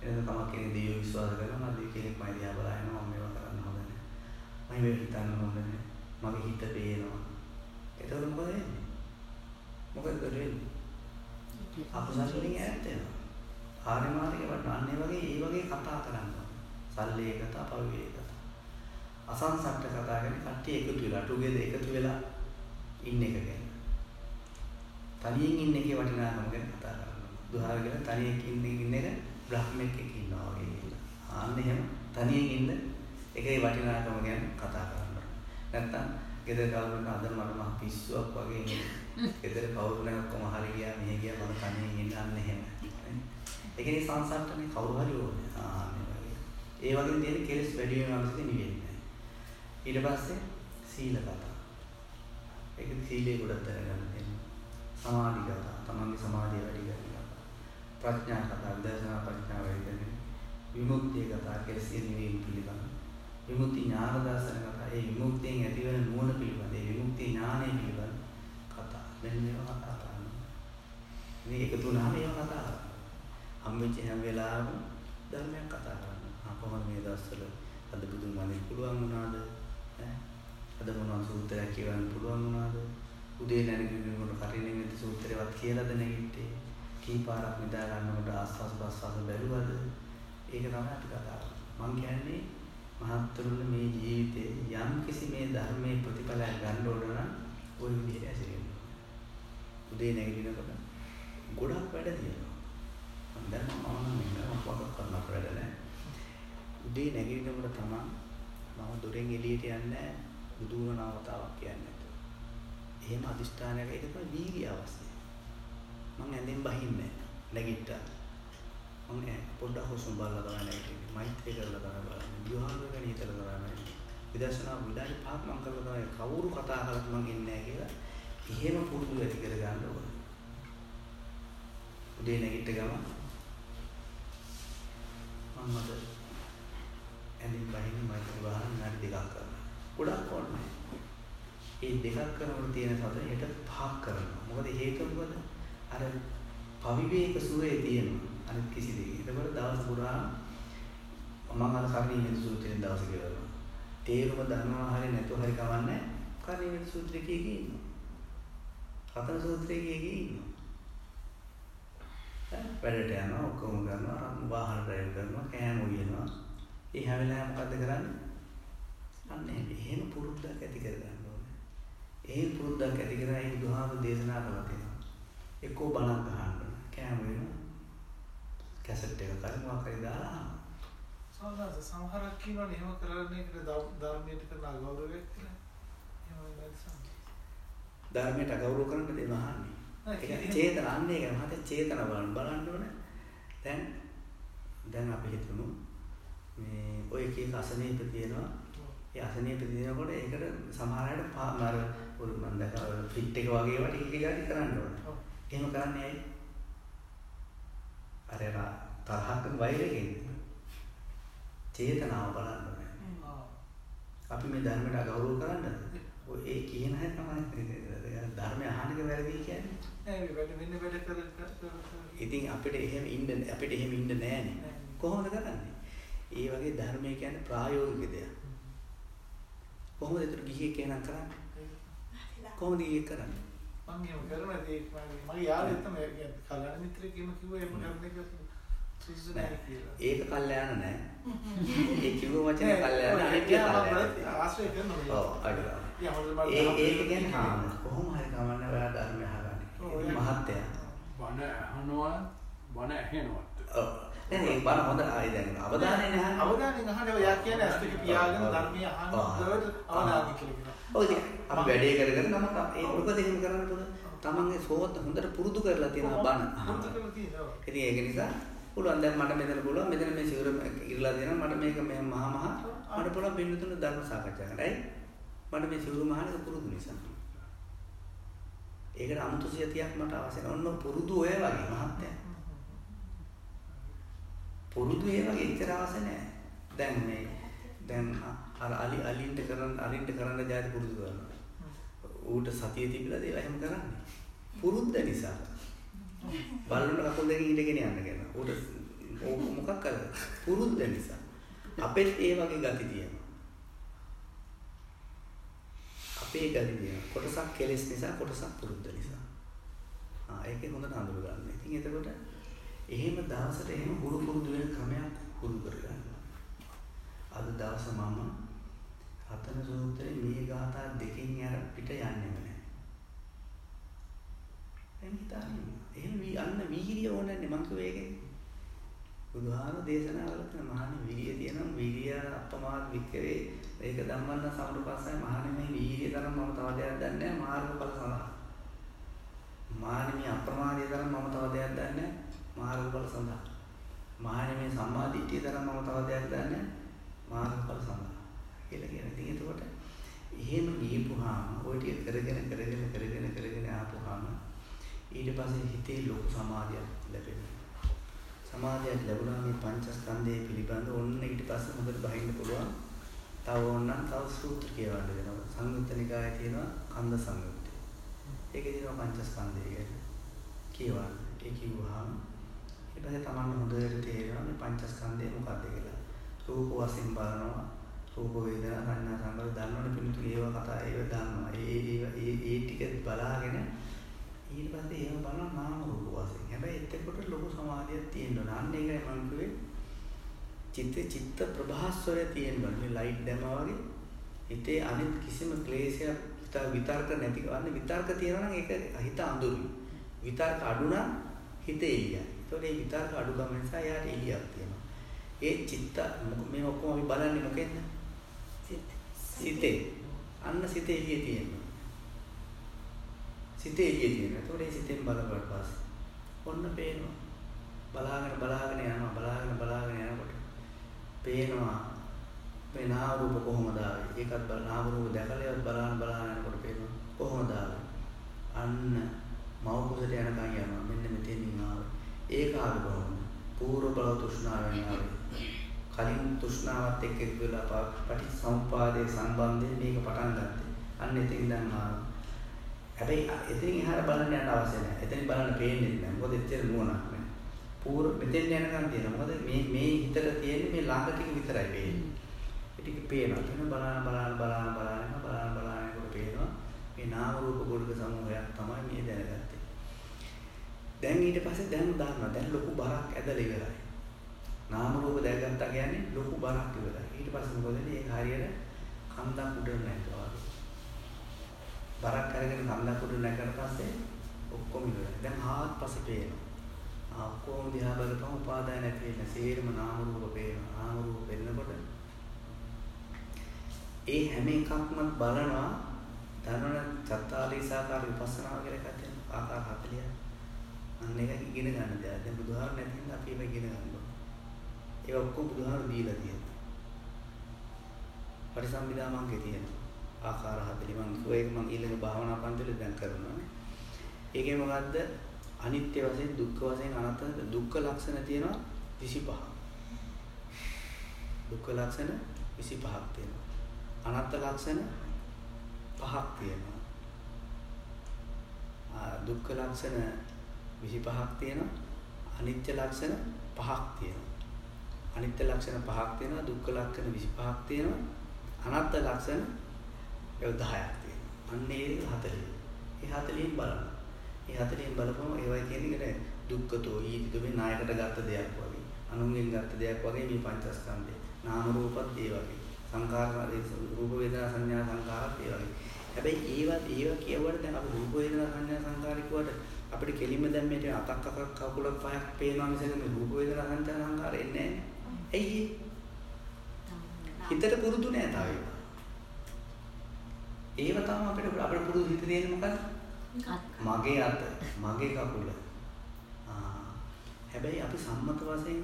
එතන තමයි කෙනෙක් දෙවියෝ විශ්වාස කරනවා මම දෙවියෝ කෙනෙක් මම දිහා බලන මම මේවා කරන්න හොඳ නැහැ. මම මේ හිතන්න හොඳ නැහැ. මගේ හිත පේනවා. එතකොට මොකද වෙන්නේ? මොකද වෙන්නේ? අකුසල වලින් ඈත් වෙනවා. ආර්ය මාර්ගයේ වඩන අන්න ඒ වගේ ඒ වගේ කතා කරනවා. සල්ලේ කතා, පවිවේ කතා. අසංසට්ඨ කතා කියන්නේ කට්ටිය එකතු වෙලා, ටුගෙද එකතු වෙලා ඉන්න එක ගැන. තනියෙන් ඉන්න එකේ වටිනාකම ගැන කතා කරනවා. දුහාර කියලා තනියෙන් ඉන්න ඉන්න එක බ්‍රහ්මෙක් එක්ක ඉන්නවා වගේ කියලා. ආන්න එහෙම තනියෙන් ඉන්න එකේ වටිනාකම ගැන කතා කරන්න. නැත්තම් ගෙදර කවුරුන් අද මට මහ පිස්සුවක් වගේ ඉන්නේ. ගෙදර කවුරු නැත්නම් කොහම හරි ගියා මෙහෙ ගියා මම තනියෙන් ඉන්න අන්න එහෙම. ඒ කියන්නේ සංසාරටනේ කවුරු හරි ඕනේ. ආ මේ වගේ. ඒ වගේ තියෙන කෙලස් වැඩි වෙනවා මිසක නිවෙන්නේ ඊට පස්සේ සීල කතා. ඒක සීලේ ගොඩක් දැනගන්න තියෙනවා. සමාධි කතා. තමන්ගේ සමාධිය වැඩි කරගන්න. ප්‍රඥා කතා, දර්ශනා ප්‍රඥා වැඩි කරගන්න. විමුක්තිය කතා, කෙලස් නිවීම පිළිබඳ. විමුක්ති ඥාන දර්ශන කතා. ඒ විමුක්තියෙන් ඇතිවන නුවණ පිළිබඳ. ඒ විමුක්ති ඥානය පිළිබඳ කතා. මෙන්න මේවා කතා කරනවා. මේ එකතු වුණාම ඒවා කතා කරනවා. හම්බෙච්ච හැම වෙලාවෙම ධර්මයක් කතා කරනවා. කොහොමද මේ දවස්වල අද බුදුන් වහන්සේ පුළුවන් වුණාද? අද මොනවා සූත්‍රයක් කියවන්න පුළුවන් වුණාද? උදේ නැගිටිනකොට කටින් මෙත් සූත්‍රයවත් කියලාද නැගිට්ටේ? කී පාරක් නිදා ගන්නකොට ආස්වාස් ප්‍රස්වාස් බැලුවද? ඒක තමයි අපි කතා කරන්නේ. මම කියන්නේ මහත්තුරුනේ මේ ජීවිතේ යම් කිසි මේ ධර්මයේ ප්‍රතිඵලයක් ගන්න ඕන නම් ওই විදිහට ඇසිරෙන්න උදේ නැගිටිනකොට ගොඩක් වැඩ තියෙනවා. මම දැන් මම නම් ඉන්නවා මොකක් කරන්න වැඩ නැහැ. උදේ නැගිටිනකොට තමයි මම දොරෙන් එළියට යන්නේ බුදුන නාවතාවක් කියන්නේ නැතුව. එහෙම අදිෂ්ඨානයක ඒක තමයි වීර්ය අවශ්‍යයි. මම ඇඳෙන් බහින්නේ නැගිට්ටා. මම පොඩ්ඩක් හොසුම් බලලා තමයි නැගිටින්නේ. මෛත්‍රී කරලා තමයි බලන්නේ. විවාහ ගැන හිතලා තමයි නැගිටින්නේ. විදර්ශනා විඩාඩි පහක් මම කරලා තමයි කවුරු කතා කළත් මම ඉන්නේ නැහැ කියලා. එහෙම පුරුදු ඇති කර ගන්න ඕනේ. උදේ නැගිට ගම මම අද ඇඳින් බහින්න මයික් වහන විනාඩි දෙකක් කරනවා. ගොඩක් ඕනේ. ඒ දෙකක් කරනකොට තියෙන සතුට හෙට පහක් කරනවා. මොකද හේතුව මොකද? අර පවිවේක සුවේ තියෙනවා. අනිත් කිසි දෙයක. ඒකවල දවස් පුරා මම අර කර්ණීය සූත්‍රයෙන් දවස් ගෙවනවා. තේරුම දන්නවා හරිය නැතුව හරි කවන්නේ කර්ණීය සූත්‍රයේ කී ඉන්නවා. හතර සූත්‍රයේ කී ඉන්නවා. වැඩට යනවා ඔක්කොම කරනවා වාහන ඩ්‍රයිව් කරනවා කෑම උයනවා ඒ හැම වෙලාවෙම මොකද කරන්නේ අන්න එහෙම පුරුද්දක් ඇති කර ගන්න ඕනේ එහෙම පුරුද්දක් ඇති කරලා ඒ බුදුහාම දේශනා කරලා තියෙනවා එක්කෝ බණක් ගහන්න කෑම වෙනවා කැසට් එක කරේ දාලා සමහර සමහරක් කියනවනේ එහෙම කරන්නේ ඒකට ධර්මයට කරන අගෞරවයක් කියලා. එහෙම නැත්නම් ධර්මයට අගෞරව කරන්න දෙන්න අහන්නේ ඒක චේතන අන්නේ කියන මහත චේතන බලන්න බලන්න ඕනේ. දැන් දැන් අපි හිතමු මේ ඔය කීක අසනීප තියෙනවා. ඒ අසනීප තියෙනකොට ඒකට සමහර අයට උරු මන් දැකලා ෆිට් එක වගේ ඒවා ටික ටික කරන්න ඕනේ. එහෙම කරන්නේ ඇයි? අර තරහක් වෛරයෙන් චේතනාව බලන්න ඕනේ. අපි මේ ධර්මයට අගෞරව කරන්නද? ඔය ඒ කියන හැටි තමයි ධර්මය අහන්නක වැරදි කියන්නේ. නෑ වැඩ වෙන වැඩ කර කර ඉතින් අපිට එහෙම ඉන්න අපිට එහෙම ඉන්න නෑනේ. කොහොමද කරන්නේ? ඒ වගේ ධර්මය කියන්නේ ප්‍රායෝගික දෙයක්. කොහොමද ඒතර ගිහිය කියනක් කරන්නේ? කොහොමද ගිහිය කරන්නේ? මම එහෙම කරනවා ඒක මගේ යාළුවෙක් තමයි කල්‍යාණ මිත්‍රයෙක් එහෙම කිව්වා එහෙම කරන එක සුදුසු නෑ කියලා. ඒක කල්යාණ නෑ. ඒ කිව්ව වචනේ කල්යාණ අනිත් කල්යාණ. ආශ්‍රය කරනවා. ඔව් අඩු. ඒ ඒක කියන්නේ කොහොම හරි කමන්න ඔයා ධර්මය අහගන්න. මහත්ය. බණ අහනවා බණ ඇහෙනවා. ඔව්. දැන් ඒ බණ හොඳ ආයි දැන් අවධානයෙන් අහන්න. අවධානයෙන් අහන්න ඔයා කියන්නේ ඇස් දෙක පියාගෙන ධර්මය අහන්න හොඳට අවධානය කියලා. ඔය අපි වැඩේ කරගෙන නමුත් ඒ මොකද එහෙම කරන්න පුළුවන්? තමන්ගේ සෝත හොඳට පුරුදු කරලා තියෙනවා බණ. ඉතින් ඒක නිසා පුළුවන් දැන් මට මෙතන පුළුවන් මෙතන මේ සිවුර ඉරලා දෙනවා මට මේක මේ මහා මහා මට පුළුවන් බින්දුතුන ධර්ම සාකච්ඡා කරන්න. ඇයි? මට මේ සිවුරු මහානක පුරුදු නිසා. ඒකට අමුතු සියතියක් මට අවශ්‍ය නැහැ. ඔන්න පුරුදු ඔය වගේ මහත්ය. පුරුදු ඒ වගේ ඉතර අවශ්‍ය නැහැ. දැන් මේ දැන් අර අලි අලින්ට කරන් අලින්ට කරන්න ජාති පුරුදු කරනවා. ඌට සතිය තිබිලාද ඒවා එහෙම කරන්නේ. පුරුද්ද නිසා. බල්ලුන්ට කකුල් දෙකකින් හිටගෙන යන්න කියනවා. ඌට මොකක් කරද? පුරුද්ද නිසා. අපෙත් ඒ වගේ ගති තියෙනවා. අපේ ගති තියෙනවා. කොටසක් කෙලෙස් නිසා කොටසක් පුරුද්ද නිසා. ආ ඒකේ හොඳට අඳුර ගන්න. ඉතින් එතකොට එහෙම දවසට එහෙම හුරු පුරුදු වෙන ක්‍රමයක් හුරු කරගන්න. අද දවස මම හතන සූත්‍රයේ මේ ගාථා දෙකෙන් යර පිට යන්නේ නැහැ. එහෙනම් හිතන්නේ එහෙම වී අන්න වීර්ය ඕනන්නේ මං කිව්වේ ඒකේ. බුදුහාම දේශනා කළ තියෙන මහානි විරිය තියෙනවා. විරිය අපමාද වික්‍රේ. ඒක ධම්මන්න සමරුපස්සයි මහානි මේ වීර්ය තරම් මම තව දෙයක් දන්නේ නැහැ. මාර්ගඵල සඳහා. මහානි මේ අප්‍රමාදයේ තරම් මම තව දෙයක් දන්නේ නැහැ. මාර්ගඵල සඳහා. මහානි මේ සම්මා දිට්ඨිය තරම් මම තව දෙයක් දන්නේ නැහැ. මාර්ගඵල සඳහා. කියලා කියන ඉතින් එතකොට එහෙම ගියපුවාම ඔය ටික කරගෙන කරගෙන කරගෙන කරගෙන ආපුවාම ඊට පස්සේ හිතේ ලොකු සමාධියක් ලැබෙනවා සමාධියක් ලැබුණා මේ පංචස්කන්ධය පිළිබඳ ඔන්න ඊට පස්සේ හොඳට බහින්න පුළුවන්. තව ඕනනම් තව සූත්‍ර කියවන්න වෙනවා. සංයුත්ත නිකායේ තියෙනවා කන්ද සංයුත්තය. ඒකේ තියෙනවා පංචස්කන්ධය කියලා. කියවන්න. ඒ කිව්වහම ඊට පස්සේ Taman හොඳට තේරෙනවා මේ පංචස්කන්ධය මොකක්ද කියලා. රූප වශයෙන් බලනවා. රූප වේදනා සංඥා සංකාර දන්නවනේ පිළිතුරු ඒව කතා ඒව දන්නවා. ඒ ඒ ඒ ටික බලාගෙන ඊට පස්සේ එහෙම බලන නාම රූප වශයෙන්. හැබැයි එතකොට ලොකු සමාධියක් තියෙන්න ඕන. අන්න ඒකයි මම කිව්වේ චිත්ත චිත්ත ප්‍රභාස්වරය තියෙන්න ඕන. මේ ලයිට් දැම්මා වගේ හිතේ අනිත් කිසිම ක්ලේශයක් විතර විතර්ක නැති වන්නේ විතර්ක තියෙනවා නම් ඒක හිත අඳුරුයි. විතර්ක අඩු නම් හිත එළියයි. ඒතකොට මේ විතර්ක අඩුකම නිසා එයාට එළියක් තියෙනවා. ඒ චිත්ත මේ ඔක්කොම අපි බලන්නේ මොකෙන්ද? සිතේ. අන්න සිතේ එළිය තියෙනවා. සිතේ එළිය තියෙනවා. ඒතකොට ඒ සිතෙන් බලපුවට පස්සේ ඔන්න පේනවා. බලාගෙන බලාගෙන යනවා බලාගෙන බලාගෙන යනකොට පේනවා මේ නාම රූප කොහොමද ආවේ? ඒකත් බල නාම රූප දැකලා ඒවත් බලාන බලාන යනකොට පේනවා කොහොමද ආවේ? අන්න මව කුසට යනකම් යනවා. මෙන්න මෙතෙන්ින් ආවේ. ඒක ආවේ කොහොමද? පූර්ව බල තෘෂ්ණාවෙන් ආවේ. කලින් තෘෂ්ණාවත් එක්ක එක්ක වෙලා පටිච්චසමුප්පාදයේ සම්බන්ධයෙන් මේක පටන් ගත්තේ. අන්න එතෙන් ඉඳන් ආවා. හැබැයි එතනින් එහාට බලන්න යන්න අවශ්‍ය නැහැ. එතනින් බලන්න පේන්නේ නැහැ. මොකද එච්චර නුවණක් නැහැ. පූර්ව මෙතෙන් යනකම් තියෙනවා. මොකද මේ මේ හිතට තියෙන්නේ මේ ළඟ ටික විතරයි පේන්නේ. ඒ ටික පේනවා. එතන බලන බලන බලන බලන බලන බලනකොට පේනවා මේ නාම රූප ගොඩක සමූහයක් තමයි මේ දැනගත්තේ. දැන් ඊට පස්සේ දැන් දානවා. දැන් ලොකු බරක් ඇදලා ඉවරයි. නාම රූප දැනගත්තා කියන්නේ ලොකු බරක් ඉවරයි. ඊට පස්සේ මොකද වෙන්නේ? ඒක හරියට කන්දක් උඩ නැගලා බරක් අරගෙන කන්දක් උඩ නැගකට පස්සේ ඔක්කොම ඉවරයි. දැන් ආත්පස පේනවා. ආ ඔක්කොම දිහා බලපුවම උපාදාය නැති වෙන සේරම නාම රූප පේනවා. නාම රූප පෙන්නකොට ඒ හැම එකක්ම බලනවා ධර්මන චත්තාලීසාකාර විපස්සනා කියලා එකක් තියෙනවා. ආකාර 40. අන්න ඒක ඉගෙන ගන්න දෙයක්. දැන් බුදුහාර නැති හින්දා අපි ඒක ඉගෙන ගන්න ඕනේ. ඒක ඔක්කොම බුදුහාර දීලා තියෙනවා. පරිසම්විදා මංගේ තියෙනවා. ආකාර 40 මං කිව්වා ඒක මං ඊළඟ භාවනා පන්තිවල දැන් කරනවා නේ. ඒකේ මොකද්ද? අනිත්‍ය වශයෙන් දුක්ඛ වශයෙන් අනාත්ම දුක්ඛ ලක්ෂණ තියෙනවා 25. දුක්ඛ ලක්ෂණ 25ක් තියෙනවා. අනාත්ම ලක්ෂණ පහක් තියෙනවා. ආ දුක්ඛ ලක්ෂණ 25ක් තියෙනවා. අනිත්‍ය ලක්ෂණ පහක් තියෙනවා. අනිත්‍ය ලක්ෂණ පහක් තියෙනවා. දුක්ඛ ලක්ෂණ 25ක් තියෙනවා. අනාත්ම ලක්ෂණ ඒ 10ක් තියෙනවා. අන්න ඒ 40. ඒ 40න් බලන්න. ඒ 40න් බලපුවම ඒවයි කියන්නේ දුක්ඛතෝ ඊදිත මේ නායකට ගත්ත දෙයක් වගේ. අනුන්ගෙන් ගත්ත දෙයක් වගේ මේ පංචස්කන්ධය. නාම රූපත් ඒ වගේ. සංකාර රූප වේදනා සංඥා සංකාරත් ඒ වගේ. හැබැයි ඒවත් ඒවා කියවුවට දැන් අපි රූප වේදනා සංඥා සංකාර කිව්වට අපිට කෙලින්ම දැන් මේක අතක් අකක් කකුලක් පහක් පේනවා මිසක මේ රූප වේදනා සංඥා සංකාර එන්නේ නැහැ. ඇයි හිතට පුරුදු නෑ තාම. ඒව තමයි අපිට අපිට පුරුදු හිත තියෙන්නේ මොකක්ද? මගේ අත, මගේ කකුල. හැබැයි අපි සම්මත වශයෙන්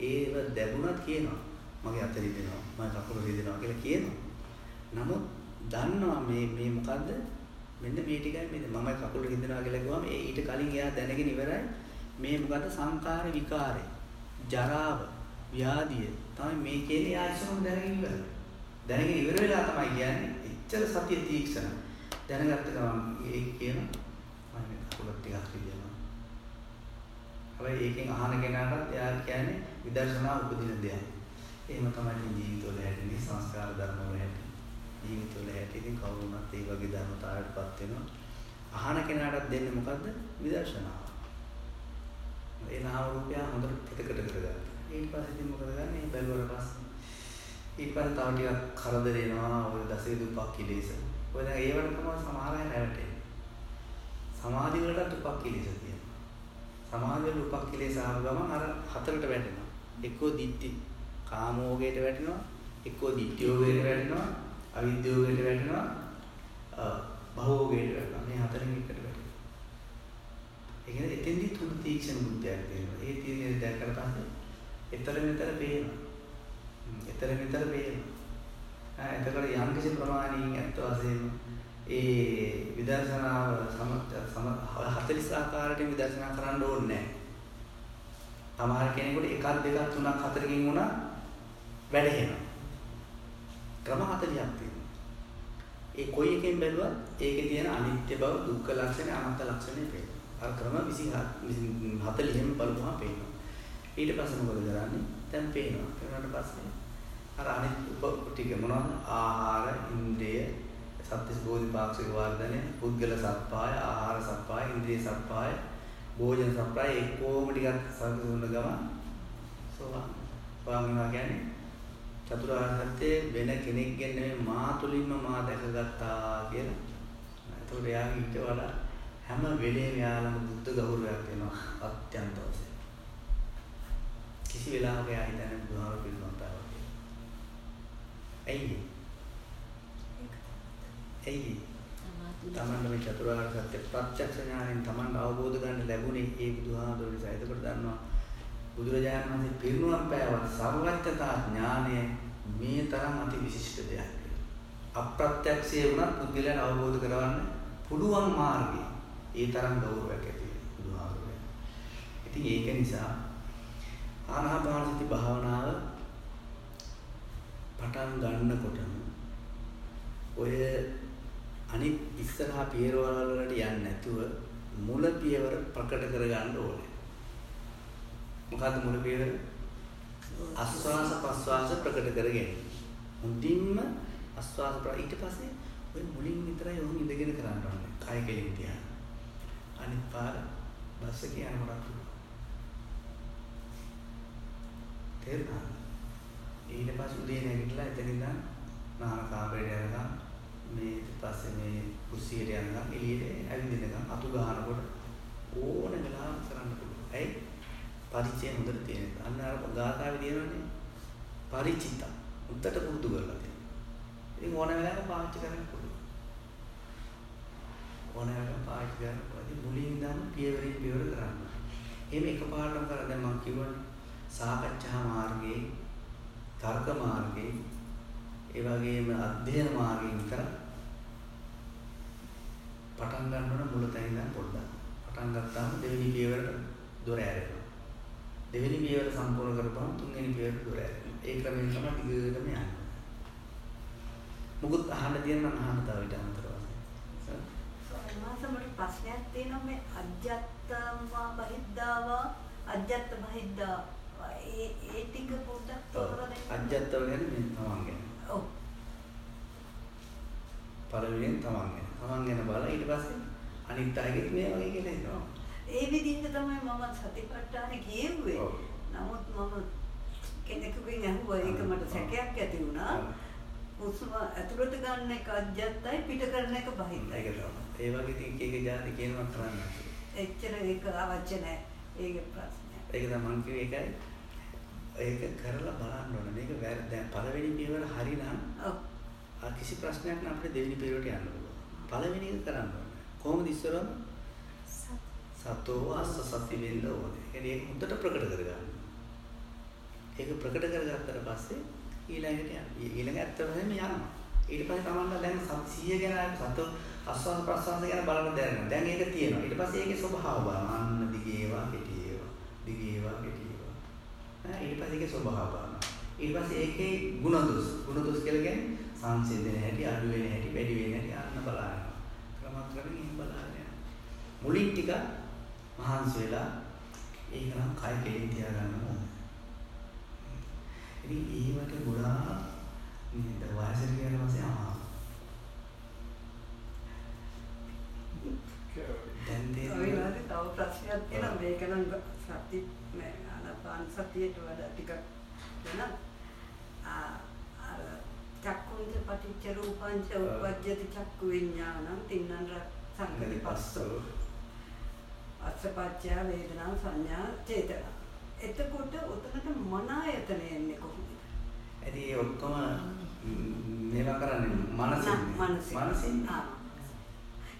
ඒව දැබුණත් කියනවා. මගේ අත රිදෙනවා, මගේ කකුල රිදෙනවා කියලා කියනවා. නමුත් දන්නවා මේ මේ මොකද්ද? මෙන්න මේ ටිකයි මේ මම කකුල රිදෙනවා කියලා කිව්වම ඒ ඊට කලින් එයා දැනගෙන ඉවරයි. මේ මොකද්ද සංකාර විකාරය, ජරාව, ව්‍යාධිය තමයි මේ කියන්නේ ආයසම දැනගෙන ඉවරයි. දැනගෙන ඉවර වෙලා තමයි කියන්නේ එච්චර සතිය තීක්ෂණ. දැනගත්ත ගමන් ඒක කියන මම කකුල ටිකක් රිදෙනවා. හැබැයි ඒකෙන් අහන කෙනාටත් එයා කියන්නේ විදර්ශනා උපදින දෙයක්. එහෙම තමයි ජීවිතවල හැදෙන්නේ සංස්කාර ධර්ම වල හැදෙන්නේ. ජීවිතවල හැදෙන්නේ කවුරුනත් ඒ වගේ ධර්මතාවයකටපත් වෙනවා. අහන කෙනාටත් දෙන්නේ මොකද්ද? විදර්ශනාව. ඒ නාම රූපය හොඳට ප්‍රතිකට කරගන්න. ඊට පස්සේ ඉතින් මොකද ගන්නේ? මේ බැලුවට පස්සේ ඊට පස්සේ තව ටිකක් කරදර එනවා ඔය දසේ දුපක් කිලේස. ඔය දැන් ඒවට තමයි සමහර අය නැවටෙන්නේ. සමාධි වලට දුපක් කිලේස තියෙනවා. සමාධි වල දුපක් කිලේස ආව ගමන් අර හතරට වැටෙනවා. එක්කෝ දිට්ටි කාමෝගයට වැටෙනවා එක්කෝ දිට්ඨියෝගයට වැටෙනවා අවිද්‍යෝගයට වැටෙනවා භවෝගයට වැටෙනවා මේ හතරෙන් එකට වැටෙනවා ඒ කියන්නේ එතෙන්දී තුන් තීක්ෂණ බුද්ධයක් තියෙනවා ඒ තීක්ෂණ දැක්කට පස්සේ ඊතර මෙතර පේනවා ඊතර මෙතර පේනවා ආ එතකොට යම් කිසි ප්‍රමාණයකින් ඇත්ත වශයෙන්ම ඒ විදර්ශනාව සම සම 40 ආකාරයෙන් විදර්ශනා කරන්න ඕනේ නැහැ. කෙනෙකුට එකක් දෙකක් තුනක් හතරකින් වුණා වැඩහෙනවා. ක්‍රම 40ක් තියෙනවා. ඒ කොයි එකෙන් බැලුවත් ඒකේ තියෙන අනිත්‍ය බව, දුක්ඛ ලක්ෂණ, අනාත්ම ලක්ෂණ පේනවා. අර ක්‍රම 26 40ෙන් බලපුවම පේනවා. ඊට පස්සේ මොකද කරන්නේ? දැන් පේනවා. පේනට පස්සේ අර අනිත් උප ටික මොනවද? ආහාර, ඉන්ද්‍රිය, සත්‍තිස් බෝධිපාක්ෂික වර්ධනය, පුද්ගල සප්පාය, ආහාර සප්පාය, ඉන්ද්‍රිය සප්පාය, භෝජන සප්පාය එක්කෝම ටිකක් සම්පූර්ණ ගමන් සෝවාන්. සෝවාන් වෙනවා කියන්නේ චතුරාර්ය සත්‍ය වෙන කෙනෙක්ගෙන් නෙමෙයි මා තුලින්ම මා දැකගත්තා කියලා. ඒතකොට එයාගේ ඊට වඩා හැම වෙලේම යාළම බුද්ධ ගෞරවයක් වෙනවා අත්‍යන්ත වශයෙන්. කිසි වෙලාවක එයා හිතන්නේ බුදුහාම පිළිබඳව. ඇයි? ඇයි? තමන්ට මේ චතුරාර්ය සත්‍ය ප්‍රත්‍යක්ෂ ඥාණයෙන් තමන්ට අවබෝධ ගන්න ලැබුණේ ඒ බුදුහාමුදුරුවෝ නිසා. එතකොට දන්නවා බුදුරජාණන් වහන්සේ පිරිනුවම් පෑවත් සර්වඥතා ඥානය මේ තරම් අති විශිෂ්ට දෙයක්. අප්‍රත්‍යක්ෂයේ වුණත් පුද්ගලයන් අවබෝධ කරවන්න පුළුවන් මාර්ගය. ඒ තරම් ගෞරවයක් ඇති බුදුහාමුදුරුවෝ. ඉතින් ඒක නිසා ආනාපාන සති භාවනාව පටන් ගන්නකොටම ඔය අනිත් ඉස්සරහා පියවරවල වලට යන්නේ නැතුව මුල පියවර ප්‍රකට කරගන්න ඕනේ. මොකද්ද මුල පියවර? ආස්වාස ප්‍රස්වාස ප්‍රකට කරගෙන. මුදින්ම ආස්වාස ප්‍ර ඊට පස්සේ ඔය මුලින් විතරයි ඔහොම ඉඳගෙන කරන්න ඕනේ. කය කෙලින් තියන්න. අනිත් පාර බස් එකේ යනකොට තේරුණාද? ඊට පස්සේ උදේ නැගිටලා එතන ඉඳන් නාන කාමරේට යනකම් මේ පස්සේ මේ කුස්සියට යනකම් එළියට ඇවිදිනකම් අතු ගන්නකොට ඕන වෙලාවක කරන්න පුළුවන්. ඇයි? පරිචය හොඳට තියෙන. අන්න අර ගාථාවේ තියෙනවනේ. පරිචිත. උත්තට පුරුදු කරලා තියෙනවා. ඉතින් ඕන වෙලාවක පාවිච්චි කරන්න පුළුවන්. ඕන වෙලාවක පාවිච්චි කරන්න පුළුවන්. මුලින් ඉඳන් පියවරින් පියවර කරන්න. එහෙම එකපාරටම කරලා දැන් මම කියවනේ සාකච්ඡා මාර්ගයේ තර්ක මාර්ගයේ ඒ වගේම අධ්‍යයන මාර්ගයෙන් විතර පටන් ගන්න ඕන මුල තැන ඉඳන් පොඩ්ඩක්. පටන් ගත්තාම දෙවෙනි පියවරට දොර ඇරෙනවා. දෙවෙනි පියවර සම්පූර්ණ කරපුවම තුන්වෙනි පියවරට දොර ඇරෙනවා. ඒ ක්‍රමයෙන් තමයි දිගටම යන්නේ. මුකුත් අහන්න තියෙන නම් අහන්න තව ඊට අමතරව. සමාසමට ප්‍රශ්නයක් තියෙනවා මේ අජත්තම බහිද්දාව අජත්ත බහිද්දා ඒ ඒ ටික පොඩ්ඩක් තෝරලා දෙන්න. අජත්තව කියන්නේ මේ තමන් ගැන. ඔව්. පළවෙනියෙන් තමන් ගැන. තමන් ගැන බලලා ඊට පස්සේ අනිත් අයගෙත් මේ වගේ කියලා හිතනවා. ඒ විදිහට තමයි මම සතිපට්ඨාන කියෙව්වේ. නමුත් මම කෙනෙකුගෙන් අහුවා ඒක මට සැකයක් ඇති වුණා. හුස්ම ඇතුළට ගන්න එක අජත්තයි පිට කරන එක බහිද්දයි. ඒක තමයි. ඒ වගේ ඉතින් එක එක જાති කියනවා කරන්න. එච්චර ඒක අවශ්‍ය නැහැ. ඒක ප්‍රශ්නයක්. ඒක තමයි මම කිව්වේ ඒකයි. ඒක කරලා බලන්න ඕන. මේක. දැන් පළවෙනි පියවර හරිනම්. ආ කිසි ප්‍රශ්නයක් නැහැ අපිට දෙවෙනි පියවරට යන්න පුළුවන්. පළවෙනි එක කරන්න ඕන. කොහොමද ඉස්සරම? සතෝ අස්ස සති වෙන්න ඕනේ. ඒ කියන්නේ ඒක හොඳට ප්‍රකට කරගන්න. ඒක ප්‍රකට කරගත්තට පස්සේ ඊළඟට යන්න. ඊළඟ ඇත්තටම යනවා. ඊට පස්සේ තමන්න දැන් 100 ගැන සතෝ අස්වාද ප්‍රසවාස ගැන බලන්න දැනෙනවා. දැන් ඒක තියෙනවා. ඊට පස්සේ ඒකේ ස්වභාව බලන්න. අන්න දිගේවා කෙටිේවා. දිගේවා කෙටිේවා. ඈ ඊට පස්සේ ඒකේ ස්වභාව බලන්න. ඊට පස්සේ ඒකේ ಗುಣ දොස්. ಗುಣ දොස් කියලා කියන්නේ සංසිඳන හැටි, අඩු වෙන හැටි, වැඩි වෙන හැටි අන්න බලන්න. ක්‍රමක්‍රමයෙන් එහෙම බලන්න. මුලින් ටික මහන්සි වෙලා ඒක නම් කය කෙලින් තියාගන්න ඕනේ. ඉතින් ඒවට ගොඩාක් නේද වයසට ගියාට පස්සේ ආ දැන් ඔයලාට තේරෙනවද? තව ප්‍රශ්නයක් තියෙනවා මේක නම් සති මේ ආනාපාන සතියට වඩා ටිකක් වෙන අර චක්කුංච පටිච්ච රූපංච උපජ්ජති චක්කු විඥානං තින්නං සංගති පස්සෝ අස්සපච්චය වේදනා සංඥා චේතනා එතකොට උතනට මොන ආයතන එන්නේ කොහොමද? ඒ ඔක්කොම මේවා කරන්නේ මනසින් මනසින්. මනසින්.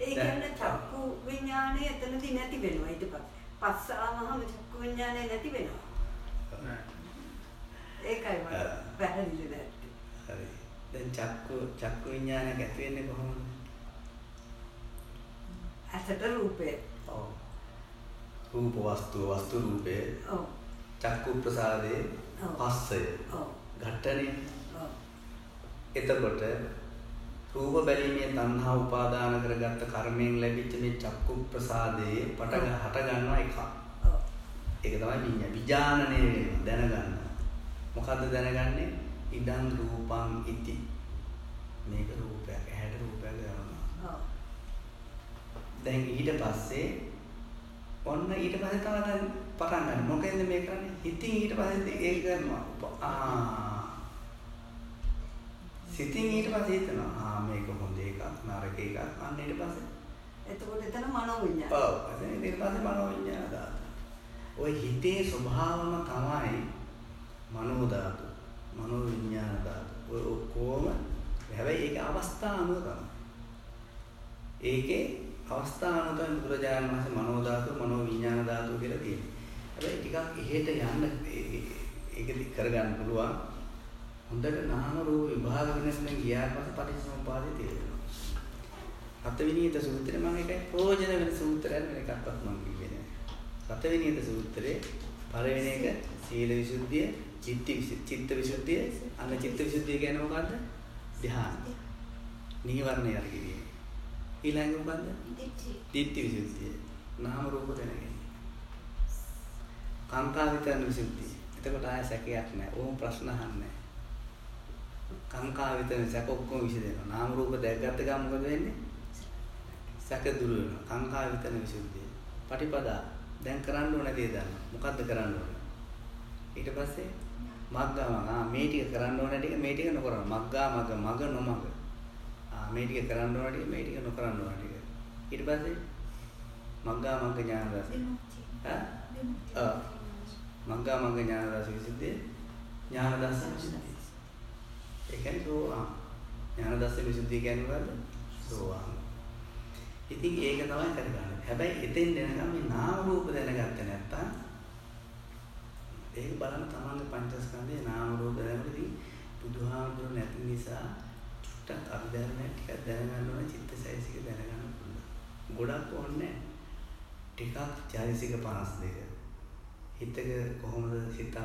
ඒ කියන්නේ චක්කු විඥානය එතනදී නැති වෙනවා ඊට පස්සේ. පස්ස ආවහම චක්කු විඥානය නැති වෙනවා. ඒකයි මට. පැහැදිලි නැත්තේ. හරි දැන් චක්කු චක්කු විඥානයක් ඇති වෙන්නේ කොහොමද ඇසට රූපේ. ඔව් රූප වස්තු වස්තු රූපේ ඔව්. චක්කු ප්‍රසාදේ. පස්සය ඔව්. ඝට්ටනේ ඔව්. එතකොට රූප බැලීමේ තණ්හා උපාදාන කරගත්ත කර්මයෙන් ලැබිච්ච මේ චක්කු ප්‍රසාදයේ පට හට ගන්නවා එකක්. ඒක තමයි විඤ්ඤා. විඥානනේ වෙනවා දැනගන්න. මොකද්ද දැනගන්නේ? ඉදං රූපං ඉති. මේක රූපයක්. ඇහැට රූපයක් ගන්නවා. ඔව්. දැන් ඊට පස්සේ ඔන්න ඊට පස්සේ තමයි දැන් පටන් ගන්න. මොකෙන්ද මේ කරන්නේ? හිතින් ඊට පස්සේ ඒක කරනවා. ආ සිතින් ඊට පස්සේ හිතනවා ආ මේක හොඳ එකක් නරක එකක් අන්න ඊට පස්සේ එතකොට එතන මනෝ විඥානය. ඔව් එතන ඊට පස්සේ මනෝ විඤ්ඤාණ ධාතු. ওই හිතේ ස්වභාවම තමයි මනෝ ධාතු. මනෝ විඤ්ඤාණ ධාතු. ඔය ඔක්කොම හැබැයි ඒක අවස්ථා අනුව තමයි. ඒකේ අවස්ථා අනුව තමයි බුදුරජාණන් වහන්සේ මනෝ ධාතු, මනෝ විඤ්ඤාණ ධාතු කියලා තියෙන්නේ. හැබැයි ටිකක් එහෙට යන්න ඒක කරගන්න පුළුවන්. හොඳට නාම රූප විභාග වෙනස්ෙන් ගියාට පස්සේ පටිච්චසමුපාදය තේරෙනවා. රතවිනීත සූත්‍රේ මම එකයි ප්‍රයෝජන වෙන සූත්‍රයක් වෙන එකක්වත් මම කිව්වේ නෑ. රතවිනීත සූත්‍රේ පළවෙනි එක සීල විසුද්ධිය, චිත්ත චිත්ත විසුද්ධිය, අන්න චිත්ත විසුද්ධිය කියන්නේ මොකද්ද? ධ්‍යාන. නීවරණය අරගෙන. ඊළඟ මොකද්ද? දිට්ඨි. ditthi විසුද්ධිය. නාම රූප දැනගැනීම. විතරන විසුද්ධිය. එතකොට ආය සැකයක් නෑ. ඕම ප්‍රශ්න අහන්නේ. කාංකා විතරන සැක ඔක්කොම විසදෙනවා. නාම රූප දැක්ගත්ත ගමන් මොකද වෙන්නේ? සැක දුරු වෙනවා. කාංකා විතරන විසුද්ධිය. පටිපදා දැන් කරන්න ඕන දේ දන්න. මොකද්ද කරන්න ඕන? ඊට පස්සේ මග්ගා මග ආ මේ ටික කරන්න ඕන ටික මේ ටික නොකරන. මග්ගා මග මග නොමග. ආ මේ ටික කරන්න ඕන ටික මේ ටික නොකරන්න ඕන ටික. ඊට පස්සේ මග්ගා මග්ග ඥාන රස. ආ. මග්ගා මග්ග ඥාන රස විසුද්ධිය ඥාන දර්ශන විසුද්ධිය. ඒ කියන්නේ සෝවාන්. ඥාන දර්ශන විසුද්ධිය කියන්නේ මොකද්ද? සෝවාන්. ඉතින් ඒක තමයි කරගන්නේ. හැබැයි එතෙන් දෙනකම් මේ නාම රූප දැනගත්තේ නැත්තම් ඒක බලන්න තමන්ගේ පංචස්කන්ධේ නාම රූප දැනගන්න ඉතින් බුදුහාමුදුරු නැති නිසා චුට්ටක් අභිධර්මයක් ටිකක් දැනගන්න ඕන චිත්තසයිසික දැනගන්න පුළුවන්. ගොඩක් ඕනේ නැහැ. ටිකක් චෛතසික 52. හිතක කොහොමද හිතක්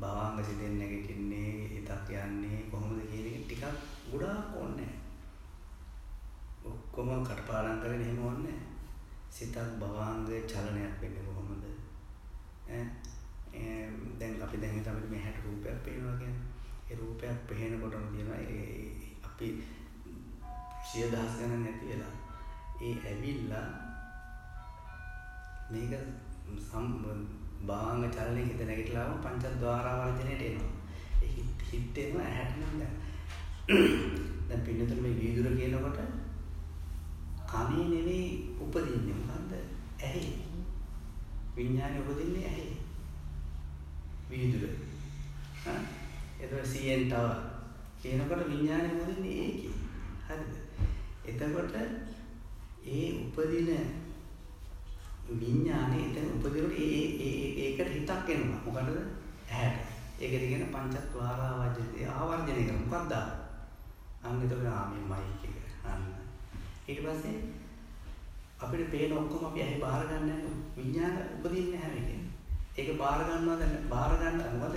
භවංග සිතෙන් නැගිටින්නේ හිතක් යන්නේ කොහොමද කියන එක ටිකක් ගොඩාක් ඕනේ ඔක්කොම කටපාඩම් කරගෙන එහෙම ඕනේ සිතක් භවංගයේ චලනයක් වෙන්නේ කොහොමද? ඈ? ඒ දැන් අපි දැන් හිත අපිට මේ හැට රූපයක් පේනවා කියන්නේ. ඒ රූපයක් පේනකොටම තියෙනවා ඒ අපි සිය දහස් ගණන් නැති වෙලා ඒ ඇවිල්ලා මේක සම් භාංග චලනයේ හිත නැගිටලාම පංචද්වාරා වර්ජනයට එනවා. ඒ හිත හිත එනවා ඇහැට නම් දැන්. දැන් පින්නතර මේ වීදුර කියනකොට කනේ නෙවෙයි උපදින්නේ මොකද්ද? ඇහි. විඥානේ උපදින්නේ ඇහි. වීදුර. හා එතකොට CN tower කියනකොට විඥානේ උපදින්නේ ඒකේ. හරිද? එතකොට ඒ උපදින විඥානේ එතන උපදිනකොට ඒ ඒ ඒකට හිතක් එනවා. මොකටද? ඇහැට. ඒකද කියන පංචත්වාරා වජ්ජති ආවර්ජනය කරන මොකක්ද? අන්න එතකොට ආමේ මයික් එක. අන්න. ඊට පස්සේ අපිට පේන ඔක්කොම අපි ඇහි බාර ගන්න නැහැ. විඥාන උපදින්නේ නැහැ මේකේ. ඒක බාර ගන්නවා දැන් බාර ගන්න මොකද?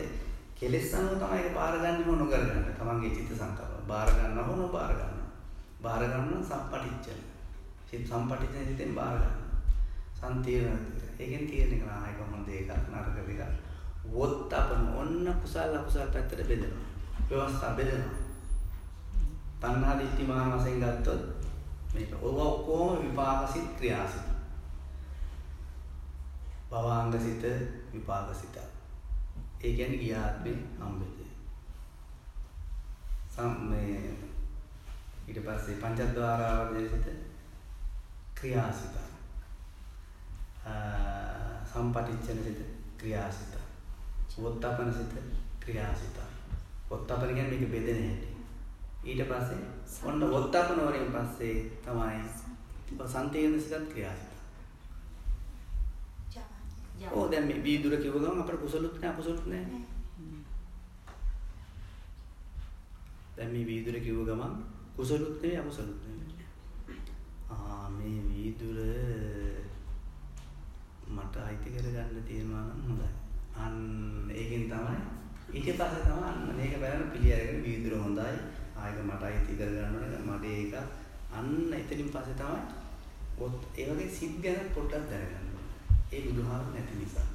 කෙලෙස් අනුව තමයි ඒක බාර ගන්න මොන කරගන්න. තමන්ගේ චිත්ත සංකල්ප. බාර ගන්නව නෝ බාර ගන්නවා. බාර ගන්න සම්පටිච්චන. චිත්ත සම්පටිච්චන හිතෙන් බාර ගන්නවා. සන්තීර්ණ ඒකෙන් තියෙන එක නායක හොඳ එකක් නරක දෙකක් වොත්තපන ඔන්න කුසල අකුසල පැත්තට බෙදෙනවා. ව්‍යවස්ථා බෙදෙනවා. තණ්හා දිට්ඨි මාන වශයෙන් ගත්තොත් මේක ඔව ඔක්කොම විපාකසිත ක්‍රියාසිත. භවාංගසිත විපාකසිත ඒ කියන්නේ ගියාත්මේ හම්බෙන්නේ. සම් මේ ඊට පස්සේ පංචද්වාරා වර්ජිත ක්‍රියාසිත. සම්පටිච්ඡන සිත ක්‍රියාසිත. වොත්තපන සිත ක්‍රියාසිත. වොත්තපන කියන්නේ මේක බෙදෙන හැටි. ඊට පස්සේ ඔන්න වොත්තපන වලින් පස්සේ තමයි සංතේන සිතත් ක්‍රියාසිත. ඕ දැන් මේ වීදුර කිව්ව ගමන් අපට කුසලුත් නැහැ අකුසලුත් නැහැ. දැන් මේ වීදුර කිව්ව ගමන් කුසලුත් නෙවෙයි අකුසලුත් නෙවෙයි. ආ මේ වීදුර මට අයිති කරගන්න තියෙනවා නම් හොඳයි. අන්න ඒකෙන් තමයි ඊට පස්සේ තමයි අන්න මේක බලන පිළි අරගෙන වීදුර හොඳයි. ආයක මට අයිති කරගන්න ඕනේ. මට ඒක අන්න එතනින් පස්සේ තමයි ඒ වගේ සිත් ගැන පොඩ්ඩක් දැනගන්න. ඒ බුදුහාම නැති නිසා.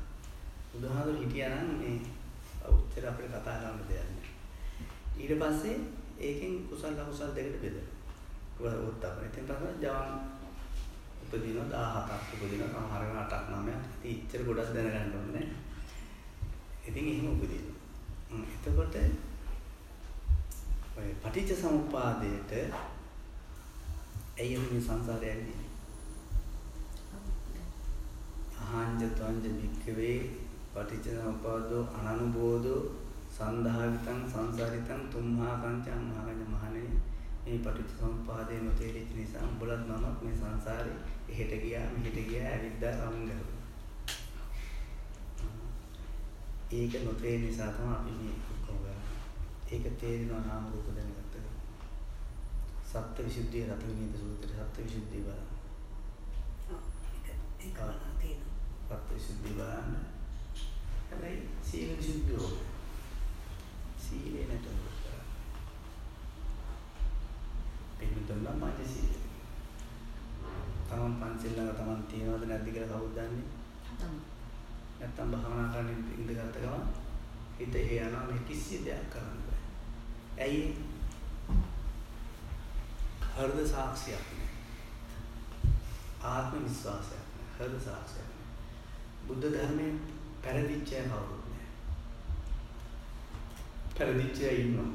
බුදුහාම හිටියා නම් මේ උත්තර අපිට කතා කරන්න දෙයක් නෑ. ඊට පස්සේ ඒකෙන් කුසල අකුසල දෙකට බෙදෙනවා. උත්තම. ඉතින් තමයි ජවන් උපදින 17ක් උපදින සමහර වෙලාවට 8ක් 9ක්. ඉතින් ඉච්චර ගොඩක් දැනගන්න ඕනේ. ඉතින් එහෙම උපදිනවා. එතකොට ඔය පටිච්ච සමුප්පාදයට ඇයි මේ සංසාරය ඇවිල්ලා අහංජ ත්වංජ භික්ඛවේ පටිච්චසමුප්පාදෝ අනනුබෝධෝ සන්දාවිතං සංසාරිතං තුම්හා කංචං මහගඤ්ඤ මහණෙනි මේ පටිච්චසමුප්පාදේ නොතේරිච්ච නිසා උඹලත් මමත් මේ සංසාරේ එහෙට ගියා මෙහෙට ගියා ඇවිද්දා රංගන ඒක නොතේරෙන නිසා තමයි අපි මේ ඔක්කොම ඒක තේරෙනවා නාම රූප දැනගත්තද සත්‍ය විසුද්ධිය රත විනීත සූත්‍රය සත්‍ය විසුද්ධිය බලන්න. ඒක තියෙනවා. සත්‍ය විසුද්ධිය බලන්න. හැබැයි සීල විසුද්ධිය ඕනේ සීලේ නැතුව කරා පිළිතුරු නම් සීල තමන් පන්සිල් ළඟ තමන් තියනවද නැද්ද කියලා කවුද දන්නේ? නැත්තම්. භාවනා කරන්න ඉඳගත්ත ගමන් හිත එහෙ යනවා මේ කිසි දෙයක් කරන්න බෑ. ඇයි? හෘද සාක්ෂියක් නෑ. ආත්ම විශ්වාසයක් නෑ. හෘද සාක්ෂියක් නෑ. බුද්ධ ධර්මයේ පෙරදිච්ච කවුරුත් නෑ. පෙරදිච්ච ඉන්නවා.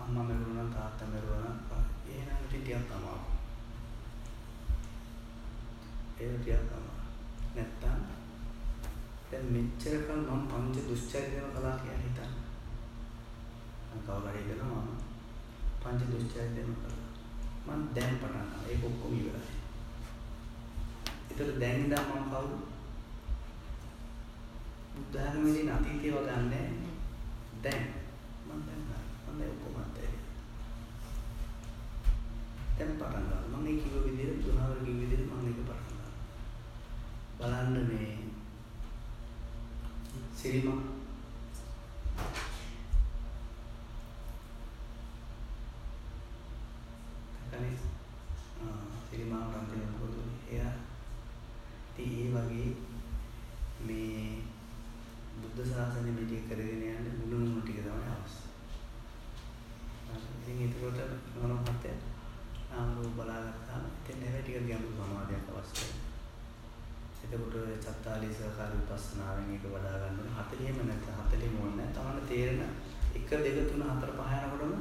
අම්මා මරුණා තාත්තා මරුණා නම් එහෙනම් ටිකක් අමාරු ඒක ටිකක් අමාරු නැත්තම් දැන් මෙච්චර කල් මම පංච දුස්චරිතම කළා කියලා හිතන්න. මම කවදාද හිතනවා මම පංච දුස්චරිතම කළා. මම දැන් පටන් ගන්නවා. ඒක ඔක්කොම ඉවරයි. ඒතර දැන් ඉඳන් මම කවුද? බුද්ධ ධර්මයේ අතීතේව ගන්නෑ දැන් මම දැන් ගන්නවා. මම දැන් ඔක්කොම අත්හැරියා දැන් පටන් ගන්නවා. මම ඒ කිව්ව විදිහට දුනාවර කිව්ව විදිහට මම ඒක පටන් ගන්නවා බලන්න මේ සිරිමා කනේ සිරිමා රන්දින පොදු එයා ඉතින් ඒ වගේ මේ බුද්ධ ශාසනය පිටි කරගෙන යන්න මුළුමු ටික තමයි අවශ්‍ය. ඉතින් ඒකට මොන මහත්තයා නාම රූප බලාගත්තාම ඉතින් නැවැ ටික ගැඹුරු සමාධියක් අවශ්‍යයි. එතකොට චත්තාලී සහකාර විපස්සනාවෙන් ඒක වඩා ගන්න ඕනේ 40ම නැත්නම් 40ම ඕනේ නැහැ. තමන්න තේරෙන 1 2 3 4 5 යනකොටම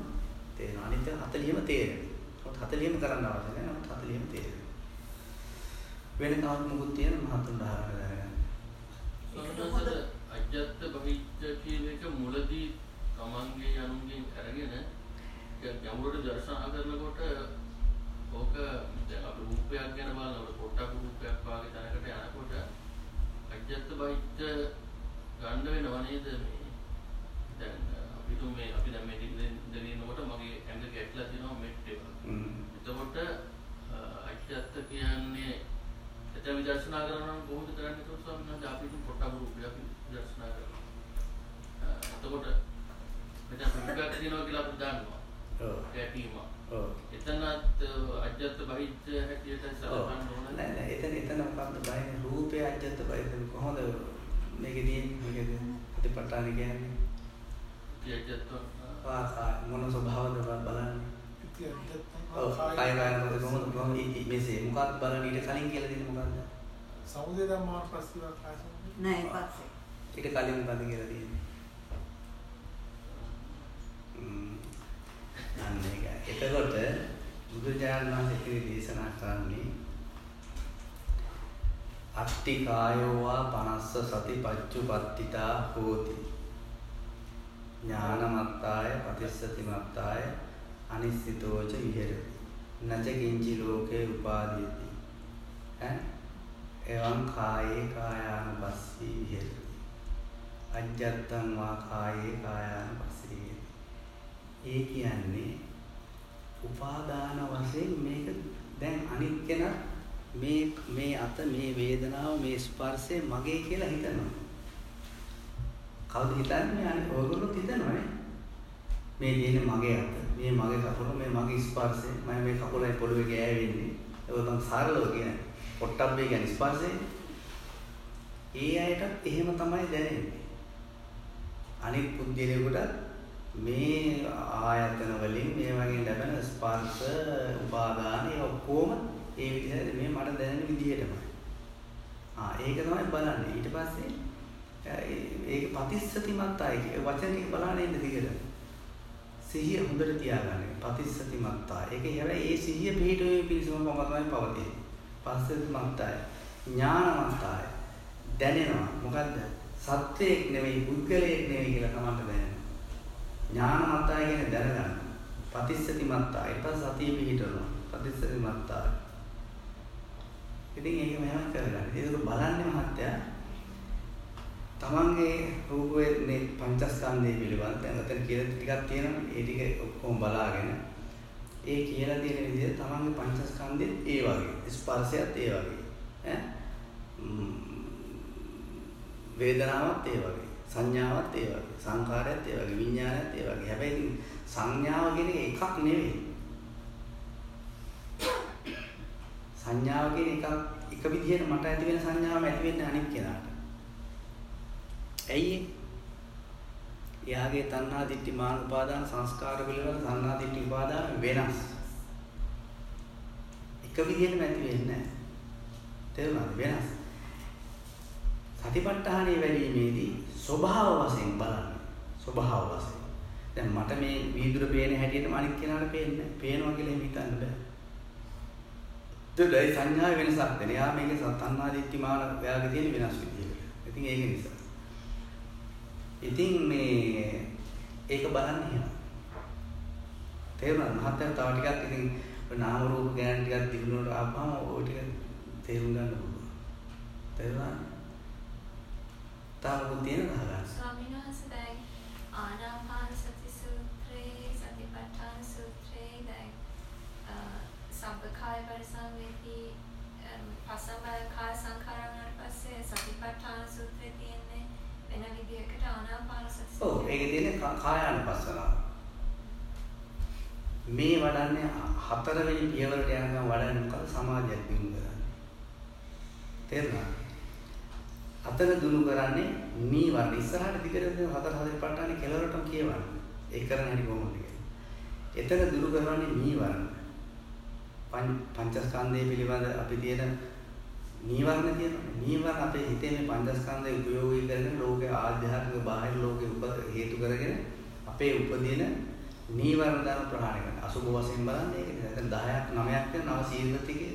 තේරෙනවා. අනිත් 40ම තේරෙනවා. මොකද 40ම කරන්න අවශ්‍ය නැහැ. නමුත් 40ම තේරෙනවා. වෙන කවුරු මොකුත් තියෙන මහතුන් ධාරණ කරගන්න. සමහරවිට අජත්ත බහිච්ච කියන එක මුලදී තමන්ගේ යනුන්ගෙන් අරගෙන ගැඹුරට දර්ශනා කරනකොට ඕක දැන් අපි රූපයක් ගැන බලනකොට පොට්ටක් රූපයක් වාගේ තැනකට යනකොට අජත්ත බහිච්ච ගන්න වෙනව නේද මේ දැන් අපිට මේ අපි දැන් මේ ඉඳිනකොට මගේ ඇඟ ගැටලා තියෙනවා මෙට් එක. එතකොට අජත්ත කියන්නේ එතන විදර්ශනා කරනවා නම් කොහොමද කරන්නේ කියලා ස්වාමීන් වහන්සේ අපි පොට්ටක් රූපයක් අපි විදර්ශනා කරනවා. එතකොට මෙතන රූපයක් තියෙනවා කියලා අපි දන්නවා. ඔව්. ගැටීම. ඔව්. එතනත් අජත්ත බහිච්ච හැටියට සලකන්න ඕන නෑ නෑ එතන එතන මොකක්ද බයනේ රූපය අජත්ත බයද කොහොමද මේකදී මේකද ප්‍රතිපට්ඨාන කියන්නේ අජත්ත ආ මොන ස්වභාවද බලන්නේ ඔව් ඉතින් කය ගන්නකොට කොහොමද කොහොමද මේසේ මොකක්ද බලන්නේ ඊට කලින් කියලා දෙන්නේ මොකක්ද සමුදේ ධම්මාන පස්සේ වාකාශය නෑ පස්සේ. ඊට කලින් මොකක්ද කියලා දෙන්නේ ම්ම් අන්න ඒක. එතකොට බුදුරජාණන් වහන්සේ දේශනා කරන්නේ අට්ටි කායෝවා පනස්ස සති පච්චුපත්තිතා හෝති. ඥානමත්තාය පතිස්සතිමත්තාය අනිස්සිතෝච විහෙරති. නච කිංචි ලෝකේ උපාදීති. ඈ එවං කායේ කායානුපස්සී විහෙරති අජ්ජත්තං වා කායේ කායානුපස්සී ඒ කියන්නේ උපාදාන වශයෙන් මේක දැන් අනිත් කෙනා මේ මේ අත මේ වේදනාව මේ ස්පර්ශය මගේ කියලා හිතනවා. කවුද හිතන්නේ? අනිත් ඔයගොල්ලෝ හිතනවානේ. මේ තියෙන මගේ අත, මේ මගේ කකුල, මේ මගේ ස්පර්ශය, මම මේ කකුලයි පොළවේ ගෑවෙන්නේ. ඒක තමයි සරලව කියන්නේ. පොට්ටබ්බේ කියන්නේ ස්පර්ශය. ඒ අයටත් එහෙම තමයි දැනෙන්නේ. අනිත් පුද්ගලයෙකුට මේ ආයතන වලින් මේ වගේ ලැබෙන ස්පර්ශ උපාදාන ඒ ඔක්කොම ඒ විදිහට මේ මට දැනෙන විදිහටමයි. ආ ඒක තමයි බලන්නේ. ඊට පස්සේ ඒක පතිස්සතිමත්තායි කියන වචන ටික බලන්න ඉන්න දිගට. සිහිය හොඳට තියාගන්න. පතිස්සතිමත්තා. ඒක හැබැයි ඒ සිහිය පිටුවේ පිළිසම පමණයි පවතින්නේ. පස්සතිමත්තායි. ඥානමත්තායි. දැනෙනවා. මොකද්ද? සත්‍යයක් නෙවෙයි පුද්ගලයෙක් නෙවෙයි කියලා තමයි දැනෙන්නේ. ඥානමත්තාය කියන්නේ දැනගන්න. පතිස්සතිමත්තා. ඊට පස්සේ සතිය පිහිටවනවා. පතිස්සතිමත්තා. ඉතින් ඒක මෙහෙම කරගන්න. ඒක බලන්නේ මහත්තයා තමන්ගේ රූපයේ පංචස්කන්ධය පිළිබඳ දැන් අතන කියලා ටිකක් තියෙනවා. ඒ ටික ඔක්කොම බලාගෙන ඒ කියලා තියෙන විදිහට තමන්ගේ පංචස්කන්ධෙත් ඒ වගේ ස්පර්ශයත් ඒ වගේ ඈ? වේදනාවත් ඒ වගේ සංඥාවත් ඒ වගේ සංකාරයත් ඒ වගේ විඥානයත් ඒ වගේ. හැබැයි සංඥාව කියන එක එකක් නෙවෙයි. සංඥාව කියන එකක් එක විදිහට මට ඇති වෙන සංඥාවම ඇති වෙන්නේ අනිත් කෙනාට. ඇයි එයාගේ තණ්හා දිට්ඨි මාන උපාදාන සංස්කාර පිළිබඳ තණ්හා දිට්ඨි උපාදාන වෙනස් එක විදිහටම ඇති වෙන්නේ නැහැ තේරුණාද වෙනස් සතිපට්ඨානයේ වැඩිීමේදී ස්වභාව වශයෙන් බලන්න. ස්වභාව වශයෙන්. දැන් මට මේ වීදුර පේන හැටියටම අනිත් කෙනාට පේන්නේ නැහැ. පේනවා කියලා එහෙම හිතන්න බෑ. දෙලයි සංඥා වෙනසක් දෙන. යා මේකේ සතන්නා දිට්ඨිමාන එයාගේ තියෙන වෙනස් විදියකට. ඉතින් ඒක නිසා. ඉතින් මේ ඒක බලන්න එහෙම. තේරුණාද? මහත්තයා තව ටිකක් ඉතින් නාම රූප ගැන ටිකක් දිනුනට ආපහම ওই ටික තේරුම් ගන්න පුළුවන්. තේරුණාද? තාම තියෙන අහගන්න. ස්වාමීන් වහන්සේ දැන් ආනාපාන සති සූත්‍රයේ සතිපට්ඨාන සූත්‍රයේ දැන් සබ්බකාය පරිසංවේදී පසබය කාය සංඛාරයන් පස්සේ සතිපට්ඨාන සූත්‍රයේ තියෙන්නේ වෙන විදිහකට ආනාපාන සති ඔව් ඒකේ තියෙන කායානුපස්සනාව. මේ වඩන්නේ හතරවෙනි පියවරට යනකම් වඩන්නේ මොකද සමාධියක් දිනු කරන්නේ. තේරුණාද? අතන දුරු කරන්නේ නීවරණ ඉස්සරහට දිගට දෙන හතර හතර පට්ටානේ කෙලවරටම කියවන්න. ඒ කරන හැටි කොහොමද කියලා. එතන දුරු කරන්නේ නීවරණ. පංචස්කන්ධය පිළිබඳ අපි තියෙන නීවරණ තියෙනවා. නීවරණ අපේ හිතේ මේ පංචස්කන්ධය උපයෝගී කරගෙන ලෝකයේ ආධ්‍යාත්මික බාහිර ලෝකයේ හේතු කරගෙන අපේ උපදින නීවරණ ධර්ම ප්‍රහාණය කරන. අසුභ වශයෙන් බලන්නේ ඒක. දැන් 10ක් 9ක් වෙන නව සීලතිකේ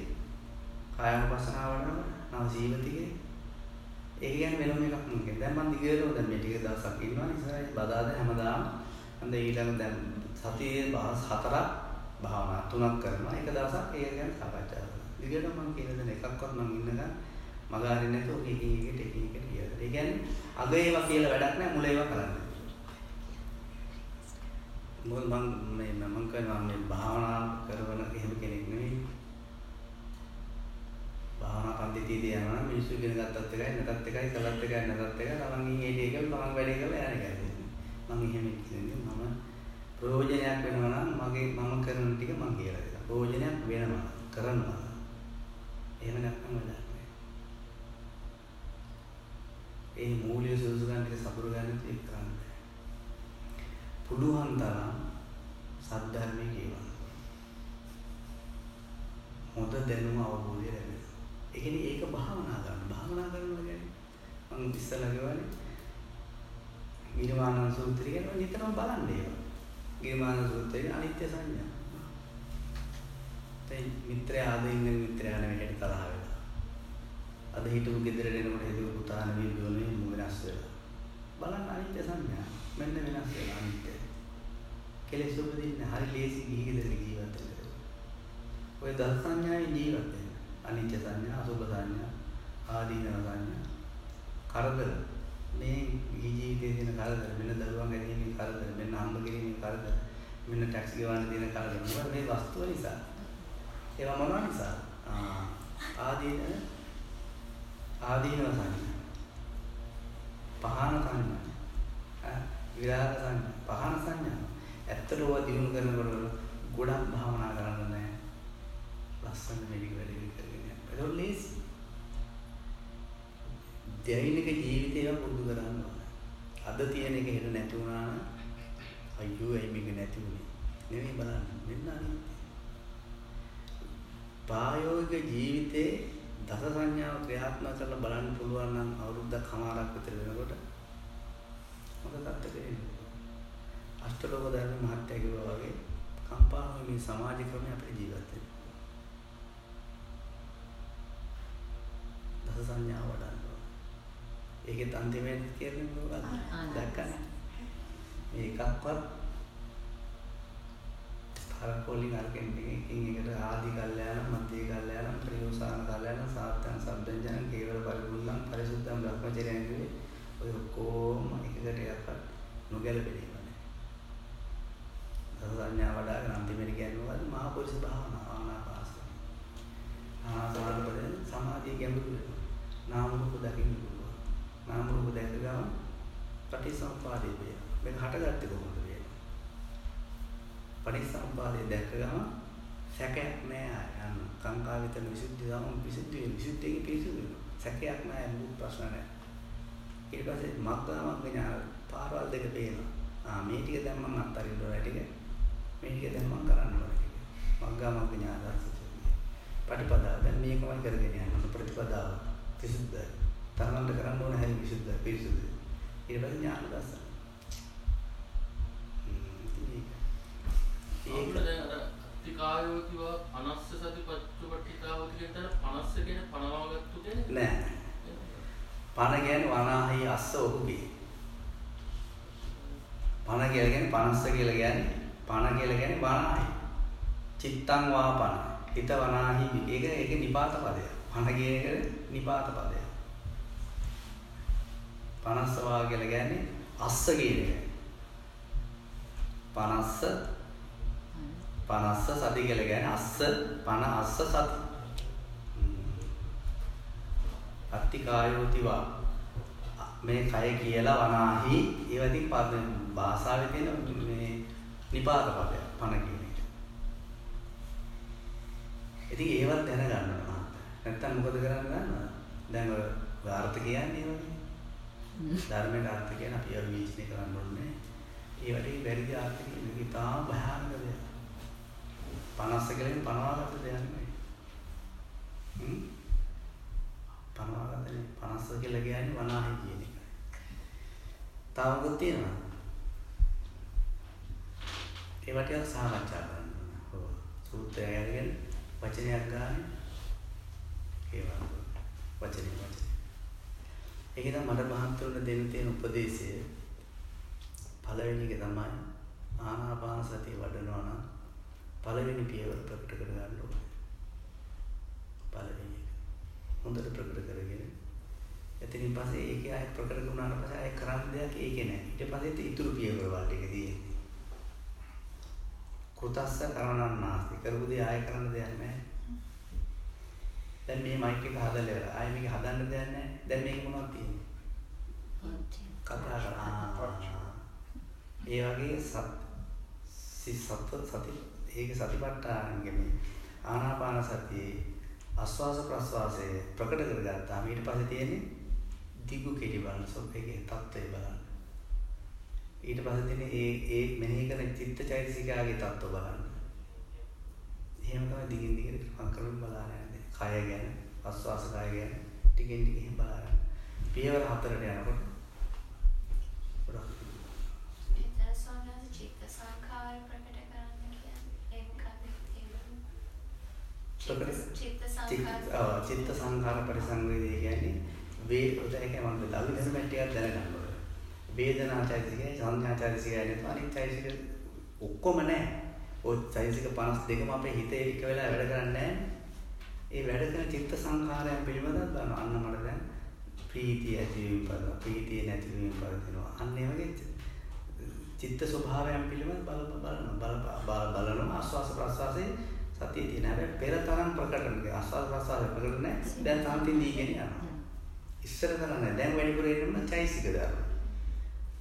කායනුපස්සනාව වඩනවා. නව සීලතිකේ ඒක කියන්නේ වෙනම එකක් නෙමෙයි. දැන් මම දිගටම දැන් මේ ටික දවසක් ඉන්නවා ඉස්සරහ බදාද හැමදාම හන්ද ඊළඟ දැන් සතියේ බහස් හතරක් භාවනා තුනක් කරනවා. එක දවසක් ඒක ගැන සාකච්ඡා කරනවා. දිගටම මම කියන දේ එකක්වත් මම ඉන්නකම් මග හරින්නේ නැතුව එක එක එක එක එක කියලා. ඒ කියන්නේ අග ඒවා කියලා වැඩක් නැහැ මුල ඒවා කරන්න. මොකද මම මේ මම කරනවා මේ භාවනා කරන එහෙම කෙනෙක් නෙවෙයි. භාවනා පද්ධතියදී යනවා නම් මිනිස්සු ඉගෙන ගත්තත් එකයි නැතත් එකයි කළත් එකයි නැතත් එකයි තමන් ඉන්නේ ඒ ටික තමන් වැඩේ කරලා යන එකයි මම එහෙම කියන්නේ මම ප්‍රයෝජනයක් වෙනවා නම් මගේ මම කරන ටික මම කියලා දෙනවා ප්‍රයෝජනයක් වෙනවා කරනවා එහෙම නැත්නම් වැඩක් ඒ මූලික සුසුකන් ටික සපුරු ගන්න තියෙක් කරන්න පුළුවන් තරම් සද්ධර්මයේ කියවන්න හොඳ දැනුම අවබෝධය ලැබෙනවා ඒ කියන්නේ ඒක භාවනා කරන්න. භාවනා කරනවා කියන්නේ මම ඉස්සලා කියවනේ නිර්වාණ සූත්‍රය ගැන නිතරම බලන්න ඒවා. නිර්වාණ සූත්‍රයේ අනිත්‍ය සංඥා. දැන් මිත්‍රයා ආද ඉන්න මිත්‍රයා නෙවෙයි තරහ වෙලා. අද අද හිටපු ගෙදරට එනකොට හිතුව පුතා නෙවෙයි දුවනේ මු වෙනස් වෙලා. බලන්න අනිත්‍ය සංඥා. මෙන්න වෙනස් වෙලා අනිත්‍ය. කෙලෙස් උපදින්න හරි ලේසි ගිහි ගෙදරක ජීවත් වෙන්න. ඔය දස සංඥාවේ ජීවත් වෙන්න. අනිත්‍ය සංඥා, අසුභ සංඥා, ආදීනව සංඥා, කරදර. මේ ගිහි ජීවිතයේ තියෙන කරදර, මෙන්න දරුවන් ගැනීමේ කරදර, මෙන්න හම්බ කිරීමේ කරදර, මෙන්න ටැක්ස් ගෙවන්න තියෙන කරදර. මොකද මේ වස්තුව නිසා. ඒවා මොනවා නිසා? ආ ආදීන ආදීනව සංඥා. පහන සංඥා. ඈ විරාග සංඥා. පහන සංඥා. ඇත්තට ඕවා දිනු කරනකොට ගොඩක් භාවනා කරන්න නැහැ. ලස්සන මෙලික වැඩි කරගෙන යන්න. ඒක ලේසි. දෛනික ජීවිතේම පුරුදු කරන්න ඕන. අද තියෙන එක හෙට නැති වුණා නම් අයියෝ ඇයි මේක නැති වුනේ? නෙවෙයි බලන්න. මෙන්න අනිත්. ප්‍රායෝගික ජීවිතේ දස සංඥාව ක්‍රියාත්මක කරලා බලන්න පුළුවන් නම් අවුරුද්දක් හමාරක් විතර වෙනකොට මොකද තත්ත්වෙ වෙන්නේ? අෂ්ටලෝක ධර්ම මහත්ය කිව්වා වගේ කම්පා වෙන මේ සමාජ ක්‍රමය අපේ ජීවිත. දස සංඥාව වඩන්න. ඒකෙත් අන්තිමේදී කියන්නේ මොකක්ද? දැක්කනේ. මේ එකක්වත් හරකොලින් අරගෙන එකකින් එකට ආදි කල්යාණ මධ්‍ය කල්යාණ ප්‍රයෝසාන කල්යාණ සාත්තං සම්බෙන්ජන කේවල පරිපූර්ණං පරිසුද්ධං බ්‍රහ්මචර්යයන් කියේ ඔය ඔක්කොම එකකට එකක් නොගැලපෙන ඒවා නේ. සංඥා වඩාගෙන අන්තිමට කියන්නේ මොකද්ද? මහා පුරුෂ භාවනාව ආනාපානසති. ආනාපානවලින් සමාධිය ගැඹුරු වෙනවා. නාම රූප දකින්න පුළුවන්. නාම රූප දැක ගමන් පටිසම්පාදේ වේ. මේක හටගත්තේ කොහොමද? පටිච්චසමුපාදය දැක්ක ගමන් සැකයක් නෑ යන්න. කාංකා විතර විසුද්ධි ගමන් විසුද්ධි වෙන විසුද්ධියකින් පිරිසුදු වෙනවා. සැකයක් නෑ මුත් ප්‍රශ්න නෑ. ඊට පස්සේ මග්ගාමග්ග ඥාන පාරවල් දෙක පේනවා. ආ මේ ටික දැන් මම අත්හරින්න ඕන ටික. මේ ටික දැන් මම කරන්න ඕන ටික. මග්ගාමග්ග ඥාන දර්ශනය පටිපදාව දැන් මේකමයි කරගෙන යන්න. ප්‍රතිපදාව? විසුද්ධ තරමන්ට කරන්න ඕන හැරි විසුද්ධ පිරිසුදු. ඊට පස්සේ ඥාන දර්ශන. ඒක දැන් අර අත්තිකායෝ කිව්වා 50 සති පච්චුපට්ඨිතාව කියන තර 50 කියන පනවාගත්තු කියන්නේ නෑ. පන කියන්නේ වනාහි අස්ස ඔහුගේ. පන කියලා කියන්නේ 50 කියලා කියන්නේ පන කියලා කියන්නේ වනාහි. චිත්තං වාපන. හිත වනාහි ඒක ඒක නිපාත පදයක්. පන කියන එක නිපාත පදයක්. 50 වා කියලා කියන්නේ අස්ස කියන එක. 50 පනස්ස සති කියලා කියන්නේ අස්ස පන අස්ස සති. අත්ති කායෝතිවා මේ කය කියලා වනාහි ඒවදී පද භාෂාවේ තියෙන මේ නිපාත පදයක් පන කියන එක. ඉතින් ඒවත් දැනගන්න ඕන. නැත්තම් මොකද කරන්න ගන්නවද? දැන් ඔය අර්ථ කියන්නේ වගේ. ධර්මයේ අර්ථ කියන අපි අර විශ්ලේෂණය කරන්න ඕනේ. ඒ වගේ වැරදි අර්ථ කියන එක ඉතාම භයානක දෙයක්. 50 කියලා පනවාගත්ත දෙයක් නෙමෙයි. හ්ම්? පනවාගත්ත නෙමෙයි 50 කියලා කියන්නේ වනාහි කියන එක. තව මොකද තියෙනවද? ඒවට ටිකක් සාකච්ඡා කරන්න ඕන. ඔව්. සූත්‍රය අරගෙන වචනයක් ගන්න. ඒවා වචනේ වචනේ. ඒක තමයි මට මහත්තුරුන දෙන්න තියෙන උපදේශය. පළවෙනි එක තමයි ආනාපාන සතිය වඩනවා නම් පළවෙනි පියවර ප්‍රකට කර ගන්න ඕනේ. පළවෙනි එක. හොඳට ප්‍රකට කරගෙන එතනින් පස්සේ ඒකේ ආයෙ ප්‍රකට වුණාට පස්සේ ආයෙ කරන්න දෙයක් ඒකේ නැහැ. ඊට පස්සේ ඉතුරු පියවර වල ටික තියෙන්නේ. කෘතස්ස කරණන් නාස්ති. කරපු දේ ආයෙ කරන්න දෙයක් නැහැ. දැන් මේ මයික් එක හදලා ඉවරයි. ආයෙ මේක හදන්න දෙයක් නැහැ. දැන් මේක මොනවද තියෙන්නේ? කතා කරා. ඒ වගේ සත් සත් සති ඒක සතිපට්ඨානගේ මේ ආනාපාන සතියේ ආස්වාස ප්‍රස්වාසයේ ප්‍රකට කරගත්තාම ඊට පස්සේ තියෙන්නේ දිගු කෙටි බලන සොපේගේ தත්ත්වය බලන්න. ඊට පස්සේ තියෙන්නේ ඒ ඒ මෙනෙහි කරන චිත්තචෛතසිකාගේ தත්ත්ව බලන්න. එහෙම තමයි දිගින් දිගට මංකරමින් බලන්න යන්නේ. කය ගැන, ආස්වාස කය ගැන ටිකෙන් ටික එහෙම බලන්න. පියවර හතරට යනකොට ගොඩක් එතන සෝනස චිත්ත සංඛාර ප්‍රකට කරන්න කියන්නේ ඒ මොකක්ද ප්‍රකට චිත්ත චිත්ත සංඛාර ආ, චිත්ත සංඛාර පරිසංවේදී කියන්නේ වේ උදේක මම දවි ධර්ම ටිකක් දැනගන්න ඕනේ. වේදනා චෛතසිකය, සංඥා චෛතසිකය නේද අනිත් චෛතසික ඔක්කොම නැහැ. ওই චෛතසික 52ම අපේ හිතේ එක වෙලා වැඩ කරන්නේ. ඒ වැඩ කරන චිත්ත සංඛාරයන් පිළිබඳව බලන්න අන්න මට දැන් ප්‍රීතිය ඇතිවීම පද ප්‍රීතිය නැතිවීම පදිනවා. අන්න ඒ වගේ චිත්ත ස්වභාවයන් පිළිබඳව බල බලන බල බල- බලනවා ආස්වාස ප්‍රස්වාසයේ සතිය තියෙන හැබැයි පෙර තරම් ප්‍රකට නෙවෙයි ආස්වාස ප්‍රස්වාස ප්‍රකට නැහැ. දැන් තාන්තින් දීගෙන යනවා. ඉස්සර කරන්නේ දැන් වැඩිපුර එන්නම චෛසික ධර්ම.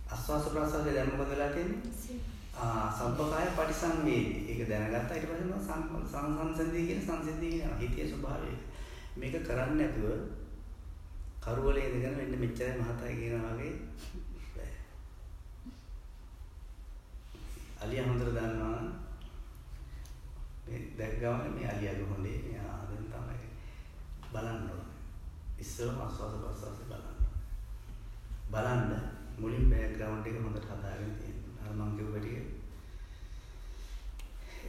ආස්වාස ප්‍රස්වාසයේ දැන් මොකද වෙලා තියෙන්නේ? ආ සම්පකාය පරිසංවේදී. ඒක දැනගත්තා ඊට පස්සේ මම සංසන්දී කියන සංසිද්ධිය කියනවා. හිතේ ස්වභාවය. මේක කරන්නේ නැතුව කරුවලේ ඉඳගෙන මෙන්න මෙච්චරයි මහතයි කියනවා වගේ. අලියා හොඳට දන්නවා නම් මේ දැක්ගම මේ අලියාගේ හොඳේ මෙයා දැන් තමයි බලන්න ඕනේ. ඉස්සරම ආස්වාද ප්‍රසවාස බලන්න. බලන්න මුලින් බෑග්ග්‍රවුන්ඩ් එක හොඳට හදාගෙන තියෙනවා. අර මං කිව්ව ටික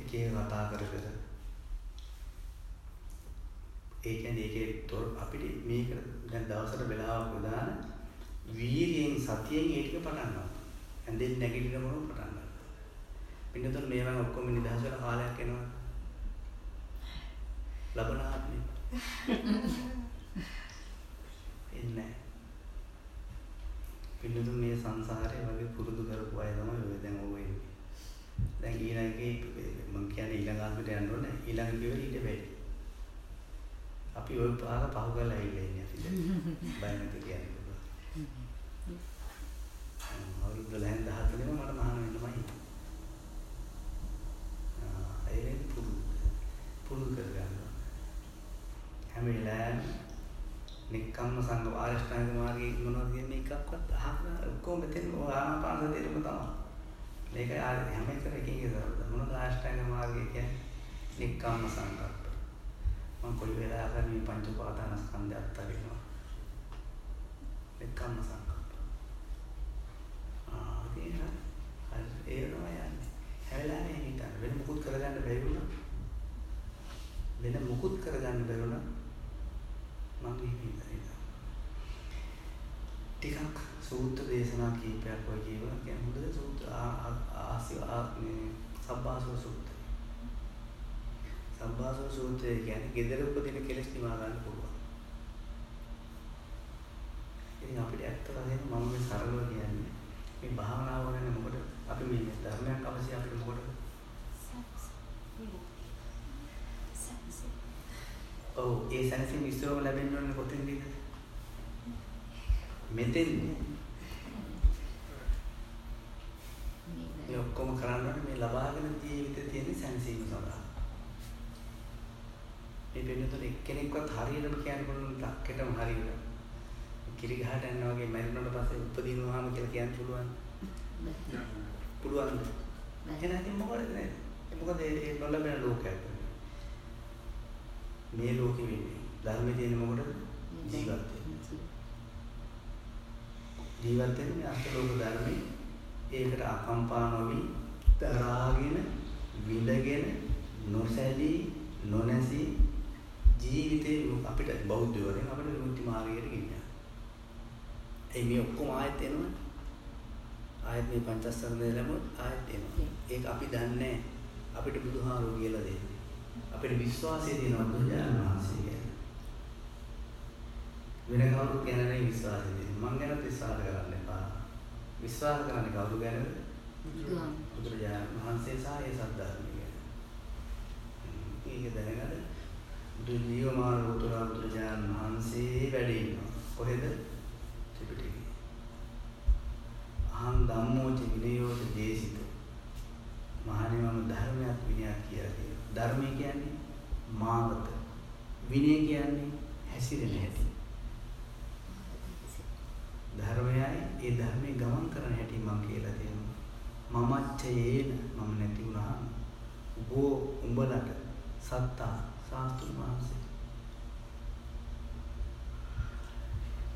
එකේ කතා කර කර ඒ කියන්නේ ඒකේ තොර අපිට මේක දැන් දවසට වෙලාවක් දාන වීර්යයෙන් සතියෙන් ඒ ටික පටන් ගන්නවා. ඇඳෙන් නැගිටින මොනව පටන් ගන්නවා. පින්නතොන් මේවා ඔක්කොම නිදහස් වෙලා කාලයක් එනවා. ලබන ආත්මේ. එන්නේ. පින්නතුන් මේ සංසාරේ වගේ පුරුදු කරපු අය තමයි ඔය දැන් ඔය ඉන්නේ. දැන් ඊළඟේ මම කියන්නේ ඊළඟ ආත්මයට යන්න ඕනේ. ඊළඟ කිව්වෙ ඊට වැඩි. අපි ওই පාර පහු කරලා ඇවිල්ලා ඉන්නේ අපි දැන්. බය නැති කියන්නේ. අවුරුදු 12 14 මට මහාන වෙන්නමයි. ආ ඒ පුරුදු පුරුදු කරගන්න. හැම වෙලාවෙම නික්කම්ම සංග ආරෂ්ඨාංග මාර්ගයේ මොනවද කියන්නේ එකක්වත් අහන්න ඔක්කොම මෙතන ආනාපාන සතියෙම තමයි. මේක ආ- හැම එකම එකකින් ඉස්සරහට මොනවද ආරෂ්ඨාංග මාර්ගය කියන්නේ? නික්කම්ම සංකල්ප. මම කොයි වෙලාවක මේ පංච උපාදානස්කන්ධය අත්හරිනවා. නික්කම්ම සංකල්ප. ආ ඒක හරි ඒ තමයි යන්නේ. හැම වෙලාවෙම හිතන්න වෙන මුකුත් කරගන්න බැරි වුණා. වෙන මුකුත් කරගන්න බැරි වුණා. මම හිතන්නේ ටිකක් සූත්‍ර දේශනා කීපයක් වගේ කියවන කියන්නේ හොඳට සූත්‍ර ආසි මේ සබ්බාසව සූත්‍රය. සබ්බාසව සූත්‍රය කියන්නේ gedara උපදින කෙලෙස් නිවා ගන්න පුළුවන්. ඉතින් අපිට ඇත්ත වශයෙන්ම මම මේ සරලව කියන්නේ මේ භාවනාව ගැන මොකද අපි මේ ධර්මයක් අවශ්‍ය අපිට මොකද? ඔව් ඒ සැනසීම ඉස්සරම ලැබෙන්න ඕනේ කොතෙන්ද? මෙතෙන් මේ ඔක්කොම කරන්න ඕනේ මේ ලබාගෙන ජීවිතේ තියෙන සැනසීම සඳහා. මේ වෙනතොට එක්කෙනෙක්වත් හරියටම කියන්න පුළුවන් ලක්කෙටම හරියට. කිරි ගහට යනවා වගේ මැරුණාට පස්සේ උපදිනවාම කියලා කියන්න පුළුවන්. පුළුවන්ද? එහෙනම් නේද? මොකද ඒ නොලබන ලෝකයක්. මේ ලෝකෙ වෙන්නේ ධර්මයේ තියෙන මොකටද? ජීවත් වෙන්න. ජීවත් වෙන්නේ අෂ්ටලෝක ධර්මයේ ඒකට අකම්පා නොවි තරහාගෙන විඳගෙන නොසැලී නොනැසී ජීවිතේ අපිට බෞද්ධයෝරෙන් අපිට විමුක්ති මාර්ගයට ගෙනියනවා. ඒ මේ ඔක්කොම ආයත් එනවා. ආයත් මේ පංචස්කන්ධය ලැබුණොත් ආයත් එනවා. ඒක අපි දන්නේ අපිට බුදුහාරෝ කියලා දෙන්නේ. අපිට විශ්වාසය තියෙනවා බුදුජානක වහන්සේ ගැන. වෙන කවුරුත් ගැන නෙවෙයි විශ්වාසය තියෙන්නේ. මං ගැනත් විශ්වාස කරන්න එපා. විශ්වාස කරන්නේ කවුරු ගැනද? බුදුරජාණන් වහන්සේ සහ ඒ සද්ධර්මය ගැන. ඒක දැනගන්න බුදු ජීවමාන උතුරා බුදුරජාණන් වහන්සේ වැඩ ඉන්නවා. කොහෙද? ත්‍රිපිටකයේ. අහං ධම්මෝච විනයෝච දේශිතෝ. මහණෙනි මම ධර්මයක් විනයක් කියලා. ධර්මය කියන්නේ මාවත. විනය කියන්නේ හැසිරෙන හැටි. ධර්මයයි ඒ ධර්මයේ ගමන් කරන හැටි මම කියලා තියෙනවා. මමච්චයේන මම නැති වුණා. උබෝ උඹලට සත්තා සාස්තුන් වහන්සේ.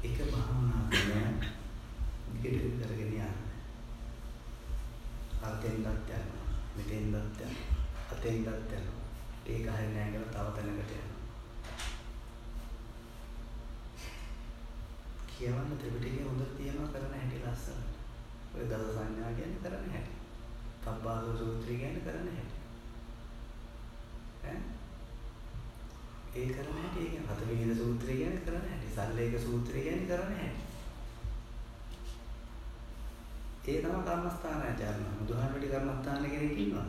එක භාවනා කරන දිගට කරගෙන යන්න. අතෙන්දත් යනවා. මෙතෙන්දත් අතෙන් දත් යනවා. ඒක හරිය නෑ කියලා තව තැනකට යනවා. කියවන්න ත්‍රිපිටකයේ හොඳට තියෙනවා කරන හැටි ලස්සන. ඔය දස සංඥා කියන්නේ කරන හැටි. තබ්බාසෝ සූත්‍රය කියන්නේ කරන හැටි. ඈ ඒ කරන හැටි ඒ කියන්නේ හතවිහිද සූත්‍රය කියන්නේ කරන හැටි. සල්ලේක සූත්‍රය කියන්නේ කරන හැටි. ඒ තමයි කර්මස්ථාන ආචාර්ය. බුදුහාමුදුරුවෝ කර්මස්ථාන කෙනෙක් ඉන්නවා.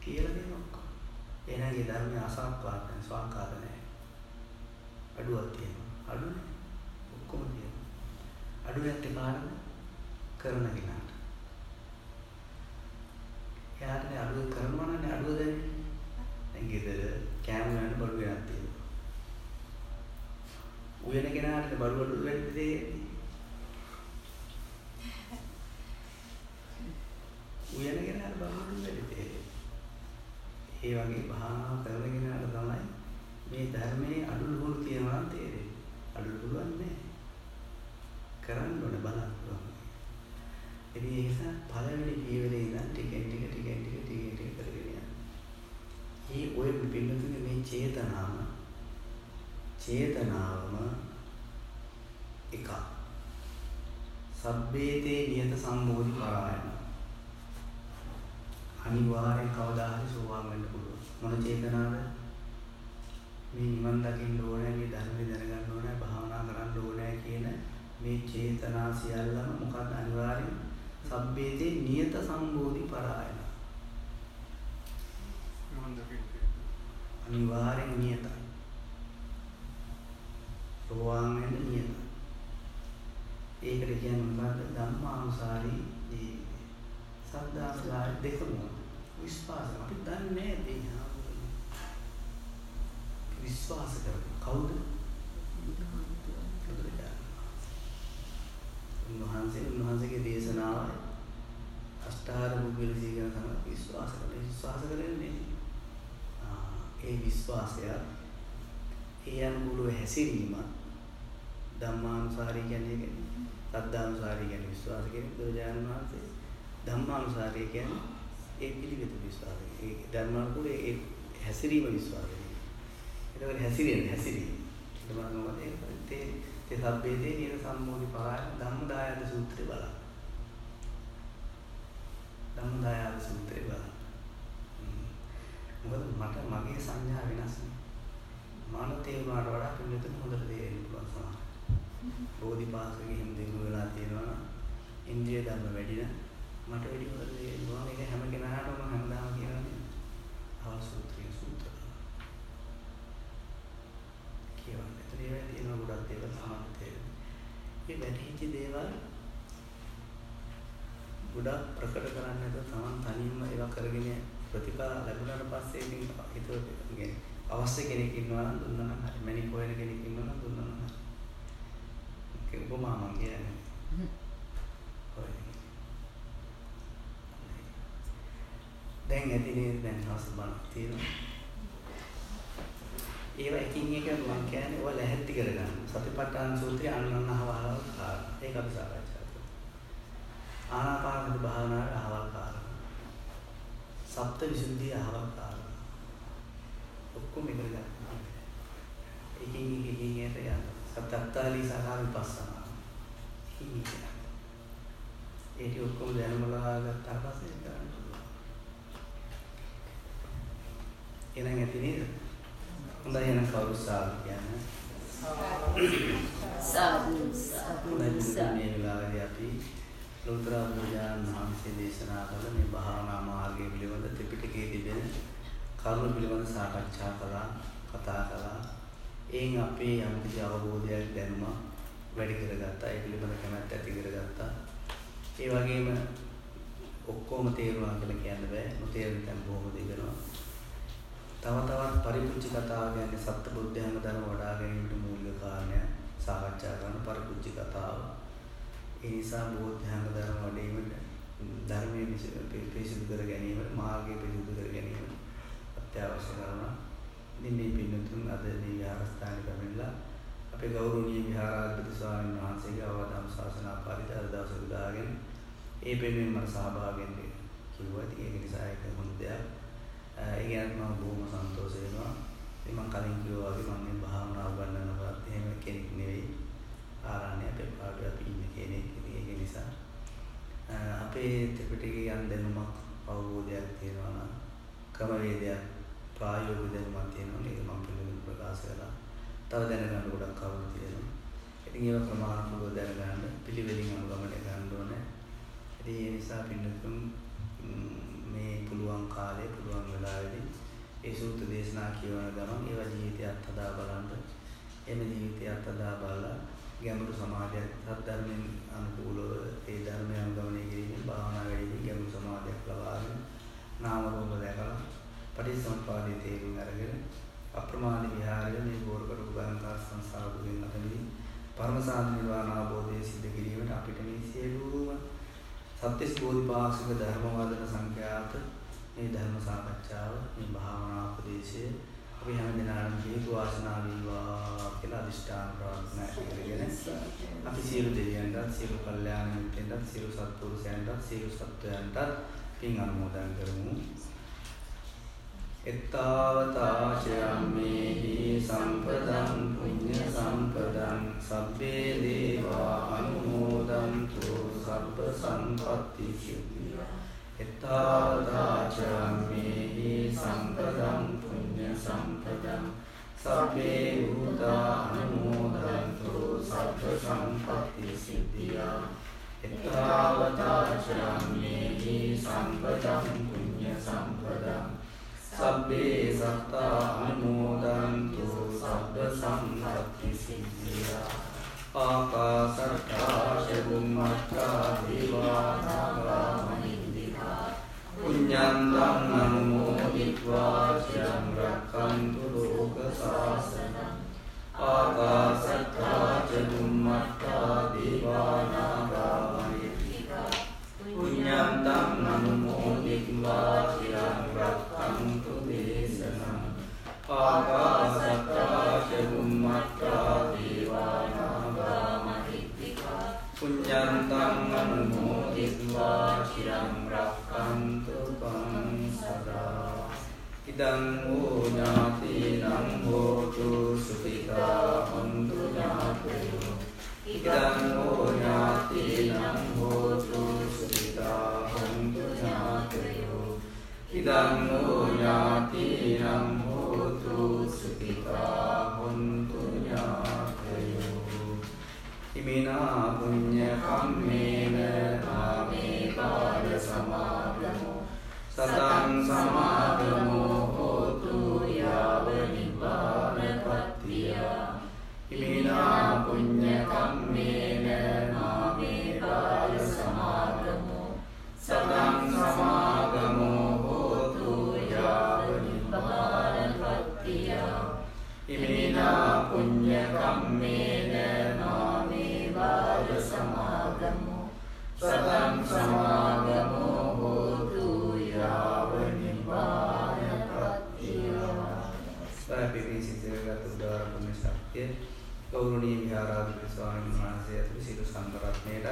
කියලා දෙනවා ඔක්කොම. එනගේ ධර්මය අසංකාර නැහැ, ස්වාංකාර නැහැ. අඩුවක් තියෙනවා. අඩු නැහැ. ඔක්කොම තියෙනවා. අඩු නැත්තේ කාටද? කරන කෙනාට. එයාට අඩුව කරනවා නම් අඩුව දැනෙන්නේ. දැන් ගෙදර කෑම ගන්න බඩු වෙනක් තියෙනවා. උයන කෙනාට බඩු බඩු වෙන්නේ දෙන්නේ. උයන කෙනාට බඩු බඩු වෙන්නේ. ඒ වගේ භාවනා කරන කෙනාට තමයි මේ ධර්මයේ අඩුලුහුණු තියෙනවා නම් තේරෙන්නේ. අඩුලුහුණු නැහැ. කරන්න ඕන බලන්න ඕන. ඉතින් ඒ නිසා පළවෙනි පියවරේ ඉඳන් ටිකෙන් ටික ටිකෙන් ටික ටිකෙන් ටික කරගෙන යන්න. මේ ඔය පින්නතුනේ මේ චේතනාව චේතනාවම එක සබ්බේතේ නියත සම්මෝධි පරායන අනිවාර්යෙන් කවදා හරි සෝවාන් වෙන්න පුළුවන් මොන චේතනාවද මේ නිවන් දකින්න ඕනේ මේ ධර්මය දැනගන්න ඕනේ භාවනා කරන්න ඕනේ කියන මේ චේතනා සියල්ලම මොකක්ද අනිවාර්යෙන් සබ්බේතේ නියත සම්බෝධි පරායන අනිවාර්යෙන් නියතයි සෝවාන් වෙන්න නියතයි ඒකට කියන්නේ මොකද්ද ධම්මානුසාරී ජීවිතය සද්ධාසාරී දෙකම විශ්වාස අපි දන්නේ නැහැ විශ්වාස කරන කවුද උන්වහන්සේ උන්වහන්සේගේ දේශනාව අෂ්ටාර බුද්ධිල සීගන තමයි විශ්වාස කරන්නේ විශ්වාස කරන්නේ ඒ විශ්වාසය ඒ අනුකූලව හැසිරීම ධම්මානුසාරී කියන්නේ සද්ධානුසාරී කියන්නේ විශ්වාස කියන්නේ බුදුජානක වහන්සේ ධම්මානුසාරී කියන්නේ ඒ පිළිවෙත විශ්වාසය. ඒ ධර්මානුකූල ඒ හැසිරීම විශ්වාසය. ඒකවල හැසිරෙන්නේ හැසිරීම. ඊට පස්සේ මොකද ඒ ඒ සබ්බේදී නිර සම්මෝධි පරාය ධම්මදායද සූත්‍රය බලන්න. ධම්මදායද සූත්‍රය බලන්න. මොකද මට මගේ සංඥා වෙනස් නේ. මාන තේරුණාට වඩා පිළිතුරු හොඳට තේරෙන්න පුළුවන් සමහර. බෝධිපාසකෙ හිම දිනු වෙලා තියෙනවා ඉන්ද්‍රිය ධර්ම වැඩි නම් මට වැඩි හොඳට තේරෙනවා මේක හැම කෙනාටම හැමදාම කියන්නේ අවල් සූත්‍රයේ සූත්‍ර. කියවන්නේ. ඒතර ඒවා තියෙනවා ගොඩක් දේවල් සමහර තේරෙන්නේ. මේ වැටහිච්ච දේවල් ගොඩක් ප්‍රකට කරන්නේ නැතුව තමන් තනියම ඒවා කරගෙන ප්‍රතිඵල ලැබුණාට පස්සේ ඉතින් හිතුව අවශ්‍ය කෙනෙක් ඉන්නවා නම් දුන්නා නම් හරි. මැනික් හොයන කෙනෙක් ඉන්නවා නම් දුන්නා නම් හරි. ඒක උපමා මං කියන්නේ. දැන් ඇතිනේ දැන් හවස බණක් තියෙනවා. ඒවා එකින් එක මං කියන්නේ ඔය ලැහැත්ති කරගන්න. සතිපට්ඨාන සූත්‍රය අන්නන්නහවහව කාරණා. ඒක අපි සාකච්ඡා කරමු. ආනාපානසති භාවනාවේ අහවල් කාරණා. සප්ත විසුද්ධිය අහවල් කාරණා ඔක්කොම ඉගෙන ගන්න. එකින් එක එකින් එකට යන්න. සත්‍යත්තාලි සාකාර විපස්සනා. එක. ඒක ඔක්කොම දැනුමලා ගත්තාට පස්සේ කරන්න පුළුවන්. එහෙනම් ඇති නේද? හොඳයි එහෙනම් කවුරු සාදු කියන්නේ. සාදු සාදු මේ වෙලාවේදී අපි ලෝතර බුදුජානක මහන්සිය දේශනා කළ මේ භාවනා මාර්ගය පිළිබඳ ත්‍රිපිටකයේ තිබෙන කරුණු පිළිබඳ සාකච්ඡා කළා කතා කළා. එයින් අපේ යම් කිසි අවබෝධයක් දැනුම වැඩි කරගත්තා. ඒ පිළිබඳ කැමැත්ත ඇති කරගත්තා. ඒ වගේම ඔක්කොම තේරුණා කියලා කියන්න බෑ. නොතේරෙන තැන් බොහොම දෙනවා තව තවත් පරිපුච්ච කතාව කියන්නේ සත්බුද්ධයන්ග ධර්ම වඩා ගැනීමට මූලික කාරණය සාකච්ඡා කරන පරිපුච්ච කතාව. ඒ නිසා බෝධ්‍යංග ධර්ම වඩීමට ධර්මයේ පිරිසිදු කර ගැනීමට මාර්ගය පිරිසිදු කර ගැනීමට අත්‍යවශ්‍ය කරනවා. ඉතින් මේ පින්නතුන් අද මේ විහාරස්ථානයේ පැමිණලා අපේ ගෞරවනීය විහාරාධිපති ස්වාමීන් වහන්සේගේ අවදාන ශාසනා පරිදි අද දවසේ උදාගෙන ඒ පෙමෙන් මට සහභාගී වෙන්න කිව්වා. ඉතින් ඒක නිසා ඒක හොඳ දෙයක්. ඒ ගැන මම බොහොම සන්තෝෂ වෙනවා. ඉතින් මම කලින් කිව්වා වගේ මම මේ භාවනාව ගන්නනවත් එහෙම කෙනෙක් නෙවෙයි. ආරණ්‍ය අපේ පාඩුව අපි ඉන්න කෙනෙක්. ඉතින් ඒක නිසා අපේ ත්‍රිපිටකයේ යම් දැනුමක් අවබෝධයක් තියෙනවා නම් ක්‍රමවේදයක් ප්‍රායෝගික දැනුමක් තියෙනවා නේද මම පිළිගන්න ප්‍රකාශ කළා. තව දැනගන්න ගොඩක් කරුණු තියෙනවා. ඉතින් ඒවා ප්‍රමාණිකව දැනගන්න පිළිවෙලින් අනුගමනය කරන්න ඕනේ. ඉතින් ඒ නිසා පින්නතුන් මේ පුළුවන් කාලේ පුළුවන් වෙලාවෙදී ඒ සූත්‍ර දේශනා කියවන ගමන් ඒවා ජීවිතයත් හදා බලන්න. එම ජීවිතයත් හදා බලලා ගැඹුරු සමාධියක් සද්ධර්මයෙන් අනුකූලව ඒ ධර්මය අනුගමනය කිරීමෙන් භාවනා වැඩිමින් ගැඹුරු සමාධියක් ලබාගෙන නාම රූප දැකලා පටිච්චසමුප්පාදයේ තේරුම් අරගෙන අප්‍රමාණ විහාරය මේ බෝරකට උගන්කා සංසාර දුකින් අත මිදී පරම සාධි නිර්වාණ අවබෝධය සිද්ධ කිරීමට අපිට මේ සියලුම සත්‍යස් බෝධිපාක්ෂික ධර්ම වදන සංඛ්‍යාත මේ ධර්ම සාකච්ඡාව මේ භාවනා උපදේශය අපි හැම දිනකටම හේතු වාසනා වේවා කියලා අදිෂ්ඨාන ප්‍රාර්ථනා කරගෙන අපි සියලු දෙවියන්ටත් සියලු කල්යාණ මිත්‍රයන්ටත් සියලු සත්පුරුෂයන්ටත් සියලු සත්වයන්ටත් පින් අනුමෝදන් කරමු. එත්තාවතාචයම්මේහි සම්පදං පුඤ්ඤ සම්පදං සබ්බේ දේවා අනුමෝදන්තු සබ්බ සම්පත්ති සිද්ධියා. එත්තාවතාචම්මේහි සම්පදං පුඤ්ඤ සම්පදං සබ්බේ භූතා අනුමෝදන්තු සබ්බ සම්පත්ති සිද්ධියා. එත්තාවතාචම්මේහි සම්පදං පුඤ්ඤ සම්පදං සබ්බේ සත්තා අනුමෝදන්තු සබ්බ සම්පත්ති සිද්ධියා. ආකාසට්ටා චුම්මට්ටා දේවා නාගා මහින්දිකා පුඤ්ඤන්තං අනුමෝදිत्वा චිරං රක්ඛන්තු ලෝක සාසනං. ආකාසට්ටා චුම්මට්ටා දේවා නාගා මහින්දිකා පුඤ්ඤන්තං අනුමෝදිत्वा ආකාසට්ටා චුම්මට්ටා දීවානාගා මහිත්‍තිකා පුඤ්ඤන්තං අනුමෝදිत्वा චිරං රක්ඛන්තු ත්වං සදා ඉදං හෝ ඥාතිනං හෝතු සුඛිතා හොන්තු ඥාතයෝ ඉමිනා පුඤ්ඤ කම්මේන නාමේ පාද සමාගමෝ සතං සමාගමෝ හෝතු යාව නිබ්බානපත්තිය ඉමිනා පුඤ්ඤ කම්මේන නාමේ පාද සමාගමෝ සතං සමාගමෝ කම්මේන නාමේ පාද සමාගමෝ. සතං සමාගමෝ හෝතු යාව නිබ්බානපත්තිය. සාපිරි සිතේගත උදාර පුණ්‍ය ශක්තිය ගෞරවනීය විහාරාධිපති ස්වාමීන් වහන්සේ ඇතුළු සියලු සංඝ රත්නයට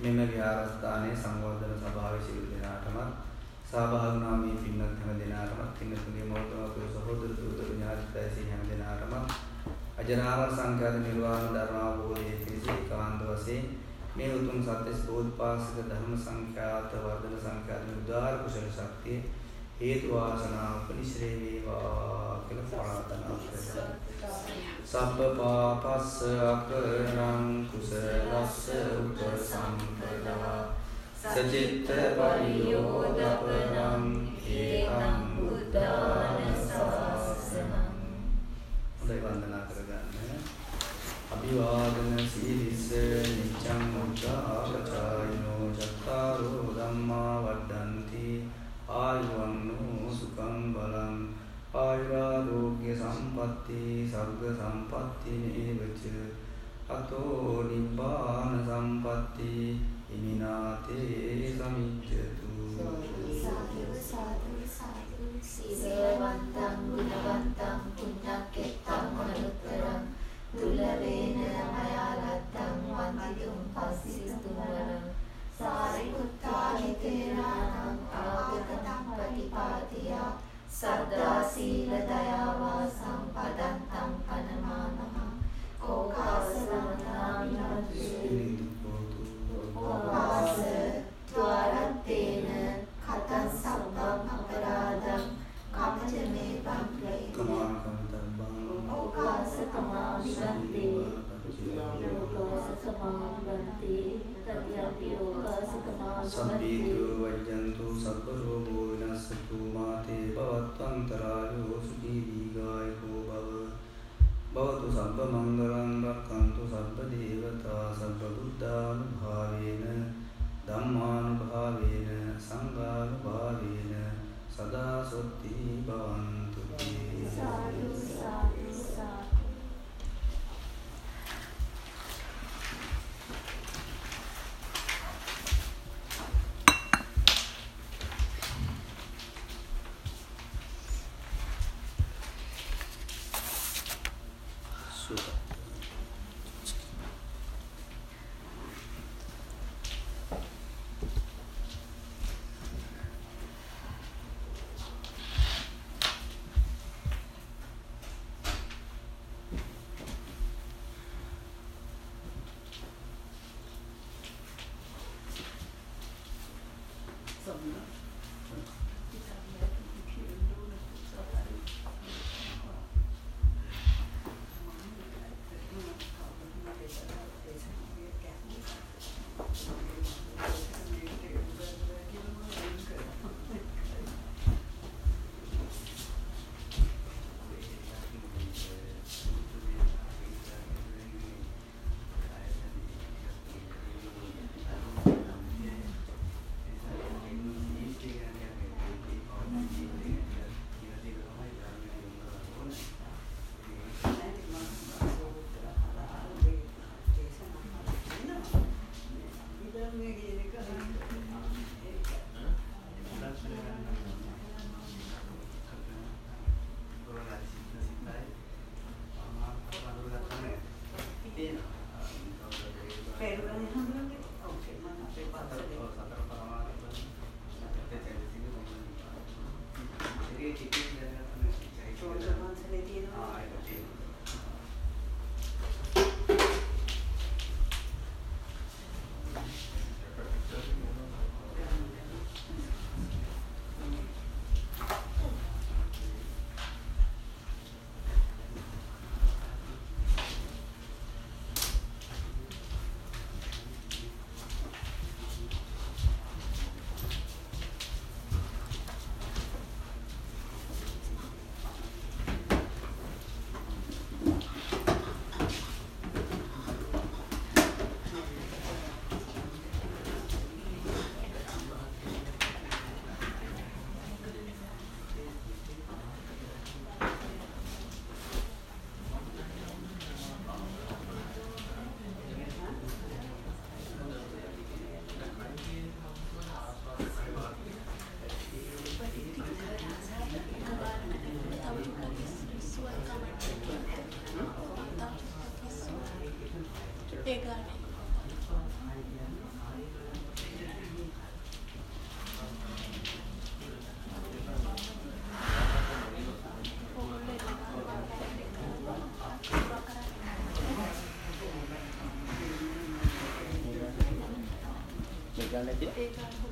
මෙම විහාරස්ථානයේ සංවර්ධන සභාවේ සියලු දෙනාටම සහභාගී වුණා මේ පින්වත් හැම දෙනාටම පින්නතුගේ මොහොතම අපේ සහෝදර සහෝදර ඥාතිපෑසී හැම දෙනාටම අජරාමර සංඛ්‍යාත නිර්වාණ ධර්ම අවබෝධයේ පිණිස ඒකාන්ත වශයෙන් මේ උතුම් සත්‍යස් බෝධපාසක ධර්ම සංඛ්‍යාත වර්ධන සංඛ්‍යාත උදාාර කුසල ශක්තිය හේතු වාසනා උපනිශ්‍රේ වේවා කියලා ප්‍රාර්ථනා කරනවා. සබ්බ පාපස්ස අකරණං කුසලස්ස උපසම්පදා සචිත්ත පරියෝදපනං ඒකං බුද්ධාන ශාසනං හොඳයි වන්දනා කරගන්න. අභිවාදන සීලිස්ස නිච්ඡං උච්චාවචායිනෝ චත්තාරෝ ධම්මා වඩ්ඩಂತಿ ආයුවන්නෝ සුඛං බලං. ආයුරාෝග්‍ය සම්පatti සග්ග සම්පatti නේවච. අතෝ නිබ්බාන සම්පatti ඉමිනාතේ සමිච්ඡතු. සාදු සාදු සාදු සීලවන්තං ගුණවන්තං පුඤ්ඤක්කෙත්තං අනුත්තරං දුලවේන මයාලත්තං වන්දිතුම් පස්සිස්තුමරං සාරිපුත්තා හිතේනානං ආගතං පටිපාතියා සද්දා සීල දයාවා සම්පදන්තං පනමානහ කතං සම්බං අපරාධං කමචමේ බම්පේ කමාකන්තබ්බං ඕකාස තමා විවන්තේ ඕකාස තමා විවන්තේ තත්‍යපි ඕකාස තමා සම්බීතු වජ්ජන්තු සබ්බ රෝගෝ විනස්සතු මාතේ භවත්වන්තරායෝ සුඛී දීගායෝ භව भवतु सर्वमङ्गलाङ्गक्कन्तु सर्वदेवता सर्वबुद्धानुभावेन සබ්බ දේවතා සබ්බ බුද්ධානුභාවේන ධම්මානුභාවේන සංඝානුභාවේන සදා සොත්ති භවන්තු. සාදු සාදු සාදු. කොහොමද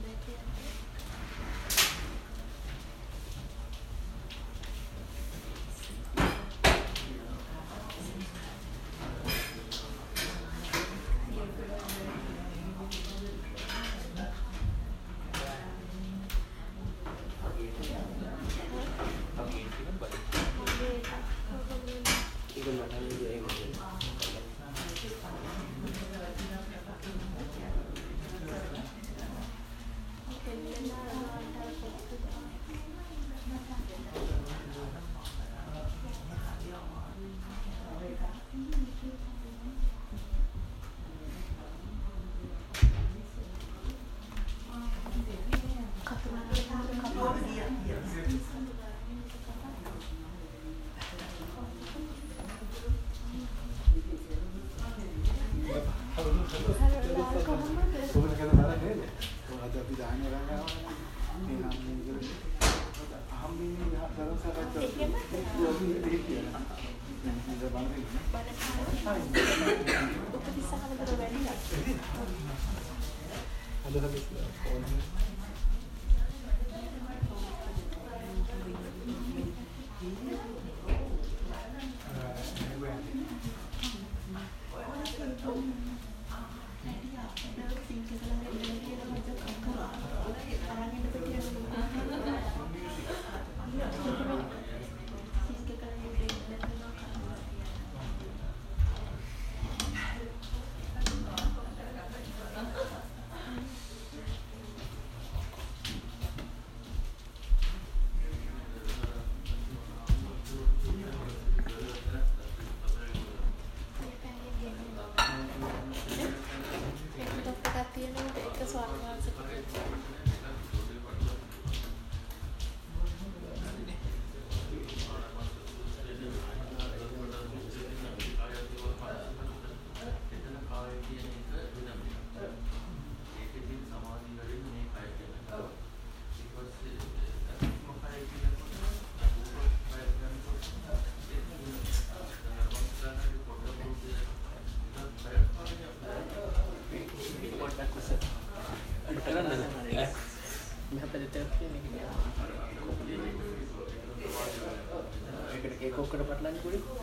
ඒක ඔක්කොට